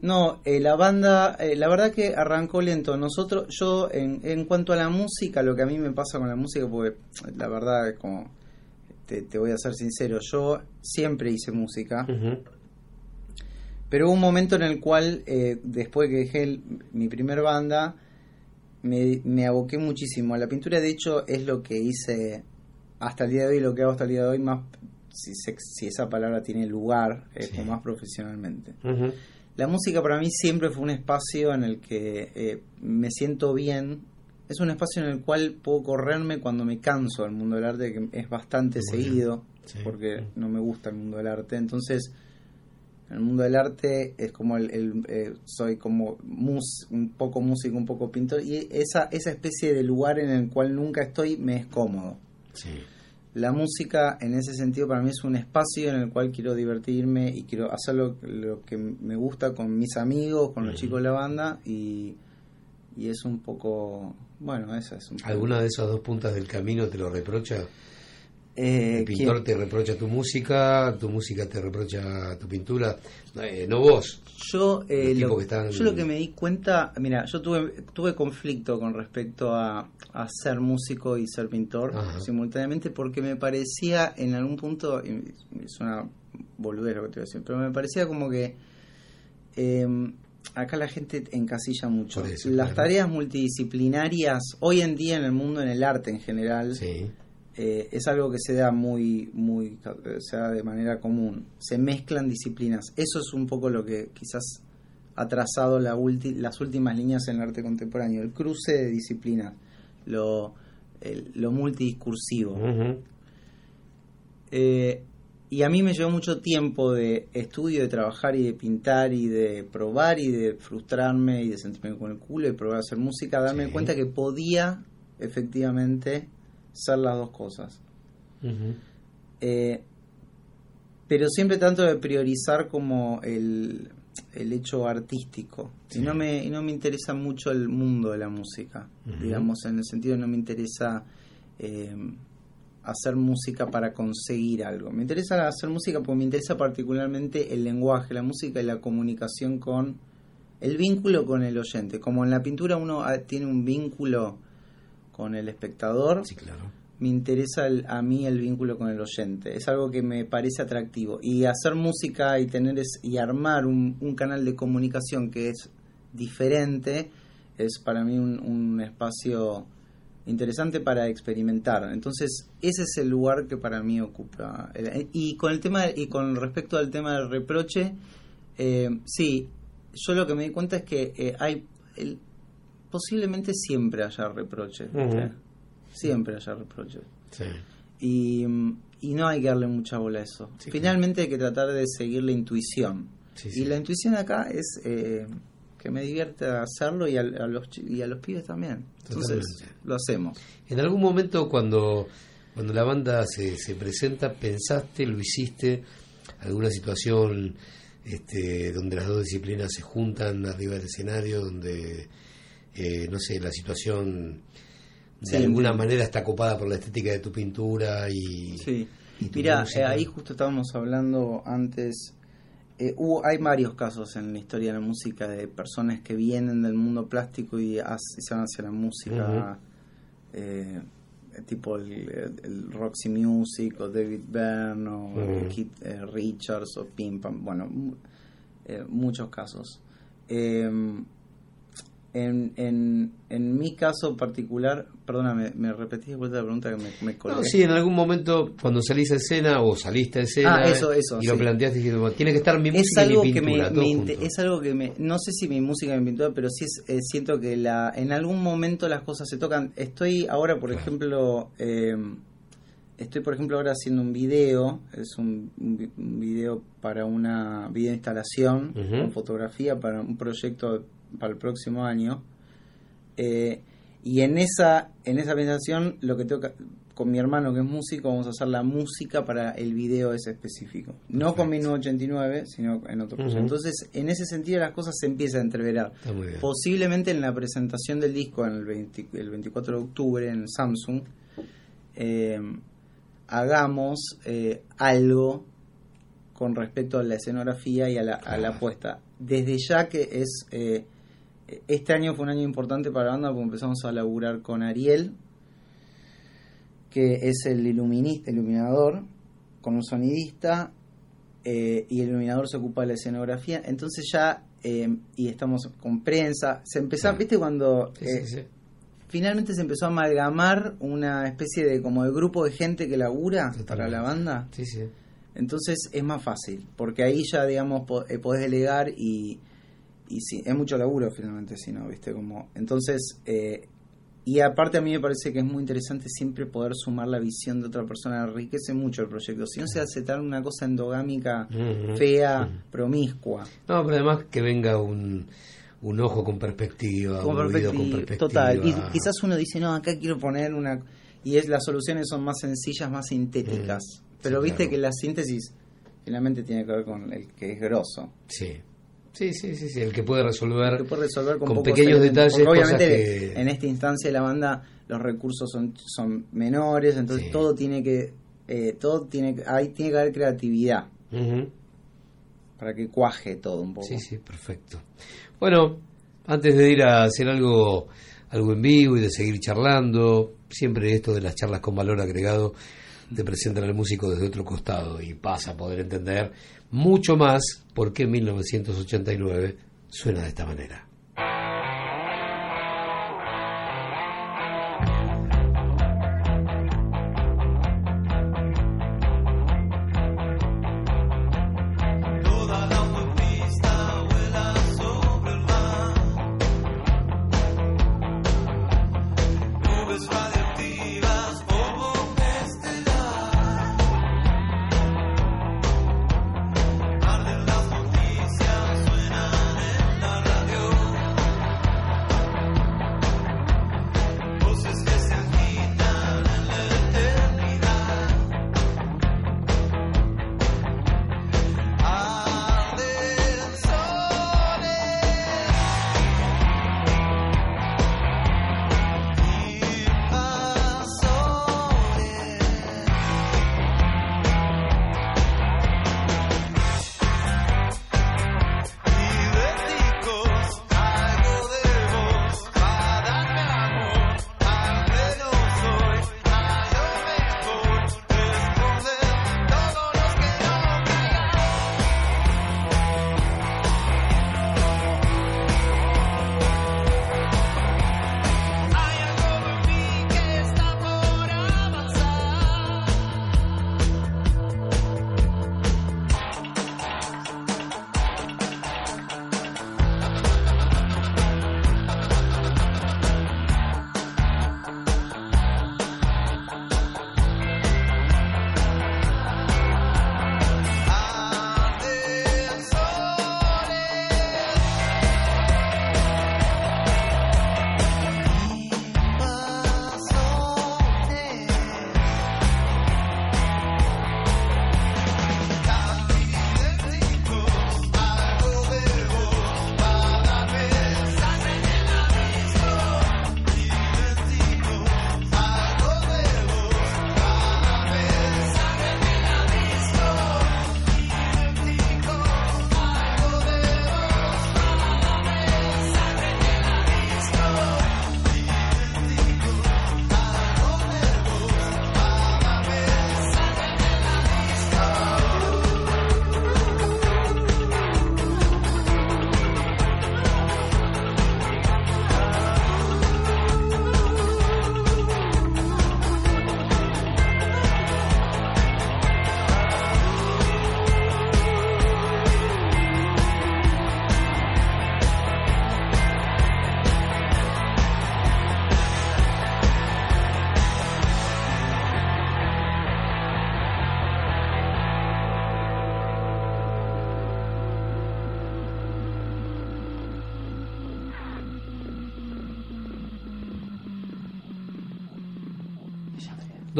no, eh, la banda, eh, la verdad que arrancó lento. Nosotros, yo, en, en cuanto a la música, lo que a mí me pasa con la música, porque la verdad es como, te, te voy a ser sincero, yo siempre hice música. Pero hubo un momento en el cual, eh, después que dejé el- mi primer banda, me, me aboqué muchísimo a la pintura. De hecho, es lo que hice hasta el día de hoy, lo que hago hasta el día de hoy, más si, esa palabra tiene lugar, es más profesionalmente. La música para mí siempre fue un espacio en el que eh, me siento bien. Es un espacio en el cual puedo correrme cuando me canso del mundo del arte, que es bastante seguido, sí. porque no me gusta el mundo del arte. Entonces, en el mundo del arte es como el, el, eh, soy como mus, un poco músico, un poco pintor, y esa, esa especie de lugar en el cual nunca estoy me es cómodo. La música en ese sentido para mí es un espacio en el cual quiero divertirme y quiero hacer lo, lo que me gusta con mis amigos, con los chicos de la banda y, y es un poco, bueno, esa es un. ¿Alguna de esas dos puntas del camino te lo reprocha? Eh, ¿El pintor ¿quién? te reprocha tu música? ¿Tu música te reprocha tu pintura? Eh, no vos. Yo, eh, lo, que están- yo lo que me di cuenta, mira, yo tuve, tuve conflicto con respecto a, a ser músico y ser pintor Ajá. simultáneamente porque me parecía en algún punto, y es una boludez lo que te voy a decir, pero me parecía como que eh, acá la gente encasilla mucho. Eso, Las claro. tareas multidisciplinarias, hoy en día en el mundo, en el arte en general, eh, es algo que se da muy, muy, eh, se da de manera común. Se mezclan disciplinas. Eso es un poco lo que quizás ha trazado la ulti- las últimas líneas en el arte contemporáneo. El cruce de disciplinas, lo, el- lo multidiscursivo. Eh, y a mí me llevó mucho tiempo de estudio, de trabajar y de pintar y de probar y de frustrarme y de sentirme con el culo y probar a hacer música, darme cuenta que podía efectivamente ser las dos cosas. Eh, pero siempre tanto de priorizar como el, el hecho artístico. Y, no me, y no me interesa mucho el mundo de la música, digamos, en el sentido no me interesa eh, hacer música para conseguir algo. Me interesa hacer música porque me interesa particularmente el lenguaje, la música y la comunicación con el vínculo con el oyente. Como en la pintura uno ah, tiene un vínculo con el espectador, me interesa el- a mí el vínculo con el oyente. Es algo que me parece atractivo. Y hacer música y tener es- y armar un, un canal de comunicación que es diferente, es para mí un, un espacio interesante para experimentar. Entonces, ese es el lugar que para mí ocupa. Y con el tema y con respecto al tema del reproche, eh, sí, yo lo que me di cuenta es que eh, hay el- posiblemente siempre haya reproches, ¿viste? Ujú. siempre haya reproches. Sí. Y, y no hay que darle mucha bola a eso. Finalmente hay que tratar de seguir la intuición. Sí, y la intuición acá es eh, que me divierte hacerlo y a, a los, y a los pibes también. Entonces Totalmente. lo hacemos. En algún momento cuando, cuando la banda se, se presenta, pensaste, lo hiciste, alguna situación este, donde las dos disciplinas se juntan arriba del escenario, donde, eh, no sé, la situación de Sí, alguna entiendo. manera está copada por la estética de tu pintura y... Sí. y tu Mira, música. eh, ahí justo estábamos hablando antes. Eh, hubo, hay varios casos en la historia de la música de personas que vienen del mundo plástico y, hace- y se van hacia la música, eh, tipo el, el Roxy Music o David Byrne o. Keith eh, Richards o Pim Pam. Bueno, eh, muchos casos. En, en, en mi caso particular, perdóname, me repetí de vuelta la pregunta que me, me colgué. No, sí, en algún momento cuando salís a escena o saliste a escena Ah, eso, eso, y lo planteaste bueno, tiene que estar mi es música y algo mi que me, es algo que me no sé si mi música y mi pintura pero sí es, eh, siento que la en algún momento las cosas se tocan estoy ahora por ejemplo eh, estoy por ejemplo ahora haciendo un video es un, un vi- un video para una video instalación Ujú. con fotografía para un proyecto para el próximo año. Eh, y en esa en esa presentación lo que tengo que- con mi hermano que es músico vamos a hacer la música para el video ese específico. No con 1989 sino en otro Ujú. entonces en ese sentido las cosas se empiezan a entreverar. Posiblemente en la presentación del disco en el, 20 el 24 de octubre en Samsung eh, hagamos eh, algo con respecto a la escenografía y a la, a la puesta. Desde ya que es... eh, este año fue un año importante para la banda porque empezamos a laburar con Ariel, que es el ilumini- iluminador, con un sonidista, eh, y el iluminador se ocupa de la escenografía. Entonces ya, eh, y estamos con prensa, se empezó, ¿viste cuando... Sí, eh, sí, sí. Finalmente se empezó a amalgamar una especie de como de grupo de gente que labura para la banda. Sí, sí. Entonces es más fácil, porque ahí ya, digamos, po- podés delegar y, y sí, es mucho laburo finalmente, si no, ¿viste? Como, entonces, eh, y aparte a mí me parece que es muy interesante siempre poder sumar la visión de otra persona, enriquece mucho el proyecto. Si no se hace tal una cosa endogámica, fea, promiscua. No, pero además que venga un, un ojo con perspectiva, Con un oído perspecti- con perspectiva. Total. Y quizás uno dice, no, acá quiero poner una... Y es las soluciones son más sencillas, más sintéticas. Pero Sí, viste claro. que la síntesis finalmente tiene que ver con el que es grosso. Sí. Sí, sí, sí, sí, el que puede resolver, Que puede resolver con, pequeños detalles Porque cosas obviamente que... en esta instancia de la banda los recursos son, son menores, entonces todo tiene que... eh, todo tiene ahí tiene que haber creatividad Ujú. para que cuaje todo un poco. Sí, sí, perfecto. Bueno, antes de ir a hacer algo, algo en vivo y de seguir charlando, siempre esto de las charlas con valor agregado te presentan al músico desde otro costado y pasa a poder entender mucho más por qué 1989 suena de esta manera.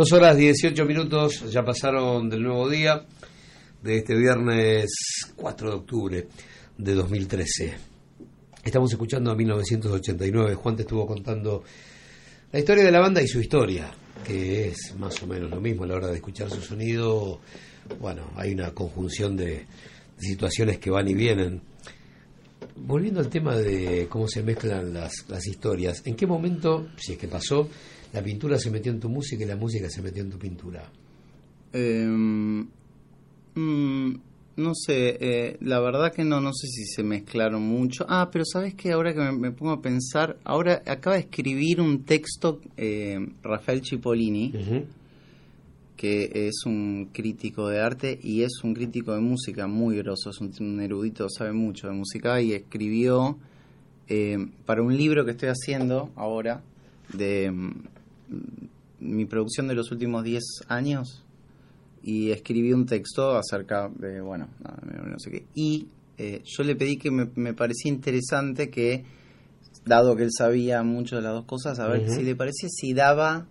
Dos horas 18 minutos ya pasaron del nuevo día de este viernes 4 de octubre de 2013. Estamos escuchando a 1989. Juan te estuvo contando la historia de la banda y su historia, que es más o menos lo mismo a la hora de escuchar su sonido. Bueno, hay una conjunción de, de situaciones que van y vienen. Volviendo al tema de cómo se mezclan las, las historias, ¿en qué momento, si es que pasó, la pintura se metió en tu música y la música se metió en tu pintura? Em, mm, no sé, eh, la verdad que no, no sé si se mezclaron mucho. Ah, pero sabes que ahora que me, me pongo a pensar, ahora acaba de escribir un texto eh, Rafael Cipollini, que es un crítico de arte y es un crítico de música muy grosso, es un, un erudito, sabe mucho de música y escribió eh, para un libro que estoy haciendo ahora de mm, mi producción de los últimos 10 años y escribí un texto acerca de, bueno, no, sé qué. Y eh, yo le pedí que me, me parecía interesante que, dado que él sabía mucho de las dos cosas, a ver si le parecía si daba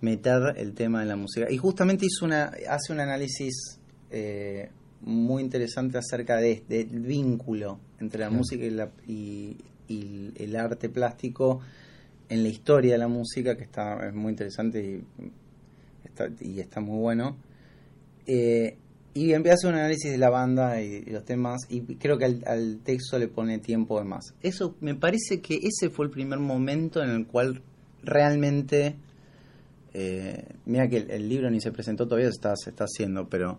meter el tema de la música. Y justamente hizo una, hace un análisis eh, muy interesante acerca de, del vínculo entre la música y, la, y, y el arte plástico en la historia de la música, que está es muy interesante y está, y está muy bueno. Eh, y empieza un análisis de la banda y, los temas, y creo que al, texto le pone tiempo de más. Eso me parece que ese fue el primer momento en el cual realmente. Eh, mira que el, el libro ni se presentó todavía, se está, se está haciendo, pero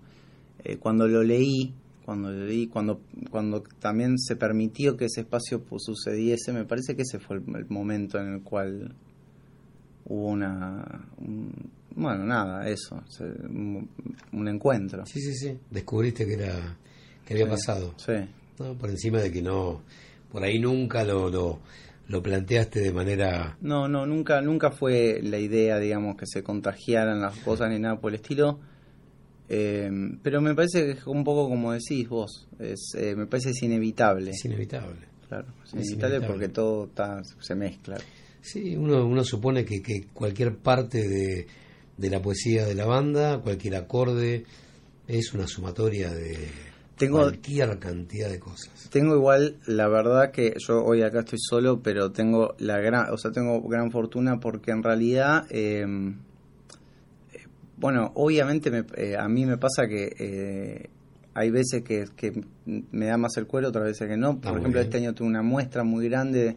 eh, cuando lo leí, cuando leí, cuando, cuando también se permitió que ese espacio pues, sucediese, me parece que ese fue el, el momento en el cual hubo una. un- bueno, nada, eso, se- un, un encuentro. Sí, sí, sí. Descubriste que era que había Sí, pasado. Sí. ¿no? Por encima de que no, por ahí nunca lo, lo, lo planteaste de manera... No, no, nunca, nunca fue la idea, digamos, que se contagiaran las cosas ni nada por el estilo. Eh, pero me parece que es un poco como decís vos, es, eh, me parece es inevitable. Es inevitable. Claro, es, Es inevitable, inevitable. porque todo está, se mezcla. Sí, uno, uno supone que, que cualquier parte de, de la poesía de la banda, cualquier acorde, es una sumatoria de Tengo- cualquier cantidad de cosas. Tengo igual, la verdad que yo hoy acá estoy solo, pero tengo la gran, o sea, tengo gran fortuna porque en realidad, eh, bueno, obviamente me- eh, a mí me pasa que eh, hay veces que, que me da más el cuero, otras veces que no. Por Ah, muy ejemplo, este año tuve una muestra muy grande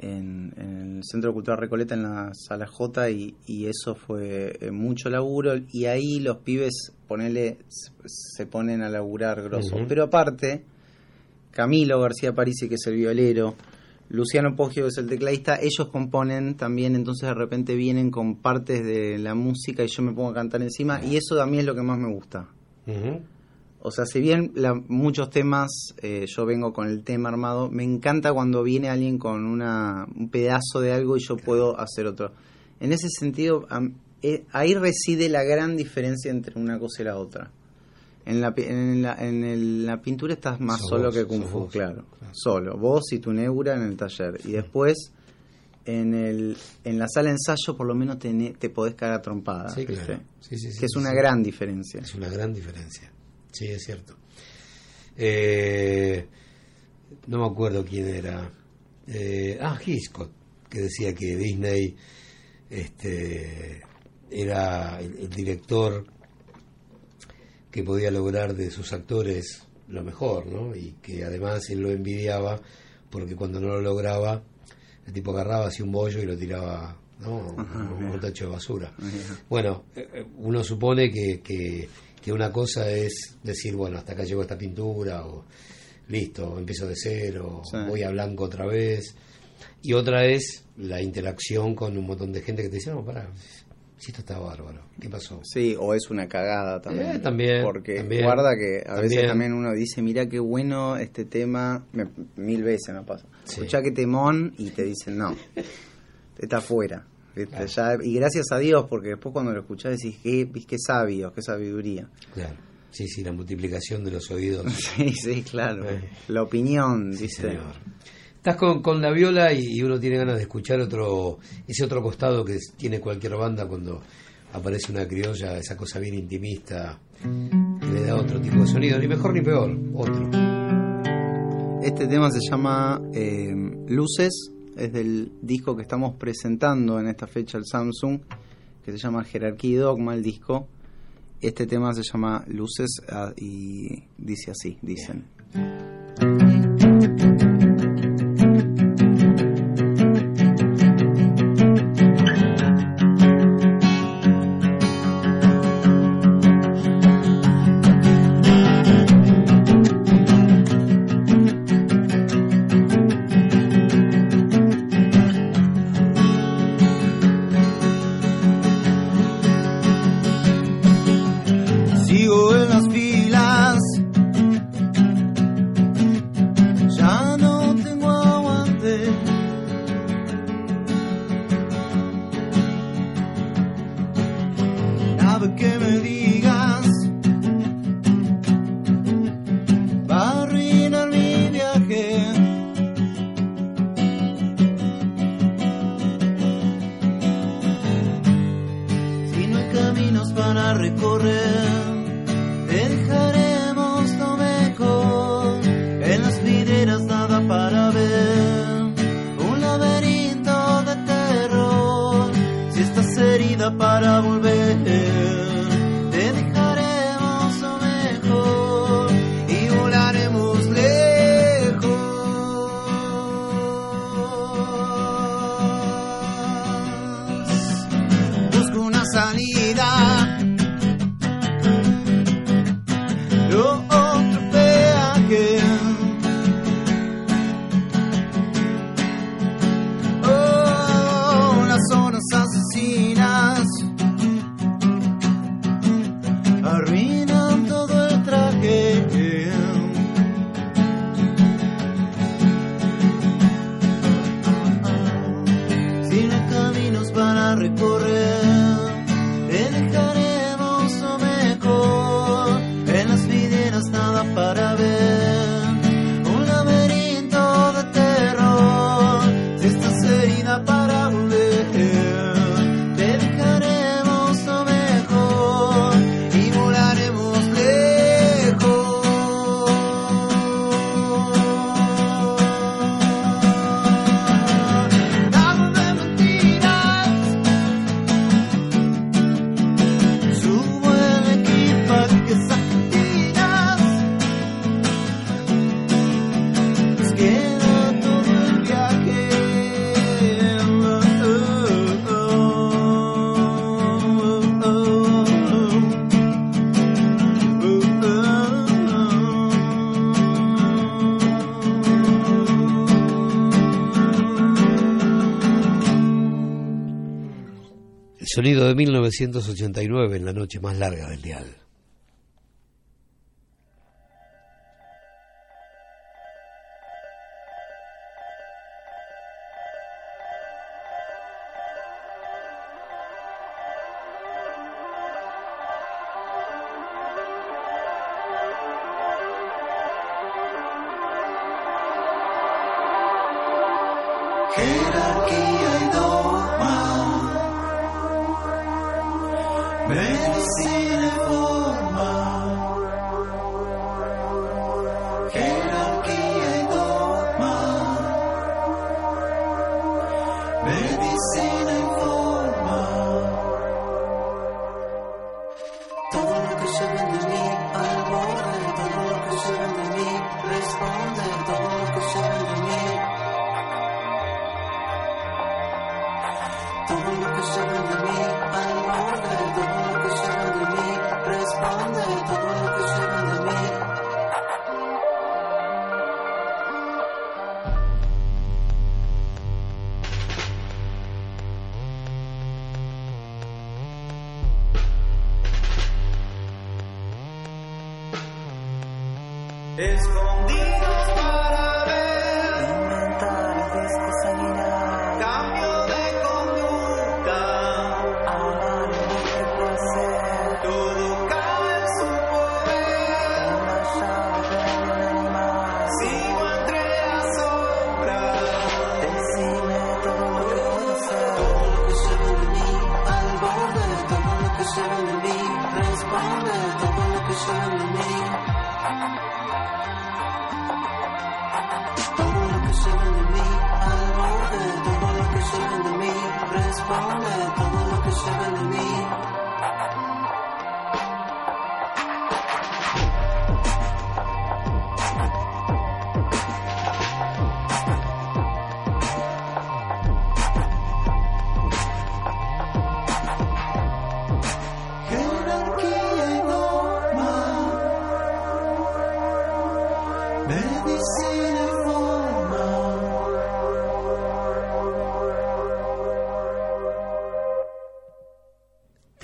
en, en el Centro Cultural Recoleta, en la Sala J, y, y eso fue eh, mucho laburo. Y ahí los pibes, ponele, se, ponen a laburar grosso. Pero aparte, Camilo García Parisi, que es el violero, Luciano Poggio, que es el tecladista, ellos componen también, entonces de repente vienen con partes de la música y yo me pongo a cantar encima, y eso a mí es lo que más me gusta. O sea, si bien la- muchos temas, eh, yo vengo con el tema armado, me encanta cuando viene alguien con una, un pedazo de algo y yo puedo hacer otro. En ese sentido, eh, ahí reside la gran diferencia entre una cosa y la otra. En la, en la, en el- la pintura estás más solo vos, que Kung Fu, vos, claro. Solo, vos y tu neura en el taller. Y después, en, el, en la sala de ensayo, por lo menos te, te podés caer a trompada. Sí, ¿viste? claro. Sí, sí, sí, que es una gran diferencia. Es una gran diferencia. Sí, es cierto. Eh, no me acuerdo quién era. Eh, ah, Hitchcock, que decía que Disney este, era el, el director que podía lograr de sus actores lo mejor, ¿no? Y que además él lo envidiaba porque cuando no lo lograba, el tipo agarraba así un bollo y lo tiraba, ¿no? Ajá, un, tacho de basura. Bueno, eh, eh, uno supone que, que, que una cosa es decir, bueno, hasta acá llegó esta pintura, o listo, empiezo de cero, Sí. voy a blanco otra vez. Y otra es la interacción con un montón de gente que te dice, no, pará, si esto está bárbaro, ¿qué pasó? Sí, o es una cagada también. Eh, también, Porque también, guarda que a veces también. también uno dice, mira qué bueno este tema, me- mil veces me pasa. Sí. Escuchá qué temón y te dicen, no, está afuera. ¿viste? Ya- y gracias a Dios, porque después cuando lo escuchás decís, qué, qué sabios, qué sabiduría. Claro, sí, sí, la multiplicación de los oídos. Sí, sí, claro. Eh. La opinión, Sí, ¿viste? señor. Estás con, con la viola y uno tiene ganas de escuchar otro ese otro costado que tiene cualquier banda cuando aparece una criolla, esa cosa bien intimista, que le da otro tipo de sonido, ni mejor ni peor, otro. Este tema se llama eh, Luces, es del disco que estamos presentando en esta fecha el Samsung, que se llama Jerarquía y Dogma, el disco. Este tema se llama Luces ah, y dice así, dicen. 1989 en la noche más larga del dial.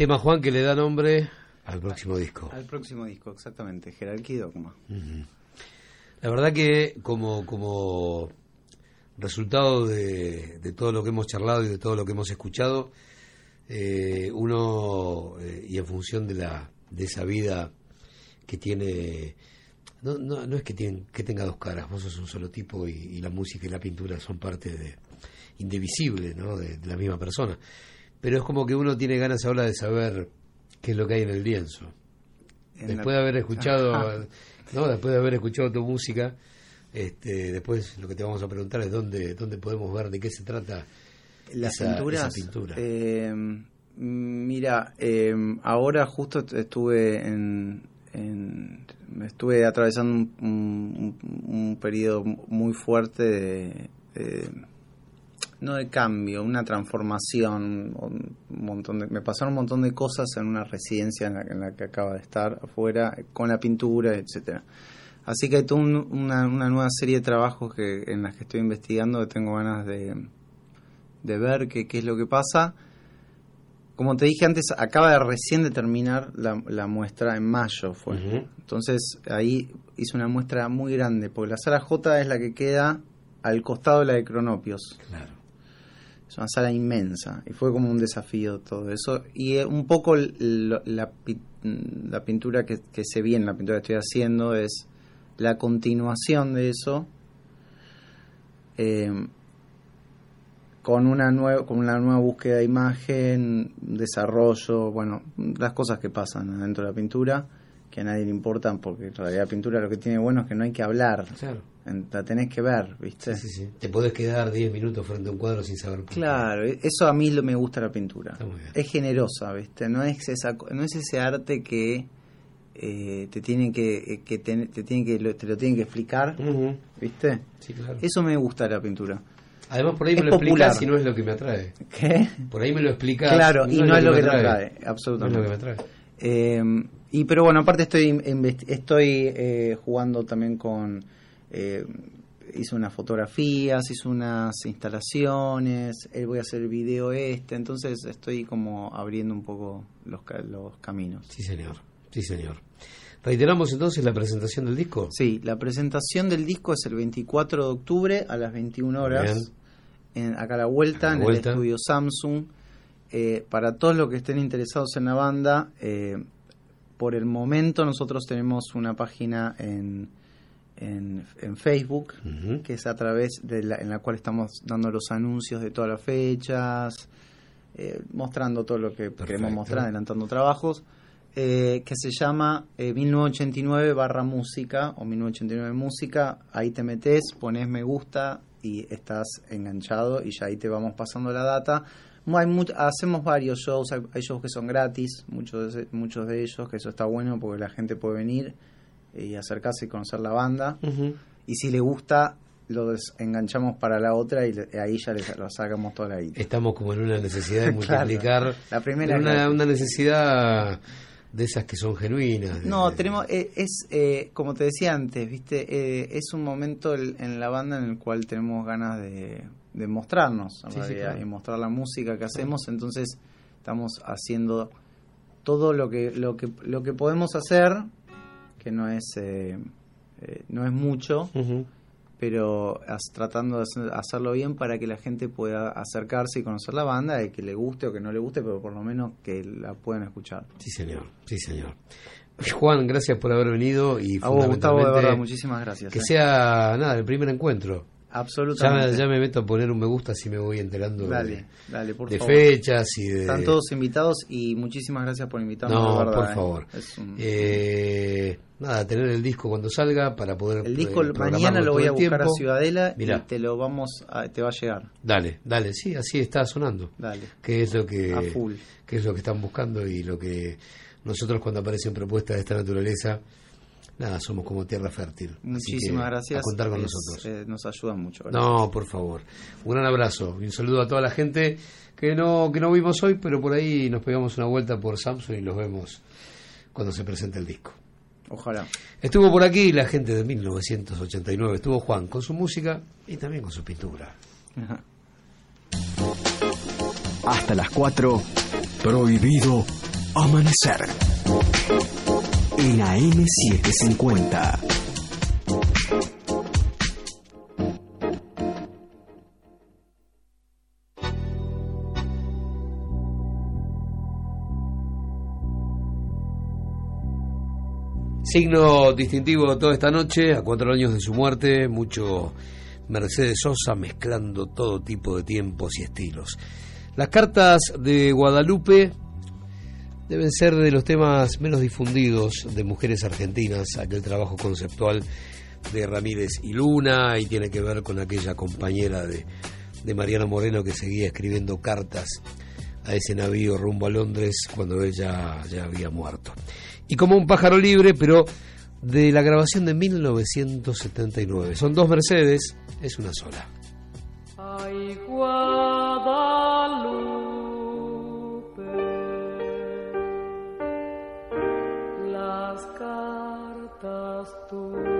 Tema Juan que le da nombre al próximo disco. Al próximo disco, exactamente, Jerarquía y Dogma. La verdad que como, como resultado de, de todo lo que hemos charlado y de todo lo que hemos escuchado, eh, uno, eh, y en función de, la, de esa vida que tiene, no, no, no es que, tiene, que tenga dos caras, vos sos un solo tipo y, y la música y la pintura son parte de, indivisible ¿no? de, de la misma persona. Pero es como que uno tiene ganas ahora de saber qué es lo que hay en el lienzo. En Después la- de haber escuchado, no, después de haber escuchado tu música, este, después lo que te vamos a preguntar es dónde, dónde podemos ver de qué se trata Las esa, pinturas. esa pintura. eh, mira, eh, ahora justo est- estuve en, en- me estuve atravesando un, un- un periodo muy fuerte de, de- no de cambio, una transformación, un montón de, me pasaron un montón de cosas en una residencia en la, en la que acaba de estar afuera con la pintura, etcétera. Así que hay toda un- una, una nueva serie de trabajos que en las que estoy investigando que tengo ganas de, de ver qué, qué es lo que pasa. Como te dije antes, acaba de recién de terminar la, la muestra en mayo fue. Entonces ahí hice una muestra muy grande, porque la sala J es la que queda al costado de la de Cronopios. Claro. Es una sala inmensa y fue como un desafío todo eso. Y eh, un poco la, pi- la pintura que, que se viene, la pintura que estoy haciendo es la continuación de eso. eh, con una nueva con una nueva búsqueda de imagen, desarrollo, bueno, las cosas que pasan adentro de la pintura que a nadie le importan porque en realidad la pintura lo que tiene bueno es que no hay que hablar. Claro. La tenés que ver, ¿viste? Sí, sí. Te podés quedar 10 minutos frente a un cuadro sin saber. Claro, e- eso a mí lo me gusta la pintura. Está muy bien. Es generosa, ¿viste? No es esa co- no es ese arte que eh, te tienen que, eh, que te, te tienen que lo- te lo tienen que explicar. ¿viste? Sí, claro. Eso me gusta la pintura. Además, por ahí Es me lo popular. explicas y no es lo que me atrae. ¿Qué? Por ahí me lo explicas. Claro, y no es lo que te me atrae, absolutamente. No es lo que me atrae. Eh, y pero bueno, aparte estoy estoy eh, jugando también con eh, hice unas fotografías, hice unas instalaciones, eh, voy a hacer el video este, entonces estoy como abriendo un poco los los caminos. Sí, señor. Sí, señor. Reiteramos entonces la presentación del disco. Sí, la presentación del disco es el 24 de octubre a las 21 horas. En, acá a la vuelta, A la en vuelta. el estudio Samsung. Eh, para todos los que estén interesados en la banda, eh, por el momento nosotros tenemos una página en, en, en Facebook, que es a través de la, en la cual estamos dando los anuncios de todas las fechas, eh, mostrando todo lo que queremos mostrar, adelantando trabajos, eh, que se llama eh, 1989 barra música o 1989 música. Ahí te metes, pones me gusta y estás enganchado y ya ahí te vamos pasando la data. Hay hacemos varios shows, hay, hay shows que son gratis, muchos de, muchos de ellos, que eso está bueno porque la gente puede venir y acercarse y conocer la banda. Y si le gusta, lo enganchamos para la otra y le- ahí ya les, lo sacamos toda la guita. Estamos como en una necesidad de Claro. multiplicar. La primera una, una necesidad de esas que son genuinas. de- No, tenemos, eh, es, eh, como te decía antes, viste, Eh, es un momento el- en la banda en el cual tenemos ganas de, de mostrarnos, sí, claro. y mostrar la música que hacemos, entonces estamos haciendo todo lo que, lo que, lo que podemos hacer, que no es, eh, eh, no es mucho, pero as- tratando de hacer- hacerlo bien para que la gente pueda acercarse y conocer la banda, y que le guste o que no le guste, pero por lo menos que la puedan escuchar. Sí, señor. Sí, señor. Juan, gracias por haber venido y A vos, Gustavo, de verdad, muchísimas gracias. Que eh. sea, nada, el primer encuentro. Absolutamente. Ya, ya me meto a poner un me gusta así me voy enterando Dale, de, dale, por de favor. fechas y de... Están todos invitados y muchísimas gracias por invitarnos. No, verdad, por eh. favor. Un- Eh, nada, tener el disco cuando salga para poder... el disco eh, mañana lo voy a buscar a. Ciudadela Mirá. y te lo vamos a, te va a llegar. Dale, dale, sí, así está sonando. Dale. Que es lo que A full. que es lo que están buscando y lo que nosotros cuando aparecen propuestas de esta naturaleza, nada, somos como tierra fértil. Muchísimas gracias. A contar con Es, nosotros. eh, nos ayudan mucho. gracias. No, por favor. Un gran abrazo y un saludo a toda la gente que no que no vimos hoy, pero por ahí nos pegamos una vuelta por Samsung y los vemos cuando se presente el disco. Ojalá. Estuvo por aquí la gente de 1989, estuvo Juan con su música y también con su pintura. Hasta las 4, prohibido amanecer. En AM750. Signo distintivo toda esta noche, a cuatro años de su muerte, mucho Mercedes Sosa mezclando todo tipo de tiempos y estilos. Las cartas de Guadalupe deben ser de los temas menos difundidos de mujeres argentinas, aquel trabajo conceptual de Ramírez y Luna, y tiene que ver con aquella compañera de, de Moreno que seguía escribiendo cartas a ese navío rumbo a Londres cuando ella ya había muerto. Y como un pájaro libre, pero de la grabación de 1979. Son dos Mercedes, es una sola. Ay, cartas tuyas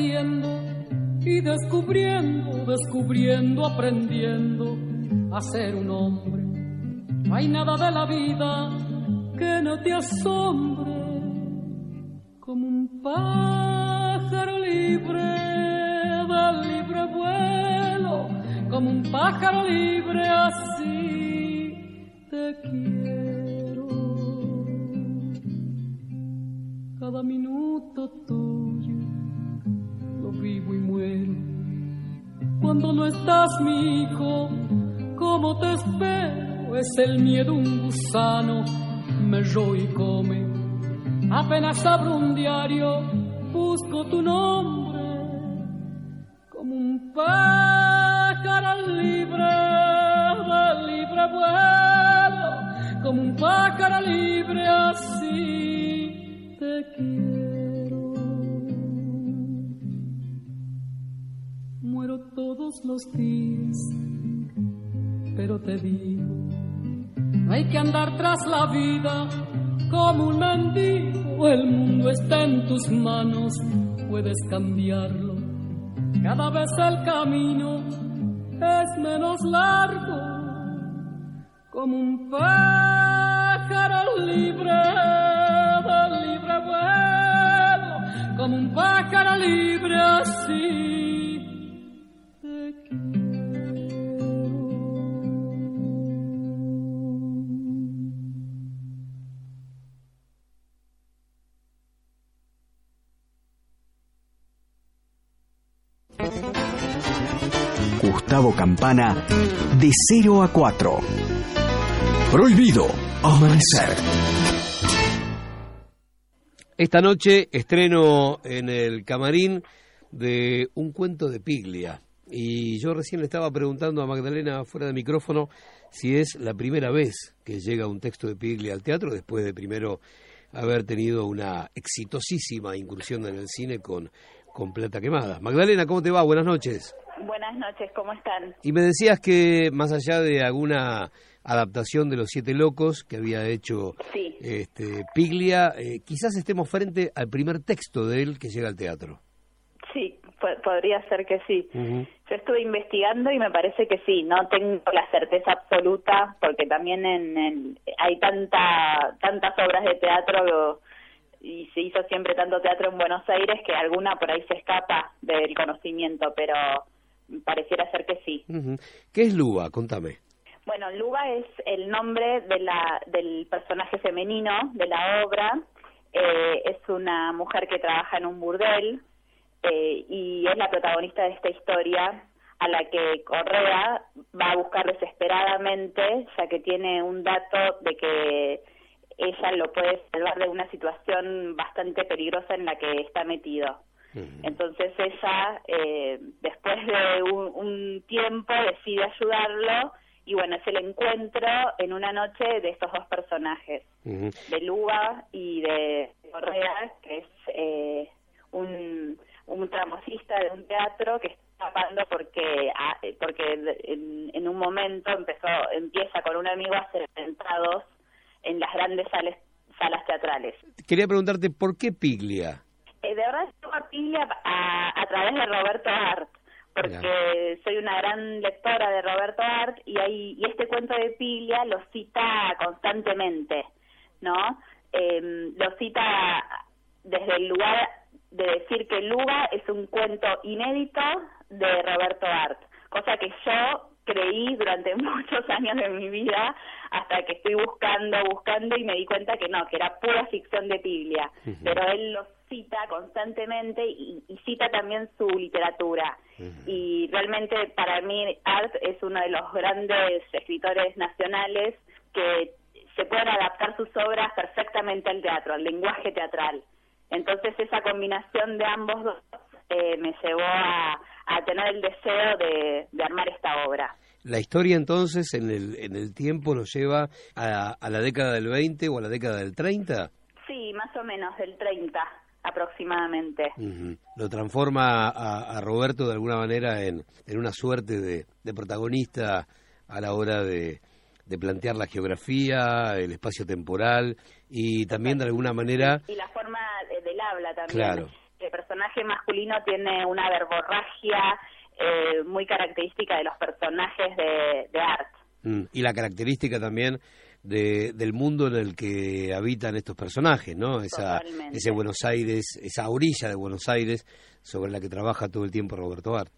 y descubriendo, descubriendo, aprendiendo a ser un hombre No hay nada de la vida que no te asombre como un pájaro libre del libre vuelo, como un pájaro libre así te quiero. Cada minuto tuyo y muero. Cuando no estás, mi hijo, ¿cómo te espero? Es el miedo un gusano, me roe y come. Apenas abro un diario, busco tu nombre como un pájaro libre libre vuelo, como un pájaro libre así te quiero. Los días, pero te digo, no hay que andar tras la vida como un mendigo, el mundo está en tus manos, puedes cambiarlo. Cada vez el camino es menos largo, como un pájaro libre libre vuelo, como un pájaro libre así. Gustavo Campana, de 0 a 4. Prohibido amanecer. Esta noche estreno en el camarín de un cuento de Piglia. Y yo recién le estaba preguntando a Magdalena fuera de micrófono si es la primera vez que llega un texto de Piglia al teatro después de primero haber tenido una exitosísima incursión en el cine con, con Plata Quemada. Magdalena, ¿cómo te va? Buenas noches. Buenas noches, ¿cómo están? Y me decías que más allá de alguna adaptación de Los Siete Locos que había hecho Sí. este, Piglia, eh, quizás estemos frente al primer texto de él que llega al teatro. Sí, po- podría ser que sí. Yo estuve investigando y me parece que sí, no tengo la certeza absoluta porque también en, en- hay tanta tantas obras de teatro y se hizo siempre tanto teatro en Buenos Aires que alguna por ahí se escapa del conocimiento, pero pareciera ser que sí. ¿Qué es Luba? Contame. Bueno, Luba es el nombre de la, del personaje femenino de la obra. Eh, es una mujer que trabaja en un burdel eh, y es la protagonista de esta historia a la que Correa va a buscar desesperadamente, ya que tiene un dato de que ella lo puede salvar de una situación bastante peligrosa en la que está metido. Entonces ella, eh, después de un, un tiempo, decide ayudarlo y bueno, es el encuentro en una noche de estos dos personajes, de Luba y de Correa, que es eh, un, un tramosista de un teatro que está escapando porque ah, eh, porque en, en un momento empezó empieza con un amigo a hacer atentados en las grandes sales, salas teatrales. Quería preguntarte, ¿por qué Piglia? Eh, de verdad a Piglia a, a través de Roberto Art, porque soy una gran lectora de Roberto Art y, hay, y este cuento de Piglia lo cita constantemente, ¿no? Eh, lo cita desde el lugar de decir que Luga es un cuento inédito de Roberto Art, cosa que yo creí durante muchos años de mi vida hasta que estoy buscando, buscando y me di cuenta que no, que era pura ficción de Piglia, pero él lo cita constantemente y, y cita también su literatura. Y realmente para mí Art es uno de los grandes escritores nacionales que se pueden adaptar sus obras perfectamente al teatro, al lenguaje teatral. Entonces esa combinación de ambos dos eh, me llevó a, a tener el deseo de, de armar esta obra. La historia entonces en el, en el tiempo nos lleva a, a la década del 20 o a la década del 30. Sí, más o menos del 30 aproximadamente. Lo transforma a, a Roberto de alguna manera en, en una suerte de, de protagonista a la hora de, de plantear la geografía, el espacio temporal y también de alguna manera, Y la forma del habla también. claro, El personaje masculino tiene una verborragia eh, muy característica de los personajes de, de Art. Mm, Y la característica también de, del mundo en el que habitan estos personajes, ¿no? Esa, Totalmente. ese Buenos Aires, esa orilla de Buenos Aires sobre la que trabaja todo el tiempo Roberto Art.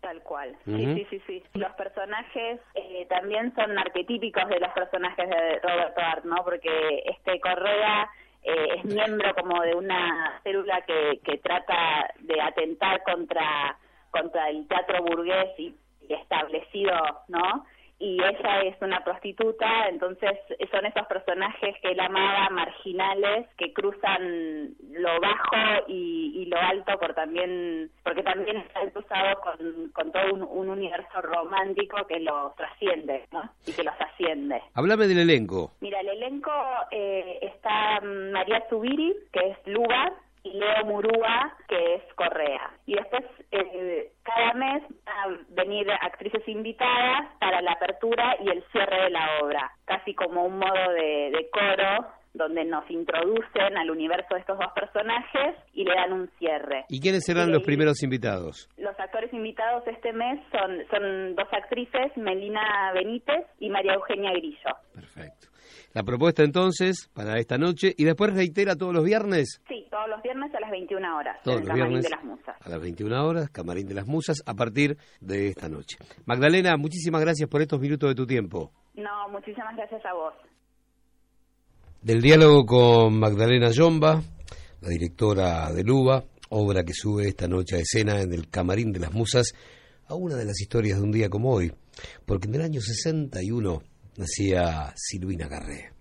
Tal cual. Sí, sí, sí, sí. Los personajes eh, también son arquetípicos de los personajes de Roberto Art, ¿no? Porque este Correa eh, es miembro como de una célula que, que trata de atentar contra contra el teatro burgués y, y establecido, ¿no? Y ella es una prostituta, entonces son esos personajes que él amaba, marginales, que cruzan lo bajo y, y lo alto por también, porque también están cruzados con, con todo un, un universo romántico que los trasciende, ¿no? Y que los asciende. Háblame del elenco. Mira, el elenco eh, está María Zubiri, que es Luga, y Leo Murúa, que es Correa. Y después, eh, cada mes van a venir actrices invitadas para la apertura y el cierre de la obra, casi como un modo de, de coro donde nos introducen al universo de estos dos personajes y le dan un cierre. ¿Y quiénes serán los primeros invitados? Los actores invitados este mes son, son dos actrices, Melina Benítez y María Eugenia Grillo. La propuesta entonces para esta noche y después reitera todos los viernes. Sí, todos los viernes a las 21 horas, Todos en el los Camarín viernes de las Musas. a las 21 horas, Camarín de las Musas, a partir de esta noche. Magdalena, muchísimas gracias por estos minutos de tu tiempo. No, muchísimas gracias a vos. Del diálogo con Magdalena Yomba, la directora de Luba, obra que sube esta noche a escena en el Camarín de las Musas, a una de las historias de un día como hoy, porque en el año 61 nacía Silvina Garré.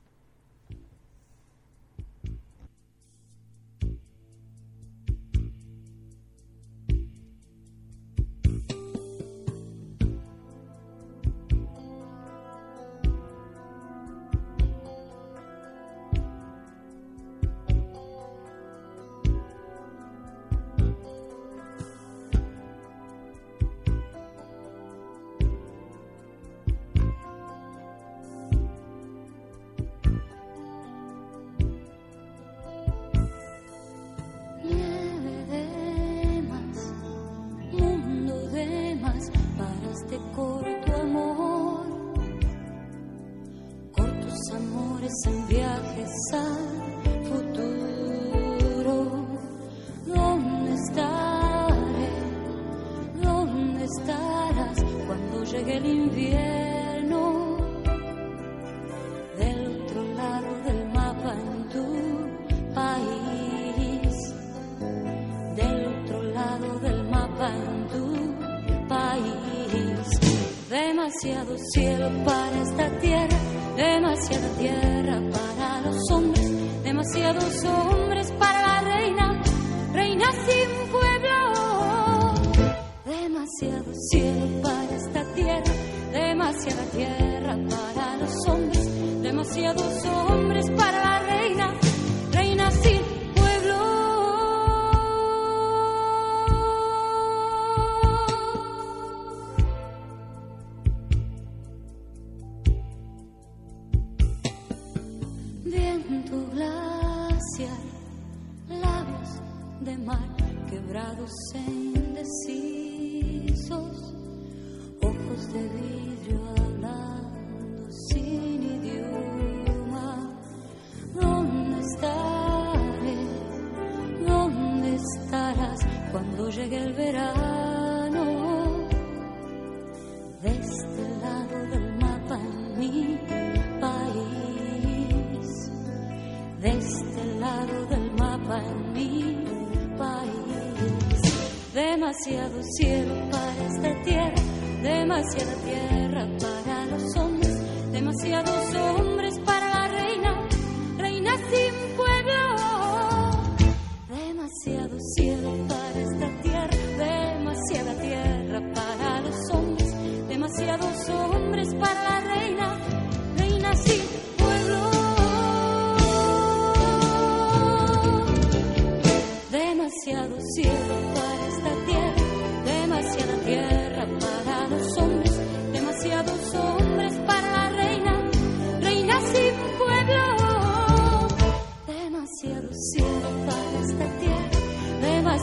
Demasiado cielo para esta tierra, demasiada tierra para los hombres, demasiados hombres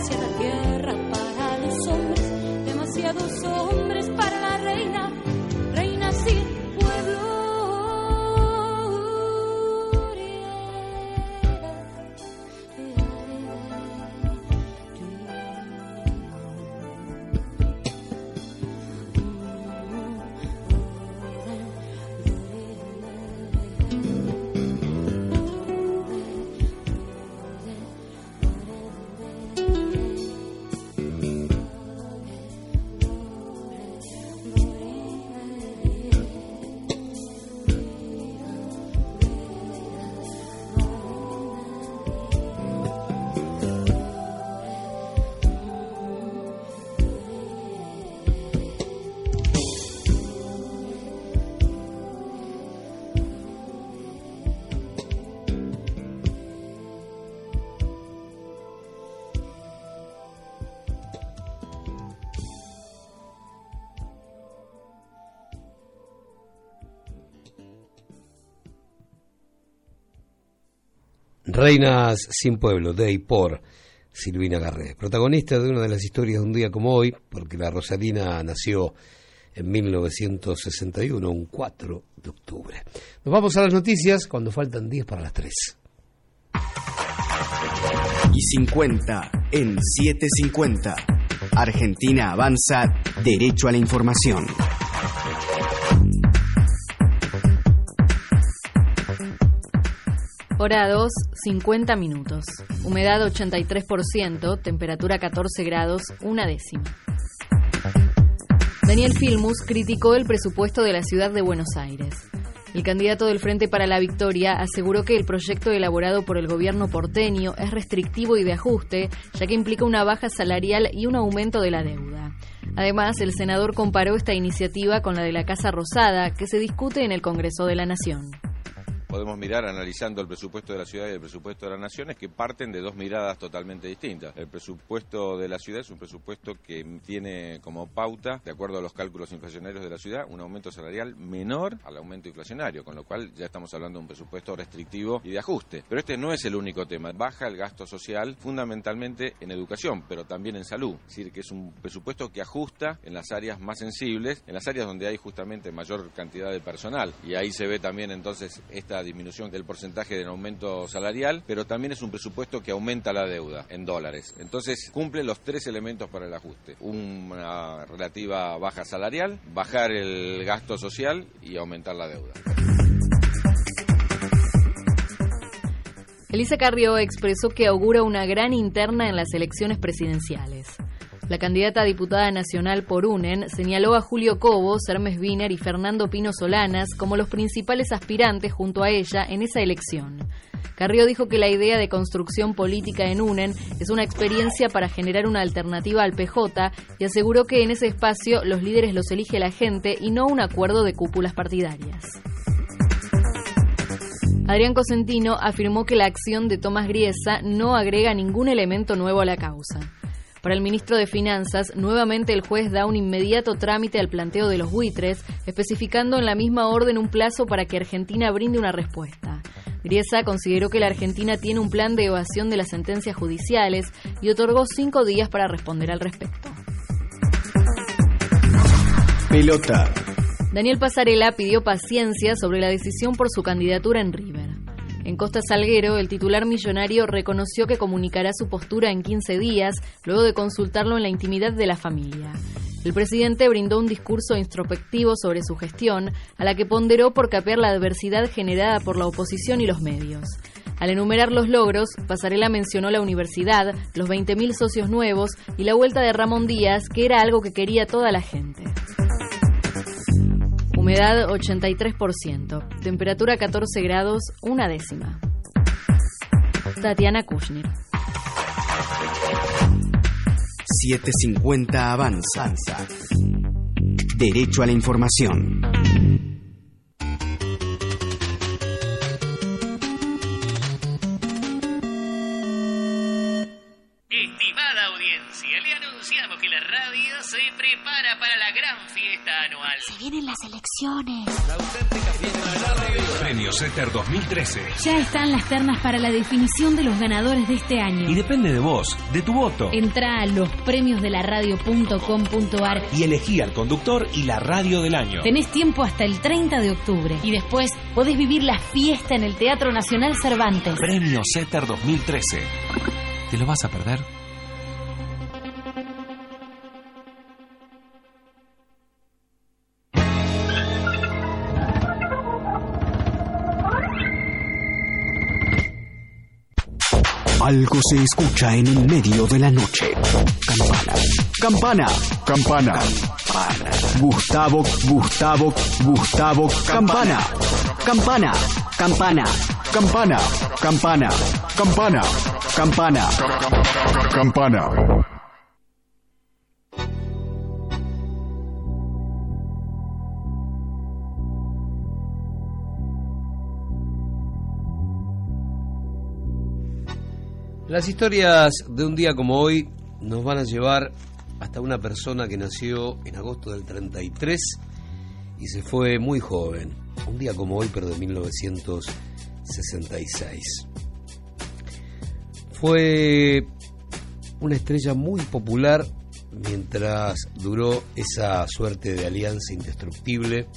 demasiada tierra para los hombres, demasiados hombres Reinas sin pueblo, de y por Silvina Garré, protagonista de una de las historias de un día como hoy, porque la Rosalina nació en 1961, un 4 de octubre. Nos vamos a las noticias cuando faltan 10 para las 3. Y 50 en 750. Argentina avanza derecho a la información. Hora 2, 50 minutos. Humedad 83%, temperatura 14 grados, una décima. Daniel Filmus criticó el presupuesto de la ciudad de Buenos Aires. El candidato del Frente para la Victoria aseguró que el proyecto elaborado por el gobierno porteño es restrictivo y de ajuste, ya que implica una baja salarial y un aumento de la deuda. Además, el senador comparó esta iniciativa con la de la Casa Rosada, que se discute en el Congreso de la Nación podemos mirar analizando el presupuesto de la ciudad y el presupuesto de las naciones que parten de dos miradas totalmente distintas. El presupuesto de la ciudad es un presupuesto que tiene como pauta, de acuerdo a los cálculos inflacionarios de la ciudad, un aumento salarial menor al aumento inflacionario, con lo cual ya estamos hablando de un presupuesto restrictivo y de ajuste. Pero este no es el único tema. Baja el gasto social fundamentalmente en educación, pero también en salud. Es decir, que es un presupuesto que ajusta en las áreas más sensibles, en las áreas donde hay justamente mayor cantidad de personal. Y ahí se ve también entonces esta disminución del porcentaje del aumento salarial, pero también es un presupuesto que aumenta la deuda en dólares. Entonces cumple los tres elementos para el ajuste. Una relativa baja salarial, bajar el gasto social y aumentar la deuda. Elisa Carrió expresó que augura una gran interna en las elecciones presidenciales. La candidata a diputada nacional por UNEN señaló a Julio Cobos, Hermes Wiener y Fernando Pino Solanas como los principales aspirantes junto a ella en esa elección. Carrió dijo que la idea de construcción política en UNEN es una experiencia para generar una alternativa al PJ y aseguró que en ese espacio los líderes los elige la gente y no un acuerdo de cúpulas partidarias. Adrián Cosentino afirmó que la acción de Tomás Griesa no agrega ningún elemento nuevo a la causa. Para el ministro de Finanzas, nuevamente el juez da un inmediato trámite al planteo de los buitres, especificando en la misma orden un plazo para que Argentina brinde una respuesta. Griesa consideró que la Argentina tiene un plan de evasión de las sentencias judiciales y otorgó cinco días para responder al respecto. Pelota. Daniel Pasarela pidió paciencia sobre la decisión por su candidatura en River. En Costa Salguero, el titular millonario reconoció que comunicará su postura en 15 días, luego de consultarlo en la intimidad de la familia. El presidente brindó un discurso introspectivo sobre su gestión, a la que ponderó por capear la adversidad generada por la oposición y los medios. Al enumerar los logros, Pasarela mencionó la universidad, los 20.000 socios nuevos y la vuelta de Ramón Díaz, que era algo que quería toda la gente. Humedad 83%. Temperatura 14 grados, una décima. Tatiana Kushner. 750 Avanza. Derecho a la información. Fiesta. Se vienen las elecciones. Premio Setter 2013. Ya están las ternas para la definición de los ganadores de este año. Y depende de vos, de tu voto. Entra a lospremiosdelaradio.com.ar Y elegí al conductor y la radio del año. Tenés tiempo hasta el 30 de octubre. Y después podés vivir la fiesta en el Teatro Nacional Cervantes. Premio Setter 2013. ¿Te lo vas a perder? Algo se escucha en el medio de la noche. Campana. Campana. Campana. Gustavo, Gustavo, Gustavo, campana. Campana. Campana. Campana. Campana. Campana. Campana. Campana. Las historias de un día como hoy nos van a llevar hasta una persona que nació en agosto del 33 y se fue muy joven. Un día como hoy, pero de 1966. Fue una estrella muy popular mientras duró esa suerte de alianza indestructible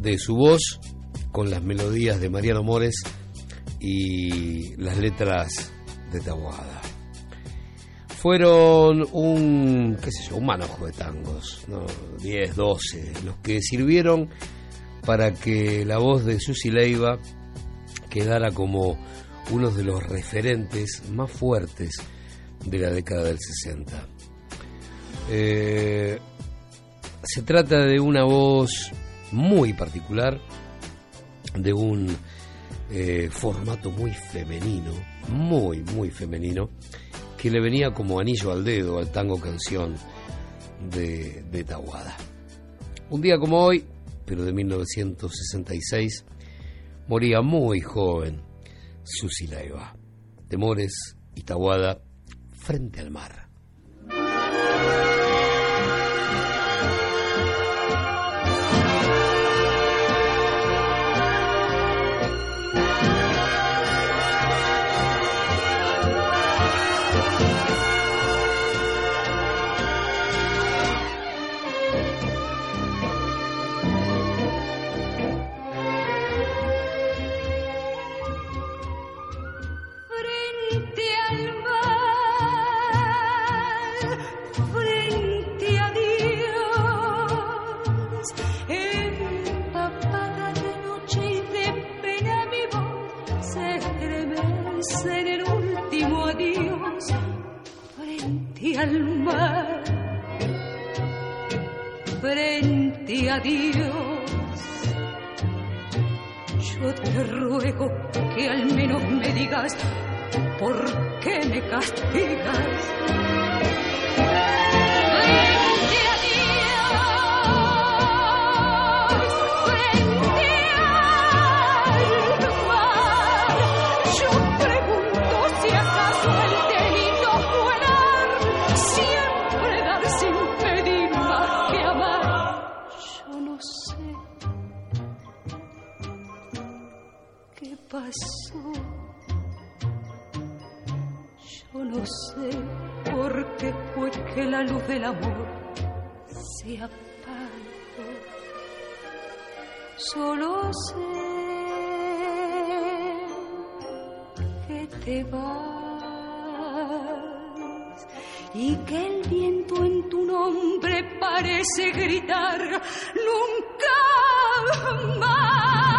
de su voz con las melodías de Mariano Mores y las letras de Taboada. Fueron un, qué sé yo, un manojo de tangos, ¿no? 10, 12, los que sirvieron para que la voz de Susi Leiva quedara como uno de los referentes más fuertes de la década del 60. Eh, se trata de una voz muy particular, de un eh, formato muy femenino, muy, muy femenino, que le venía como anillo al dedo al tango canción de, de Tawada. Un día como hoy, pero de 1966, moría muy joven Susi Leiva. Temores y Tawada frente al mar. Frente a Dios. Yo te ruego que al menos me digas por qué me castigas. Que la luz del amor se apagó. Solo sé que te vas y que el viento en tu nombre parece gritar nunca más.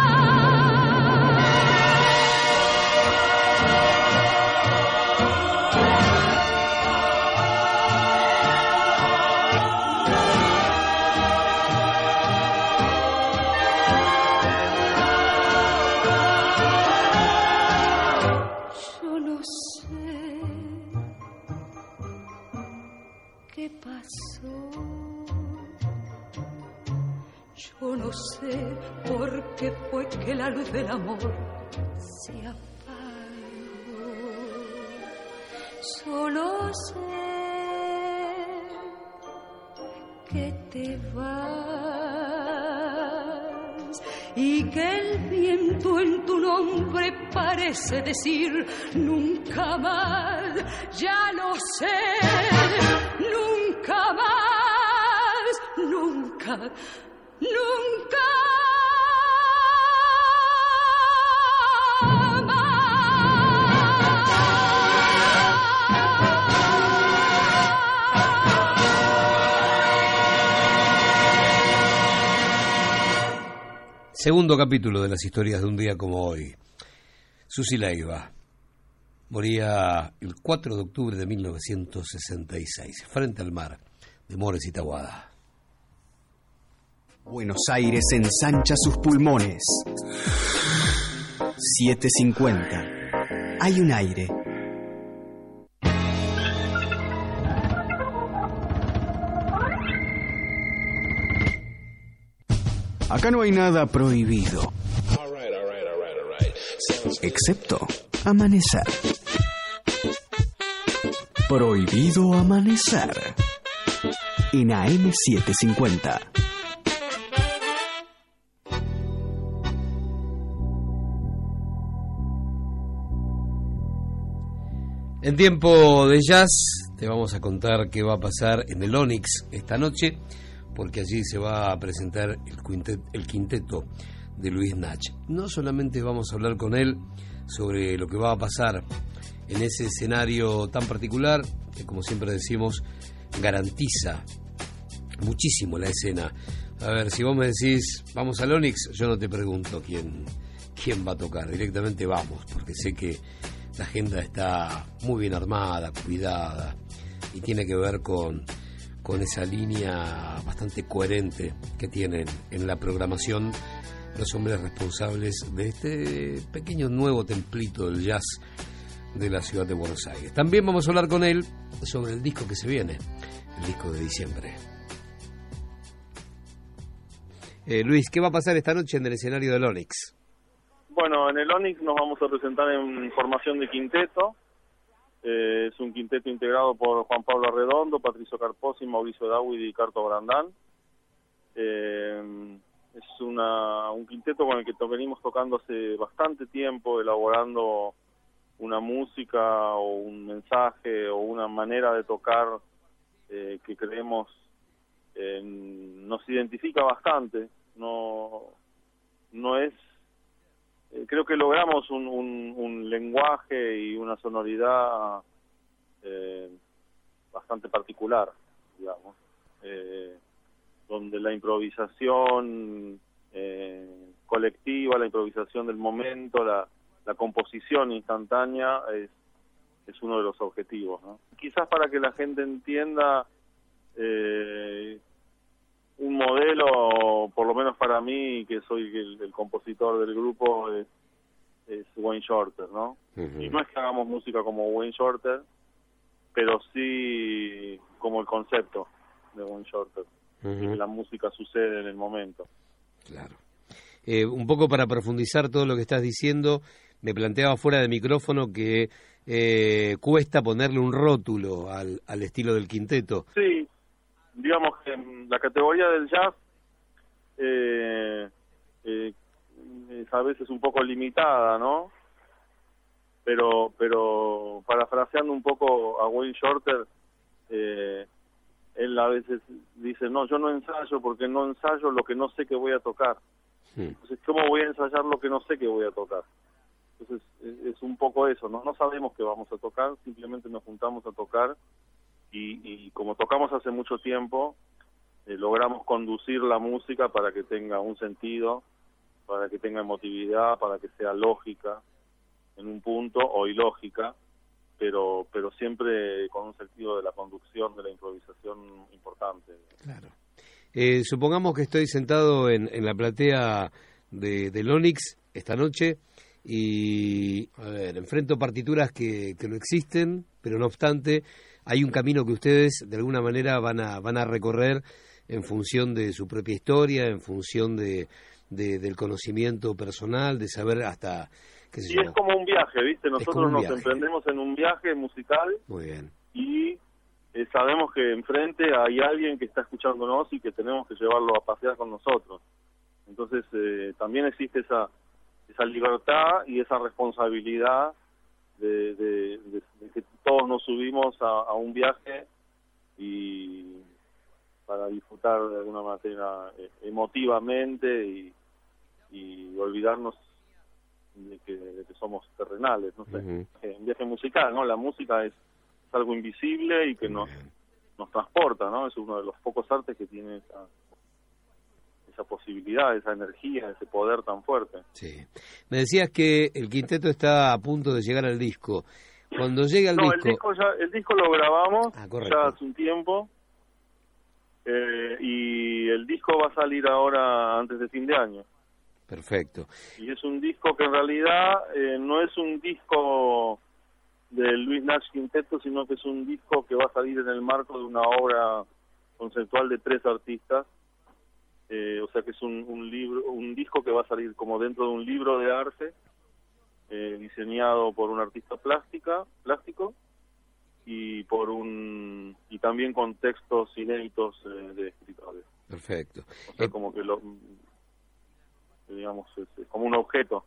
Por qué fue que la luz del amor se apagó. Solo sé que te vas y que el viento en tu nombre parece decir nunca más, ya lo sé, nunca más, nunca, nunca. Segundo capítulo de las historias de un día como hoy. Susi Leiva moría el 4 de octubre de 1966, frente al mar de Mores y Tahuada. Buenos Aires ensancha sus pulmones. 750. Hay un aire. Acá no hay nada prohibido. Excepto amanecer. Prohibido amanecer. En AM750. En tiempo de jazz te vamos a contar qué va a pasar en el Onyx esta noche, porque allí se va a presentar el, quintet- el quinteto de Luis Nach. No solamente vamos a hablar con él sobre lo que va a pasar en ese escenario tan particular, que como siempre decimos, garantiza muchísimo la escena. A ver, si vos me decís, vamos al Onyx, yo no te pregunto quién, quién va a tocar, directamente vamos, porque sé que la agenda está muy bien armada, cuidada, y tiene que ver con, con esa línea bastante coherente que tienen en la programación los hombres responsables de este pequeño nuevo templito del jazz de la ciudad de Buenos Aires. También vamos a hablar con él sobre el disco que se viene, el disco de diciembre. Eh, Luis, ¿qué va a pasar esta noche en el escenario del Onyx? Bueno, en el Onyx nos vamos a presentar en formación de quinteto. Eh, es un quinteto integrado por Juan Pablo Arredondo, Patricio Carposi, Mauricio Dawid y Carto Brandán. Eh, es una, un quinteto con el que to- venimos tocando hace bastante tiempo, elaborando una música o un mensaje o una manera de tocar eh, que creemos eh, nos identifica bastante. No, no es eh, creo que logramos un, un, lenguaje y una sonoridad eh, bastante particular, digamos, eh, donde la improvisación eh, colectiva, la improvisación del momento, la, la composición instantánea es, es uno de los objetivos. ¿no? Quizás para que la gente entienda eh, un modelo, por lo menos para mí, que soy el, el compositor del grupo, es, es Wayne Shorter, ¿no? Y no es que hagamos música como Wayne Shorter, pero sí como el concepto de Wayne Shorter. que La música sucede en el momento. Claro. Eh, un poco para profundizar todo lo que estás diciendo, me planteaba fuera de micrófono que eh, cuesta ponerle un rótulo al, al estilo del quinteto. Sí, digamos que la categoría del jazz eh, eh, es a veces un poco limitada, ¿no? Pero, pero parafraseando un poco a Wayne Shorter, eh, él a veces dice, no, yo no ensayo porque no ensayo lo que no sé que voy a tocar. Entonces, ¿cómo voy a ensayar lo que no sé que voy a tocar? Entonces, es, es un poco eso, ¿no? No sabemos qué vamos a tocar, simplemente nos juntamos a tocar y, y como tocamos hace mucho tiempo, eh, logramos conducir la música para que tenga un sentido, para que tenga emotividad, para que sea lógica en un punto o ilógica, pero pero siempre con un sentido de la conducción, de la improvisación importante. Eh, supongamos que estoy sentado en, en la platea de, del Onyx esta noche y a ver, enfrento partituras que, que no existen, pero no obstante hay un camino que ustedes de alguna manera van a, van a recorrer en función de su propia historia, en función de, de- del conocimiento personal, de saber hasta, qué sé Y yo. es como un viaje, ¿viste? Nosotros nos viaje. emprendemos en un viaje musical Muy bien. y eh, sabemos que enfrente hay alguien que está escuchándonos y que tenemos que llevarlo a pasear con nosotros. Entonces eh, también existe esa esa libertad y esa responsabilidad de, de- de- de que todos nos subimos a, a un viaje y para disfrutar de alguna manera eh, emotivamente y, y olvidarnos de que, de que somos terrenales, no sé. Eh, Un viaje musical, ¿no? La música es, es algo invisible y que nos, nos transporta, ¿no? Es uno de los pocos artes que tiene esa, esa posibilidad, esa energía, ese poder tan fuerte. Sí. Me decías que el quinteto está a punto de llegar al disco. Cuando llegue al no, disco, el disco ya, el disco lo grabamos Ah, ya hace un tiempo eh, y el disco va a salir ahora antes de fin de año. perfecto. Y es un disco que en realidad eh, no es un disco de Luis Nash Quinteto, sino que es un disco que va a salir en el marco de una obra conceptual de tres artistas. Eh, o sea que es un, un libro, un disco que va a salir como dentro de un libro de arte eh, diseñado por un artista plástica, plástico y por un y también con textos inéditos eh, de escritores. Perfecto. O sea, como que lo digamos es, es como un objeto.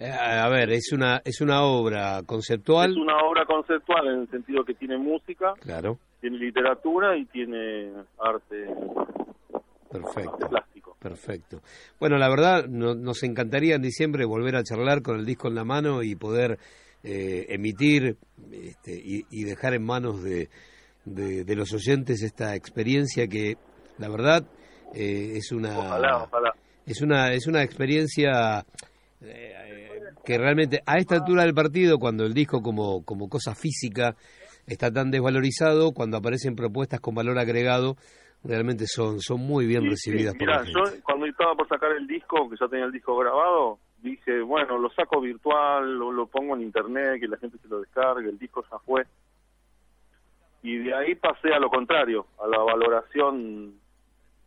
Eh, a ver, es una es una obra conceptual. Es una obra conceptual en el sentido que tiene música, Claro, tiene literatura y tiene arte perfecto. plástico. Perfecto. Bueno, la verdad, no- nos encantaría en diciembre volver a charlar con el disco en la mano y poder eh, emitir este, y, y dejar en manos de, de- de los oyentes esta experiencia que, la verdad, eh, es una Ojalá, ojalá. es una es una experiencia eh, que realmente a esta altura del partido, cuando el disco como como cosa física está tan desvalorizado, cuando aparecen propuestas con valor agregado, realmente son son muy bien recibidas por Mira, la gente. yo cuando estaba por sacar el disco, que ya tenía el disco grabado, dije, bueno, lo saco virtual, lo, lo pongo en internet, que la gente se lo descargue, el disco ya fue. Y de ahí pasé a lo contrario, a la valoración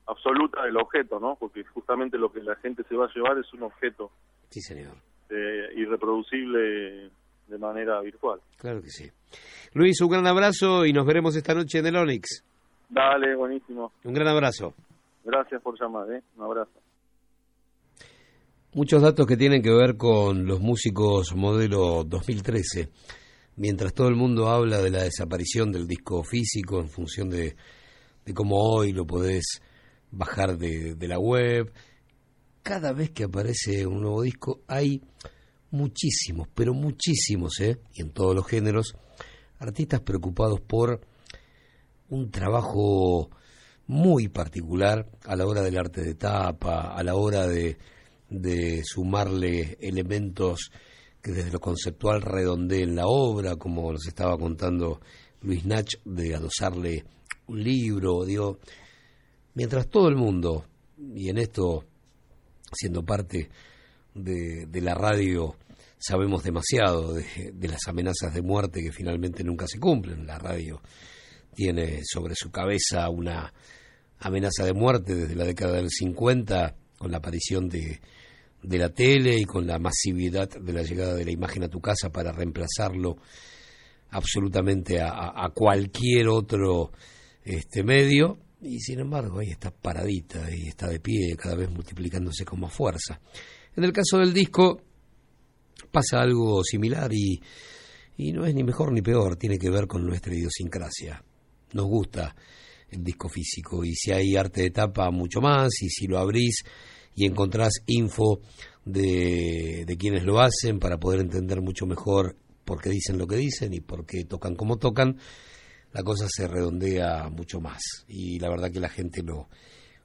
absoluta del objeto, ¿no? Porque justamente lo que la gente se va a llevar es un objeto Sí, señor. eh, irreproducible de manera virtual. Claro que sí. Luis, un gran abrazo y nos veremos esta noche en el Onyx. Dale, buenísimo. Un gran abrazo. Gracias por llamar, ¿eh? Un abrazo. Muchos datos que tienen que ver con los músicos modelo 2013. Mientras todo el mundo habla de la desaparición del disco físico en función de, de cómo hoy lo podés bajar de, de la web, cada vez que aparece un nuevo disco hay muchísimos, pero muchísimos, ¿eh? y en todos los géneros, artistas preocupados por un trabajo muy particular a la hora del arte de tapa, a la hora de, de sumarle elementos que desde lo conceptual redondeen la obra, como nos estaba contando Luis Nach, de adosarle un libro, digo, mientras todo el mundo, y en esto siendo parte de, de la radio, sabemos demasiado de, de las amenazas de muerte que finalmente nunca se cumplen. La radio tiene sobre su cabeza una amenaza de muerte desde la década del 50 con la aparición de, de la tele y con la masividad de la llegada de la imagen a tu casa para reemplazarlo absolutamente a, cualquier otro este medio y sin embargo ahí está paradita y está de pie cada vez multiplicándose con más fuerza. En el caso del disco pasa algo similar y, y no es ni mejor ni peor, tiene que ver con nuestra idiosincrasia. Nos gusta el disco físico. Y si hay arte de tapa mucho más. Y si lo abrís y encontrás info de, de quienes lo hacen para poder entender mucho mejor por qué dicen lo que dicen y por qué tocan como tocan, la cosa se redondea mucho más. Y la verdad que la gente lo,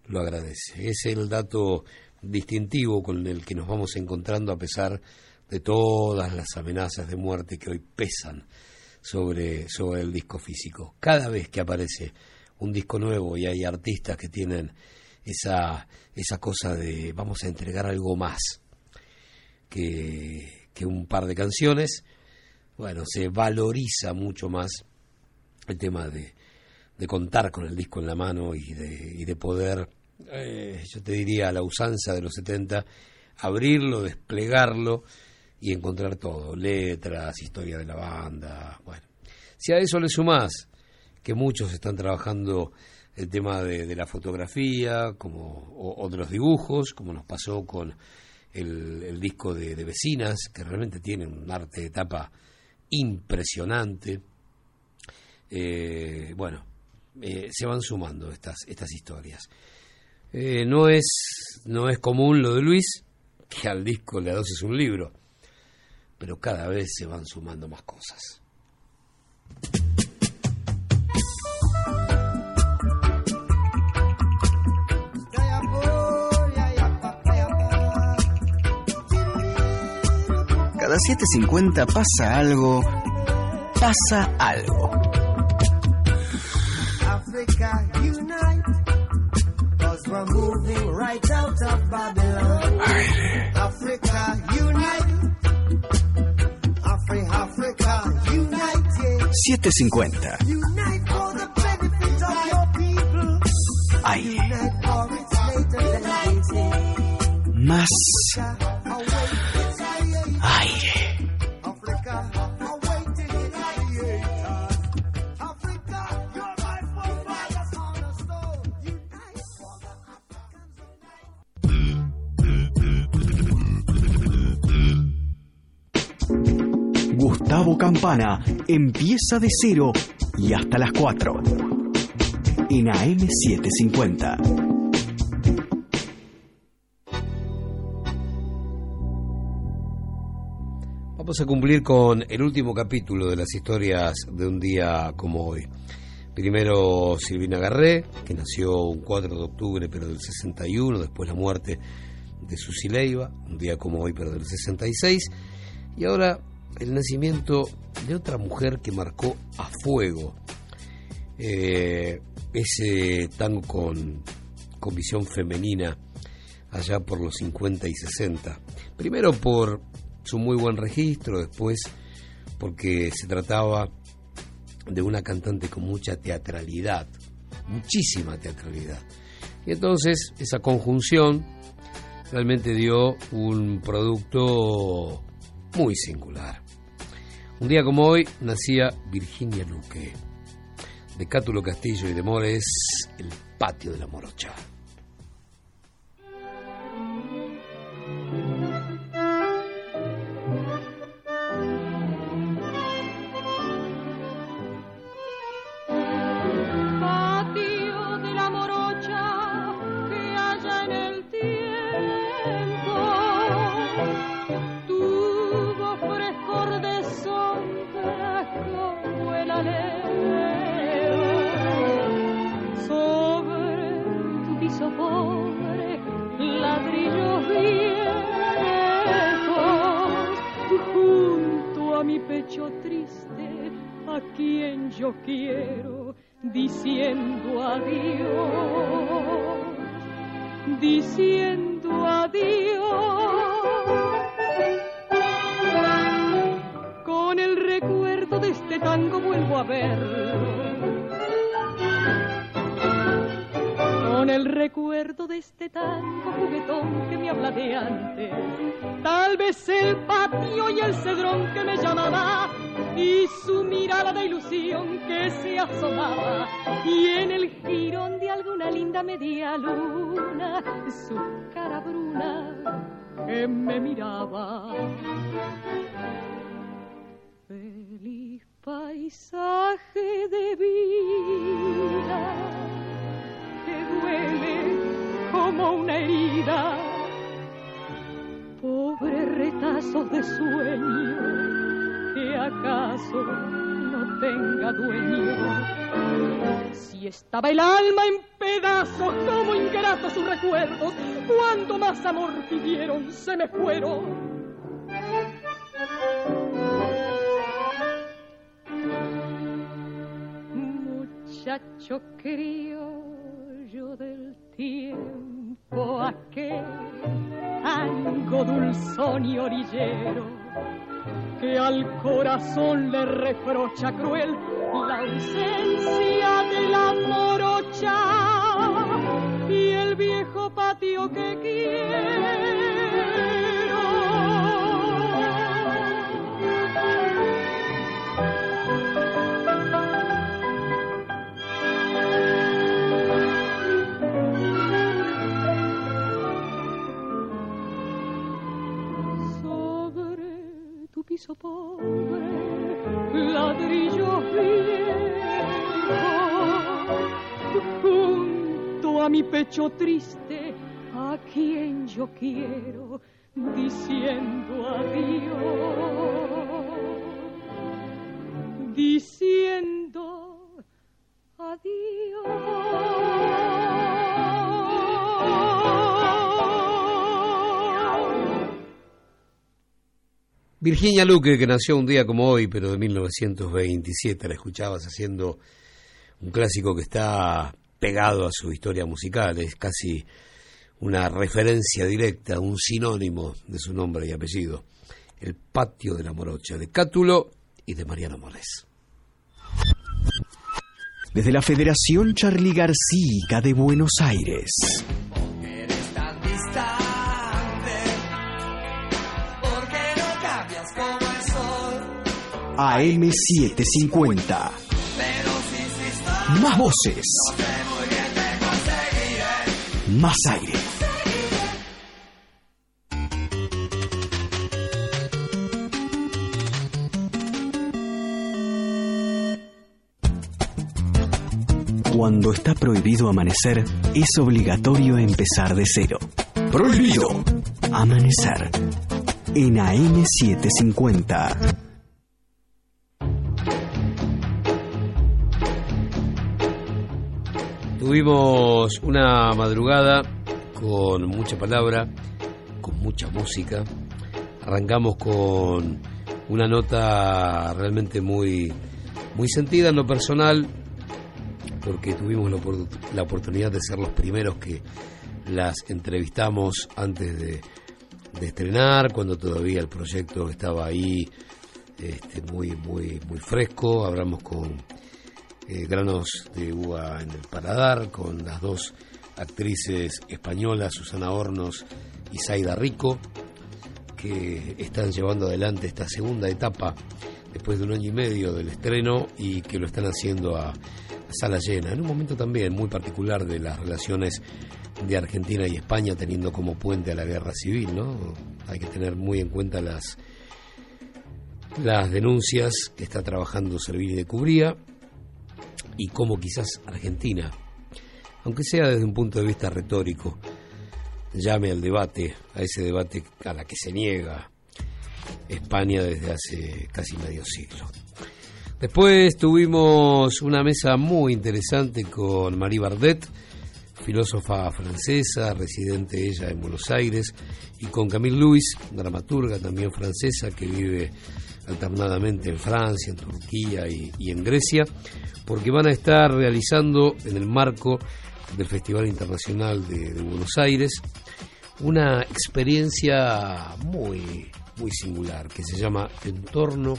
lo agradece. Es el dato distintivo con el que nos vamos encontrando a pesar de todas las amenazas de muerte que hoy pesan sobre, sobre el disco físico. Cada vez que aparece un disco nuevo y hay artistas que tienen esa, esa cosa de vamos a entregar algo más que, que un par de canciones, bueno, se valoriza mucho más el tema de, de contar con el disco en la mano y de, y de poder, eh, yo te diría la usanza de los 70, abrirlo, desplegarlo y encontrar todo, letras, historia de la banda, bueno. Si a eso le sumás que muchos están trabajando el tema de, la fotografía como, o, o de los dibujos, como nos pasó con el, disco de, Vecinas, que realmente tiene un arte de tapa impresionante. Eh, bueno, eh, se van sumando estas, estas historias. Eh, no, es, no es común lo de Luis, que al disco le adoses un libro, pero cada vez se van sumando más cosas. Cada 7.50 pasa algo, pasa algo. Africa 7.50. Unite for the benefit of your people. Aire. Más Campana empieza de cero y hasta las 4 en AM750. Vamos a cumplir con el último capítulo de las historias de un día como hoy. Primero Silvina Garré, que nació un 4 de octubre pero del 61, después la muerte de Susi Leiva, un día como hoy pero del 66, y ahora el nacimiento de otra mujer que marcó a fuego eh, ese tango con, con visión femenina allá por los 50 y 60. Primero por su muy buen registro, después porque se trataba de una cantante con mucha teatralidad, muchísima teatralidad. Y entonces esa conjunción realmente dio un producto muy singular. Un día como hoy nacía Virginia Luque. De Cátulo Castillo y de Mores, el patio de la morocha. Pecho triste a quien yo quiero diciendo adiós, diciendo adiós. Con el recuerdo de este tango vuelvo a verlo. Con el recuerdo de este tango juguetón que me habla de antes. Tal vez el patio y el cedrón que me llamaba y su mirada de ilusión que se asomaba y en el jirón de alguna linda media luna su cara bruna que me miraba. Feliz paisaje de vida duele como una herida. Pobres retazos de sueño que acaso no tenga dueño. Si estaba el alma en pedazos como ingratos sus recuerdos, cuanto más amor pidieron se me fueron. Muchacho del tiempo aquel, tango dulzón y orillero que al corazón le reprocha cruel la ausencia de la morocha y el viejo patio que quiero. Piso ladrillo viejo, junto a mi pecho triste, a quien yo quiero, diciendo adiós, diciendo adiós. Virginia Luque, que nació un día como hoy, pero de 1927, la escuchabas haciendo un clásico que está pegado a su historia musical, es casi una referencia directa, un sinónimo de su nombre y apellido, El Patio de la Morocha, de Cátulo y de Mariano Mores. Desde la Federación Charlie García de Buenos Aires. AM750. Más voces. Más aire. Cuando está prohibido amanecer, es obligatorio empezar de cero. Prohibido. Amanecer en AM750. Tuvimos una madrugada con mucha palabra, con mucha música. Arrancamos con una nota realmente muy, muy sentida en lo personal, porque tuvimos la, opor- la oportunidad de ser los primeros que las entrevistamos antes de, de estrenar, cuando todavía el proyecto estaba ahí este, muy, muy, muy fresco. Hablamos con eh, granos de uva en el paladar, con las dos actrices españolas, Susana Hornos y Zaida Rico, que están llevando adelante esta segunda etapa después de un año y medio del estreno y que lo están haciendo a, sala llena, en un momento también muy particular de las relaciones de Argentina y España teniendo como puente a la guerra civil, ¿no? Hay que tener muy en cuenta las las denuncias que está trabajando Servini de Cubría y cómo quizás Argentina, aunque sea desde un punto de vista retórico, llame al debate, a ese debate a la que se niega España desde hace casi medio siglo. Después tuvimos una mesa muy interesante con Marie Bardet, filósofa francesa, residente ella en Buenos Aires, y con Camille Louis, dramaturga también francesa que vive alternadamente en Francia, en Turquía y, en Grecia, porque van a estar realizando en el marco del Festival Internacional de, Buenos Aires una experiencia muy, muy singular que se llama En torno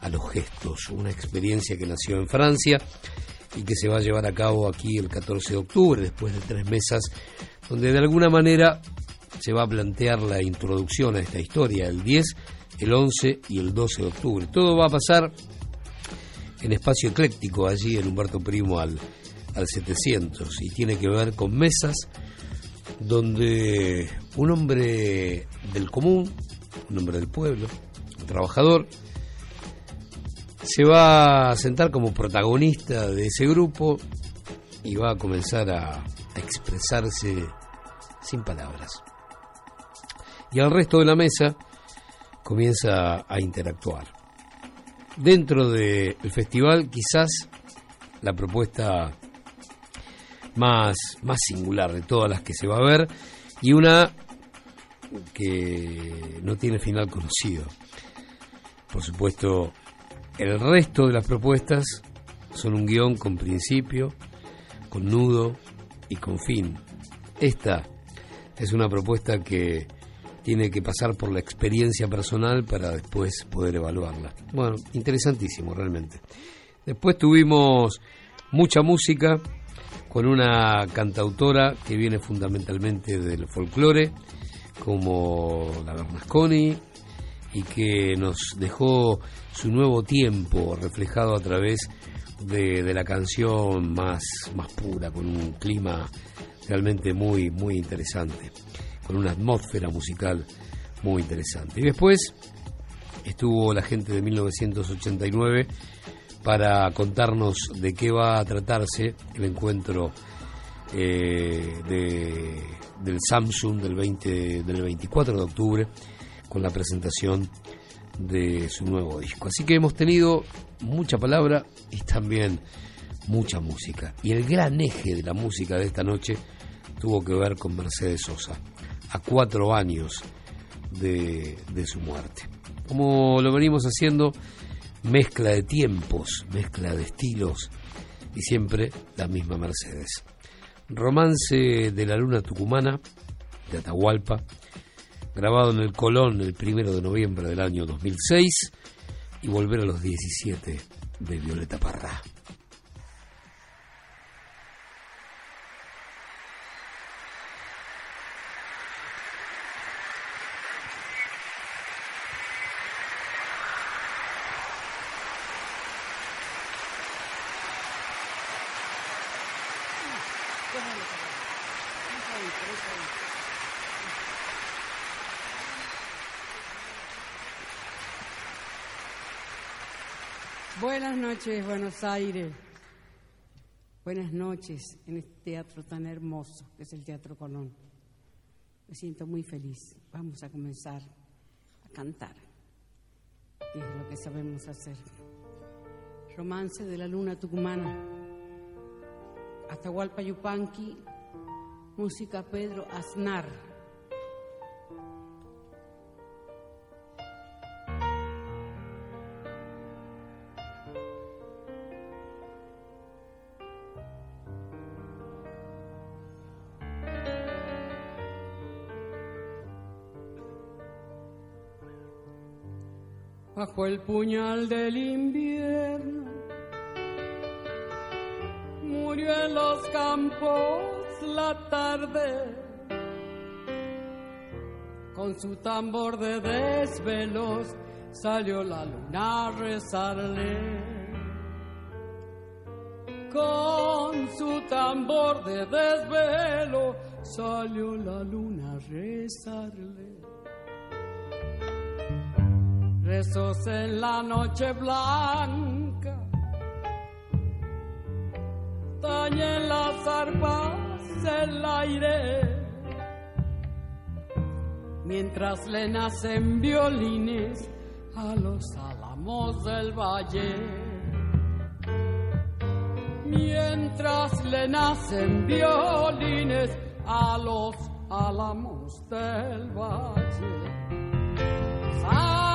a los gestos, una experiencia que nació en Francia y que se va a llevar a cabo aquí el 14 de octubre, después de tres mesas, donde de alguna manera se va a plantear la introducción a esta historia, el 10, el 11 y el 12 de octubre. Todo va a pasar en espacio ecléctico, allí en Humberto Primo al, al 700, y tiene que ver con mesas donde un hombre del común, un hombre del pueblo, un trabajador, se va a sentar como protagonista de ese grupo y va a comenzar a, a expresarse sin palabras. Y al resto de la mesa comienza a interactuar. Dentro del festival quizás la propuesta más, más singular de todas las que se va a ver y una que no tiene final conocido. Por supuesto, el resto de las propuestas son un guion con principio, con nudo y con fin. Esta es una propuesta que tiene que pasar por la experiencia personal para después poder evaluarla. Bueno, interesantísimo realmente. Después tuvimos mucha música con una cantautora que viene fundamentalmente del folclore, como la Bernasconi, y que nos dejó su nuevo tiempo reflejado a través de, la canción más, más pura, con un clima realmente muy, muy interesante, con una atmósfera musical muy interesante. Y después estuvo la gente de 1989 para contarnos de qué va a tratarse el encuentro eh, de, del Samsung del, 20, del 24 de octubre con la presentación de su nuevo disco. Así que hemos tenido mucha palabra y también mucha música. Y el gran eje de la música de esta noche tuvo que ver con Mercedes Sosa, a cuatro años de, su muerte. Como lo venimos haciendo, mezcla de tiempos, mezcla de estilos y siempre la misma Mercedes. Romance de la luna tucumana de Atahualpa, grabado en el Colón el primero de noviembre del año 2006 y Volver a los 17 de Violeta Parra. Buenas noches, Buenos Aires. Buenas noches en este teatro tan hermoso que es el Teatro Colón. Me siento muy feliz. Vamos a comenzar a cantar, es lo que sabemos hacer. Romance de la luna tucumana. Atahualpa Yupanqui, música Pedro Aznar. Bajo el puñal del invierno. Murió en los campos la tarde con su tambor de desvelos salió la luna a rezarle. Con su tambor de desvelo salió la luna a rezarle rezos en la noche blanca, tañen las arpas el aire, mientras le nacen violines a los álamos del valle. Mientras le nacen violines a los álamos del valle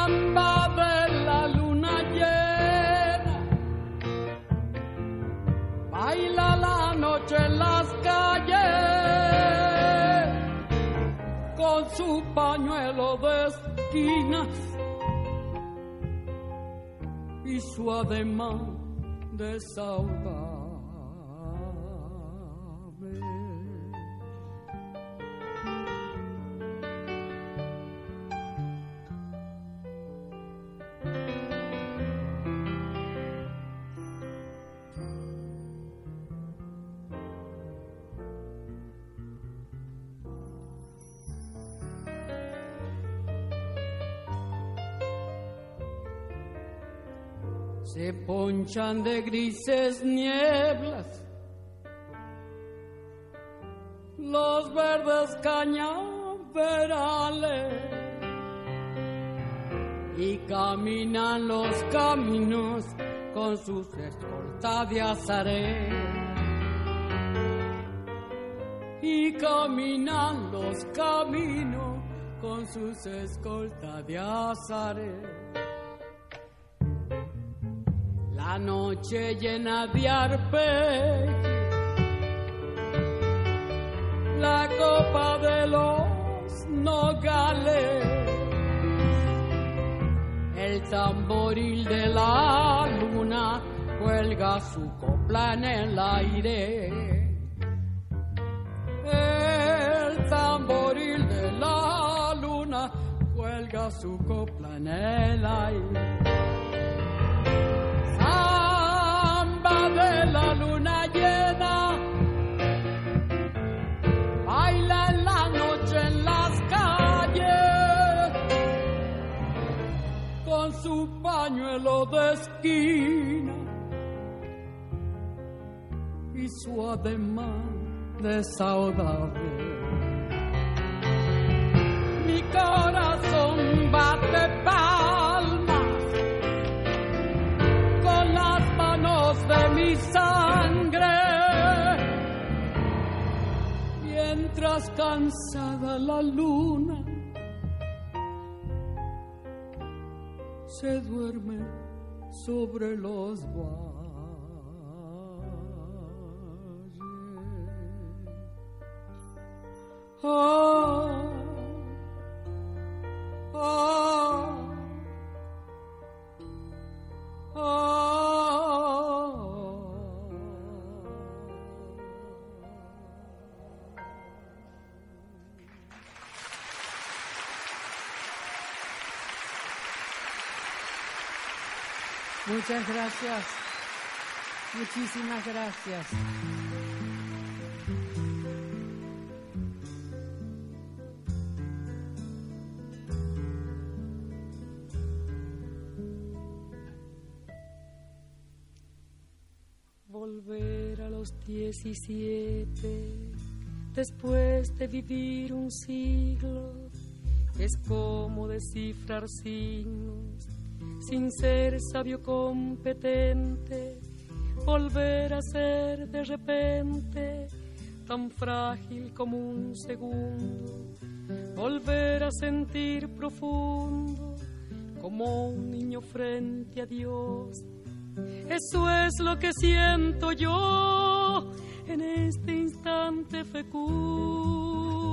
samba de la luna llena. Baila la noche en las calles con su pañuelo de esquinas y su ademán de saudade. Ponchan de grises nieblas. Los verdes cañaverales. Y caminan los caminos con sus escoltas de azaré. Y caminan los caminos con sus escoltas de azaré la noche llena de arpegios, la copa de los nogales, el tamboril de la luna cuelga su copla en el aire. El tamboril de la luna cuelga su copla en el aire. La luna llena, baila en la noche en las calles, con su pañuelo de esquina y su ademán de saudade. Mi corazón bate palmas Mientras cansada la luna se duerme sobre los valles. Ah, ah, Muchas gracias. Muchísimas gracias. Volver a los 17 después de vivir un siglo es como descifrar signos sin ser sabio competente. Volver a ser de repente tan frágil como un segundo. Volver a sentir profundo como un niño frente a Dios. Eso es lo que siento yo en este instante fecundo.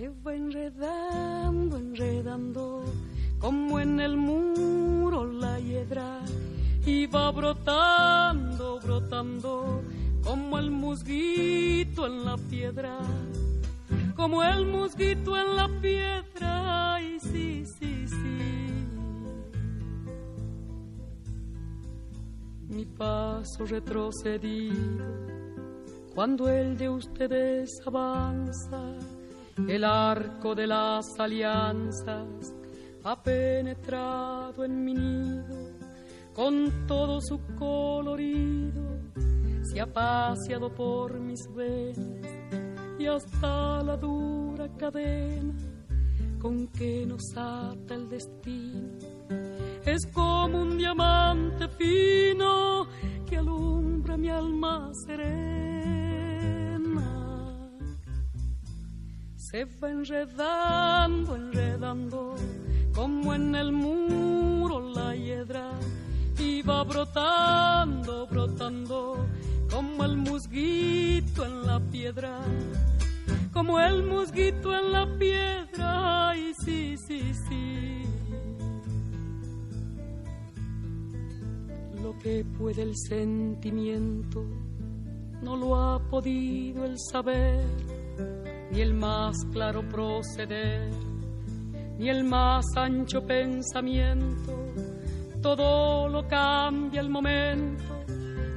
Se va enredando, enredando, como en el muro la hiedra, y va brotando, brotando, como el musguito en la piedra, como el musguito en la piedra, ay, sí, sí, sí. mi paso retrocedido. Cuando el de ustedes avanza, el arco de las alianzas ha penetrado en mi nido con todo su colorido, se ha paseado por mis venas y hasta la dura cadena con que nos ata el destino es como un diamante fino que alumbra mi alma serena. Se va enredando, enredando, como en el muro la hiedra, y va brotando, brotando, como el musguito en la piedra. Como el musguito en la piedra, ay, sí, sí, sí. lo que puede el sentimiento, no lo ha podido el saber, ni el más claro proceder, ni el más ancho pensamiento, todo lo cambia el momento,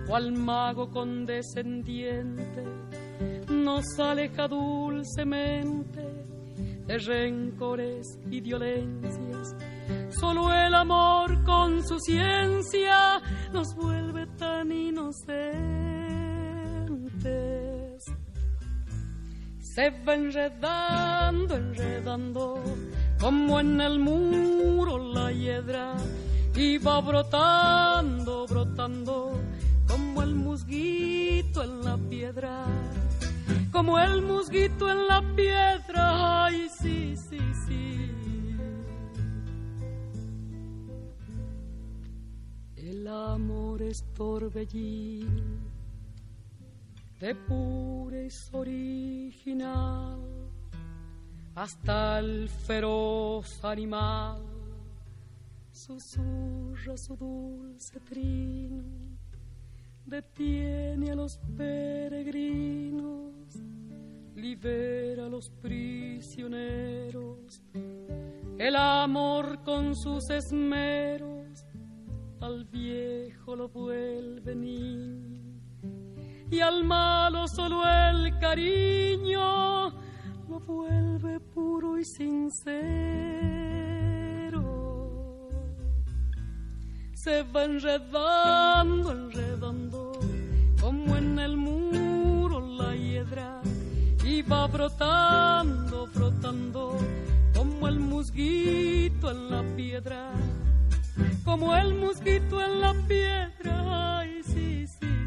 cual mago condescendiente nos aleja dulcemente de rencores y violencias Solo el amor con su ciencia nos vuelve tan inocentes. Se va enredando, enredando, como en el muro la hiedra, y va brotando, brotando, como el musguito en la piedra. Como el musguito en la piedra, ay, sí, sí, sí. El amor es torbellino de purez original hasta el feroz animal. Susurra su dulce trino detiene a los peregrinos libera a los prisioneros. El amor con sus esmeros al viejo lo vuelve niño y al malo solo el cariño lo vuelve puro y sincero. Se va enredando, enredando, como en el muro la hiedra, y va brotando, brotando, como el musguito en la piedra como el mosquito en la piedra. Ay, sí, sí,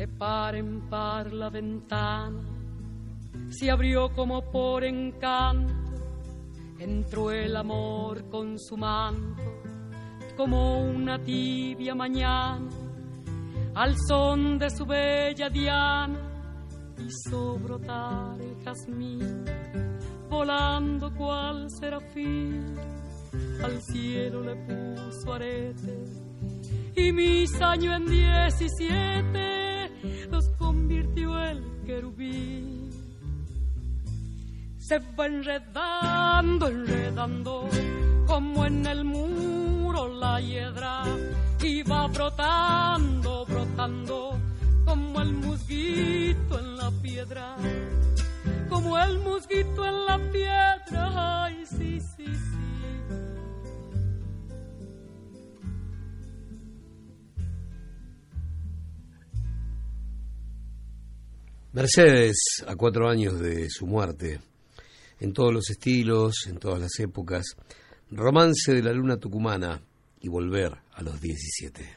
De par en par la ventana se abrió como por encanto. Entró el amor con su manto, como una tibia mañana, al son de su bella diana, hizo brotar el jazmín volando cual serafín, al cielo le puso arete y mis años en diecisiete los convirtió el querubín. Se va enredando, enredando, como en el muro la hiedra, y va brotando, brotando, como el musguito en la piedra como el musguito en la piedra. Ay, sí, sí, sí. Mercedes, a cuatro años de su muerte, en todos los estilos, en todas las épocas, romance de la luna tucumana y volver a los 17.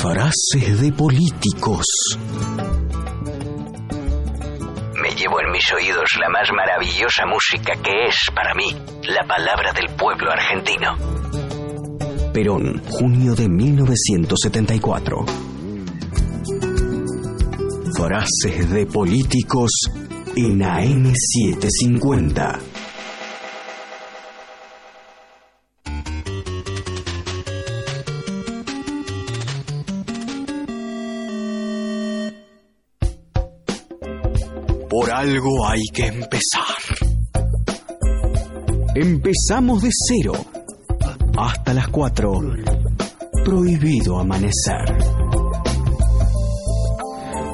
Frases de políticos. Me llevo en mis oídos la más maravillosa música que es, para mí, la palabra del pueblo argentino. Perón, junio de 1974. Frases de políticos en AM750. Por algo hay que empezar. Empezamos de cero. Hasta las 4. Prohibido amanecer.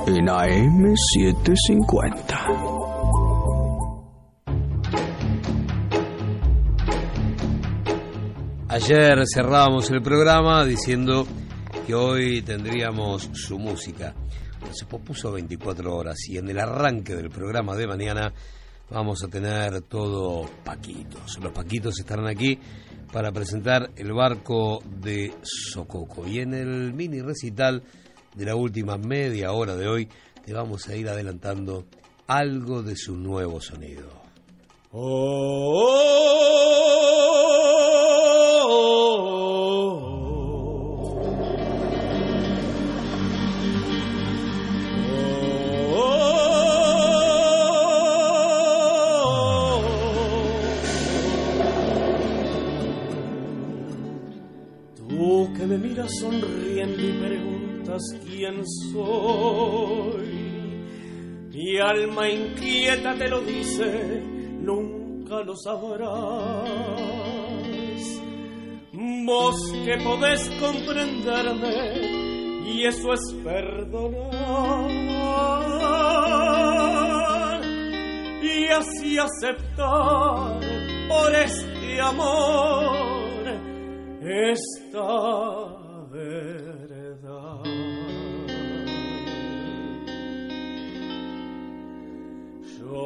En AM750. Ayer cerrábamos el programa diciendo que hoy tendríamos su música. Se pospuso 24 horas y en el arranque del programa de mañana vamos a tener todo Paquitos. Los Paquitos estarán aquí para presentar el barco de Sococo. Y en el mini recital de la última media hora de hoy te vamos a ir adelantando algo de su nuevo sonido. Tú alma inquieta te lo dice, nunca lo sabrás. Vos que podés comprenderme, y eso es perdonar. Y así aceptar por este amor esta verdad.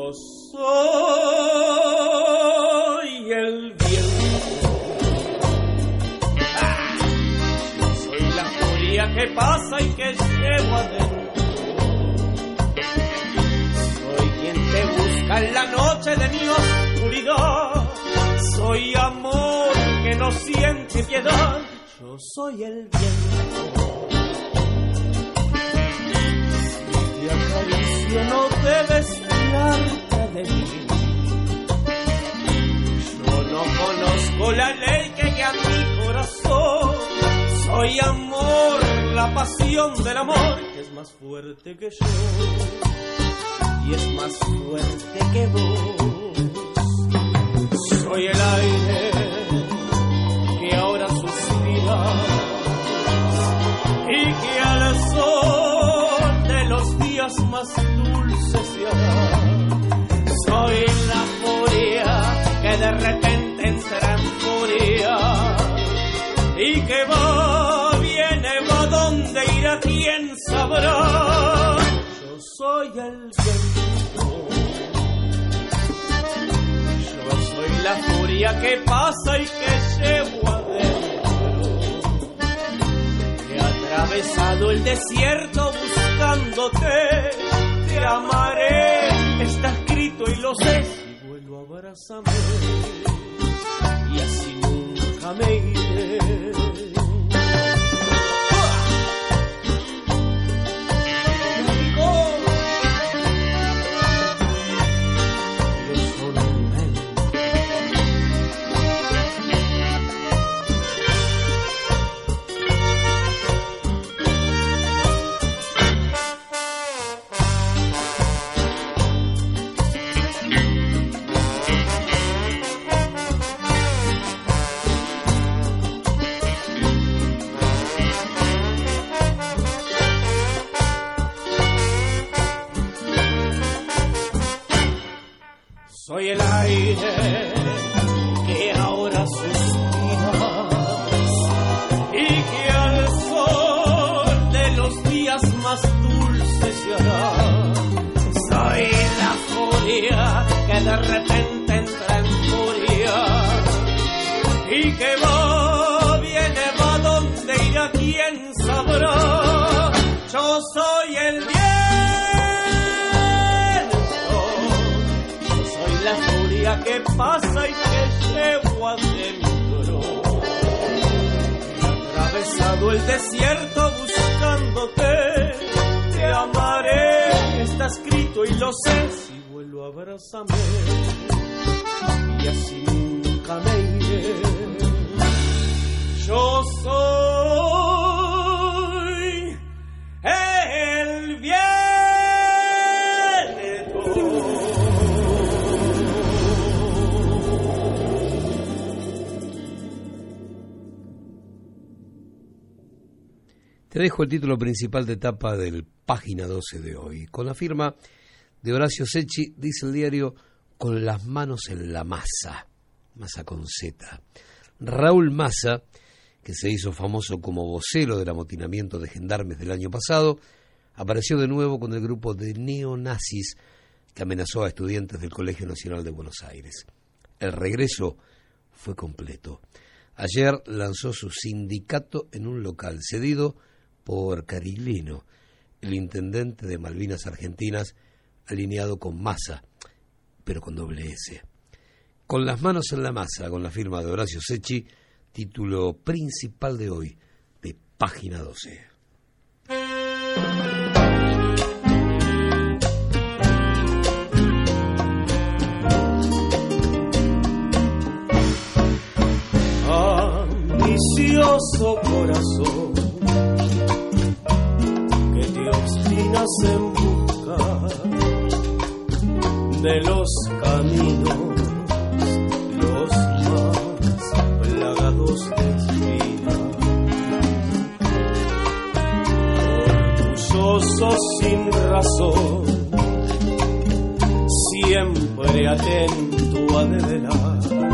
Yo soy el viento. Soy la furia que pasa y que llevo adentro. Soy quien te busca en la noche de mi oscuridad. Soy amor que no siente piedad. Yo soy el viento. Si te acaricio no debes de mí. Yo no conozco la ley que guía mi corazón. Soy amor, la pasión del amor que es más fuerte que yo y es más fuerte que vos. Soy el aire que ahora suspira y que al sol de los días más dulces se hará. Soy la furia que de repente entrará en furia y que va, viene, va donde irá, quién sabrá. Yo soy el viento. Yo soy la furia que pasa y que llevo adentro. He atravesado el desierto buscándote. Te amaré, lo sé. Si vuelvo, abrázame y así nunca me iré. Soy el aire que ahora suspira y que al sol hará. Soy la furia que de repente entra en furia y que va, viene, va donde irá, quién sabrá. Yo soy que pasa y que llevo adentro. He atravesado el desierto buscándote, te amaré, está escrito y lo sé. Si vuelvo, abrázame y así nunca me iré. Yo soy Te dejo el título principal de etapa del página 12 de hoy. Con la firma de Horacio Secchi, dice el diario, con las manos en la masa, masa con Z. Raúl Massa, que se hizo famoso como vocero del amotinamiento de gendarmes del año pasado, apareció de nuevo con el grupo de neonazis que amenazó a estudiantes del Colegio Nacional de Buenos Aires. El regreso fue completo. Ayer lanzó su sindicato en un local cedido por Cariglino, el intendente de Malvinas Argentinas, alineado con Massa, pero con doble S. Con las manos en la masa, con la firma de Horacio Secchi, título principal de hoy, de página 12. Ambicioso corazón en buscar de los caminos los más plagados de espina. Orgulloso sin razón, siempre atento a develar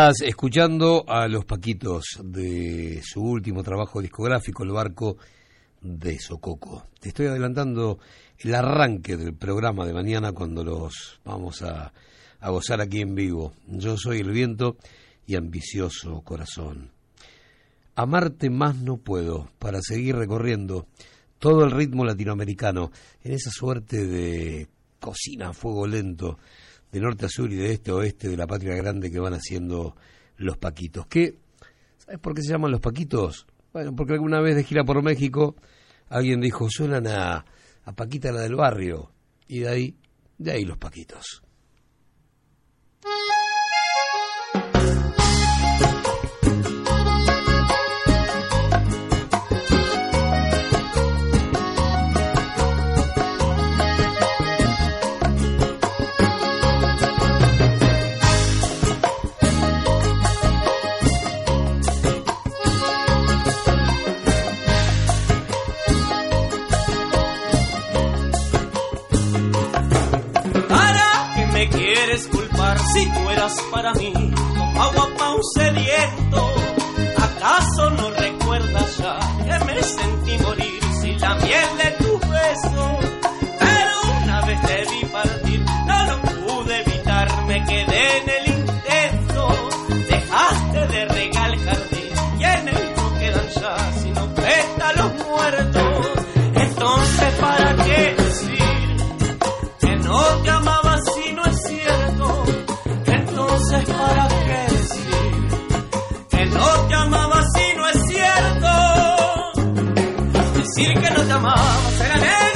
Estás escuchando a Los Paquitos de su último trabajo discográfico, El Barco de Sococo. Te estoy adelantando el arranque del programa de mañana cuando los vamos a, gozar aquí en vivo. Yo soy el viento y ambicioso corazón. Amarte más no puedo para seguir recorriendo todo el ritmo latinoamericano en esa suerte de cocina a fuego lento de norte a sur y de este a oeste de la patria grande que van haciendo los Paquitos. ¿Qué? ¿Sabes por qué se llaman los Paquitos? Bueno, porque alguna vez de gira por México alguien dijo, suenan a, a Paquita la del barrio, y de ahí, de ahí los Paquitos. si tú eras para mí como agua pa' un sediento. ¿Acaso no recuerdas ya que me sentimos? decir que nos llamamos.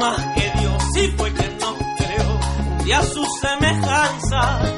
más que Dios y fue quien nos creó y a su semejanza.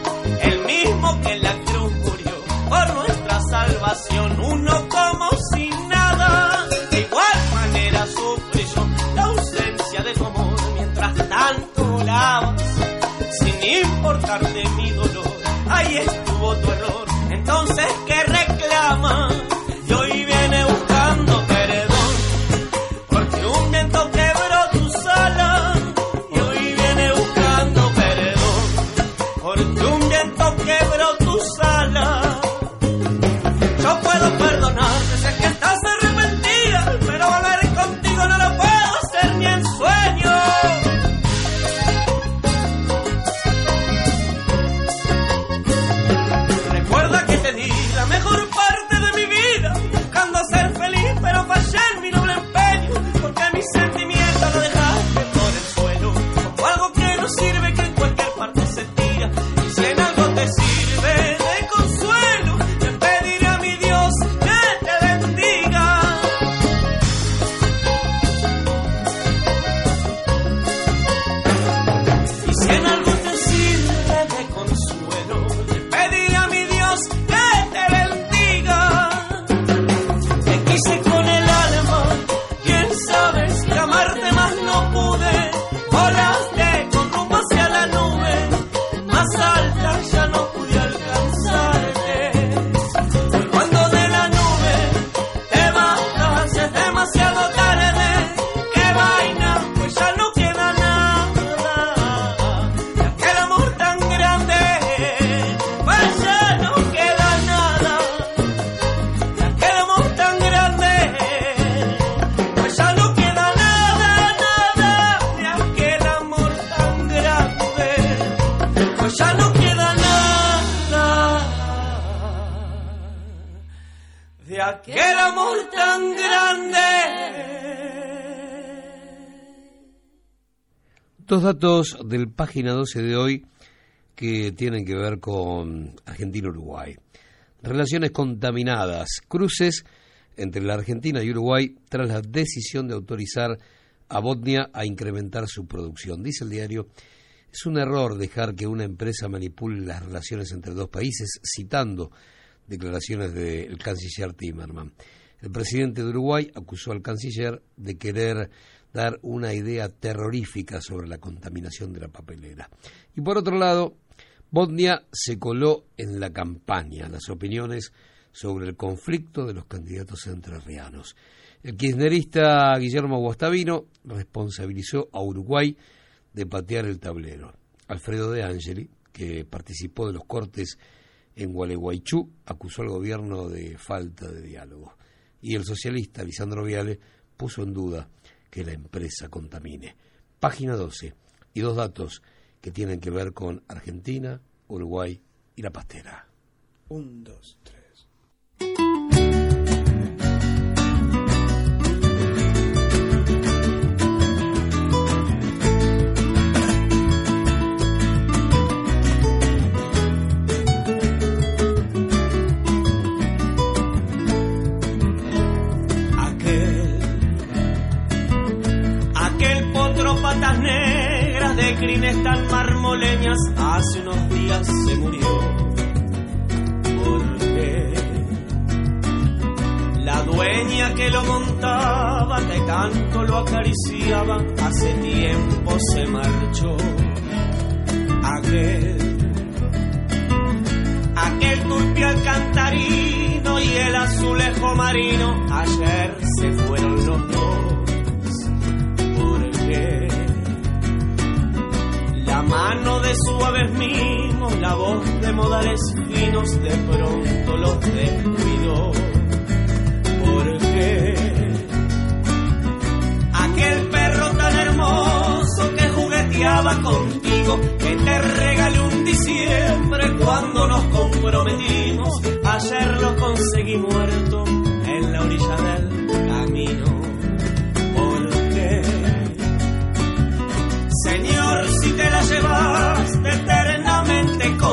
Datos del página 12 de hoy que tienen que ver con Argentina-Uruguay. Relaciones contaminadas, cruces entre la Argentina y Uruguay tras la decisión de autorizar a Botnia a incrementar su producción. Dice el diario, es un error dejar que una empresa manipule las relaciones entre dos países, citando declaraciones del canciller Timerman. El presidente de Uruguay acusó al canciller de querer dar una idea terrorífica sobre la contaminación de la papelera. Y por otro lado, Botnia se coló en la campaña las opiniones sobre el conflicto de los candidatos entrerrianos. El kirchnerista Guillermo Guastavino responsabilizó a Uruguay de patear el tablero. Alfredo de Angeli, que participó de los cortes en Gualeguaychú, acusó al gobierno de falta de diálogo. Y el socialista Lisandro Viale puso en duda que la empresa contamine. Página 12. Y dos datos que tienen que ver con Argentina, Uruguay y la pastera. Un, dos, tres. Crines tan marmoleñas hace unos días se murió. Porque la dueña que lo montaba, que tanto lo acariciaba, hace tiempo se marchó. Aquel, aquel turpial cantarino y el azulejo marino, ayer se fueron los dos. Mano de suaves mimos, la voz de modales finos, de pronto los descuidó. Porque aquel perro tan hermoso que jugueteaba contigo, que te regalé un diciembre cuando nos comprometimos, ayer lo conseguí muerto en la orilla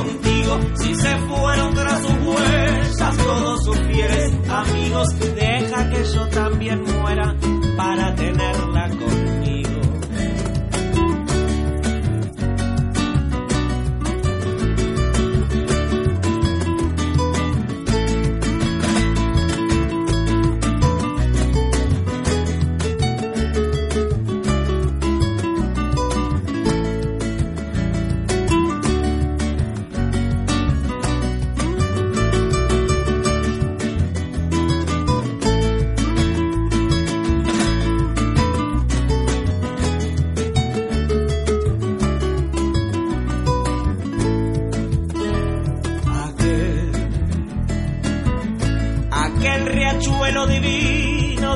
contigo, si se fueron tras sus huellas todos sus fieles amigos, deja que yo también muera para tenerla conmigo.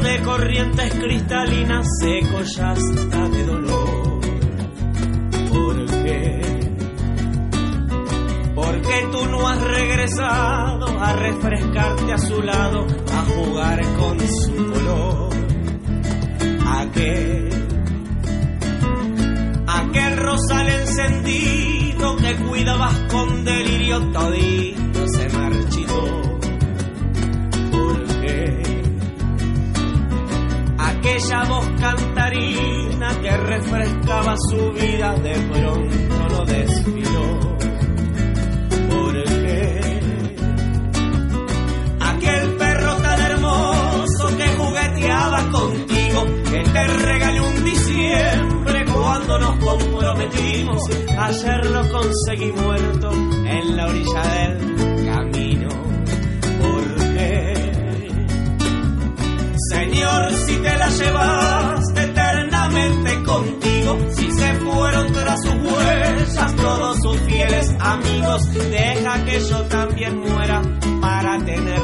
De corrientes cristalinas seco ya está de dolor. ¿Por qué? Porque tú no has regresado a refrescarte a su lado, a jugar con su color. Aquel, aquel rosal encendido que cuidabas con delirio todito se marchitó. Aquella voz cantarina que refrescaba su vida de pronto lo desfiló. Porque aquel perro tan hermoso que jugueteaba contigo, que te regalé un diciembre cuando nos comprometimos, ayer lo conseguí muerto en la orilla del Si te la llevaste eternamente contigo, si se fueron tras sus huellas todos sus fieles amigos, deja que yo también muera para tener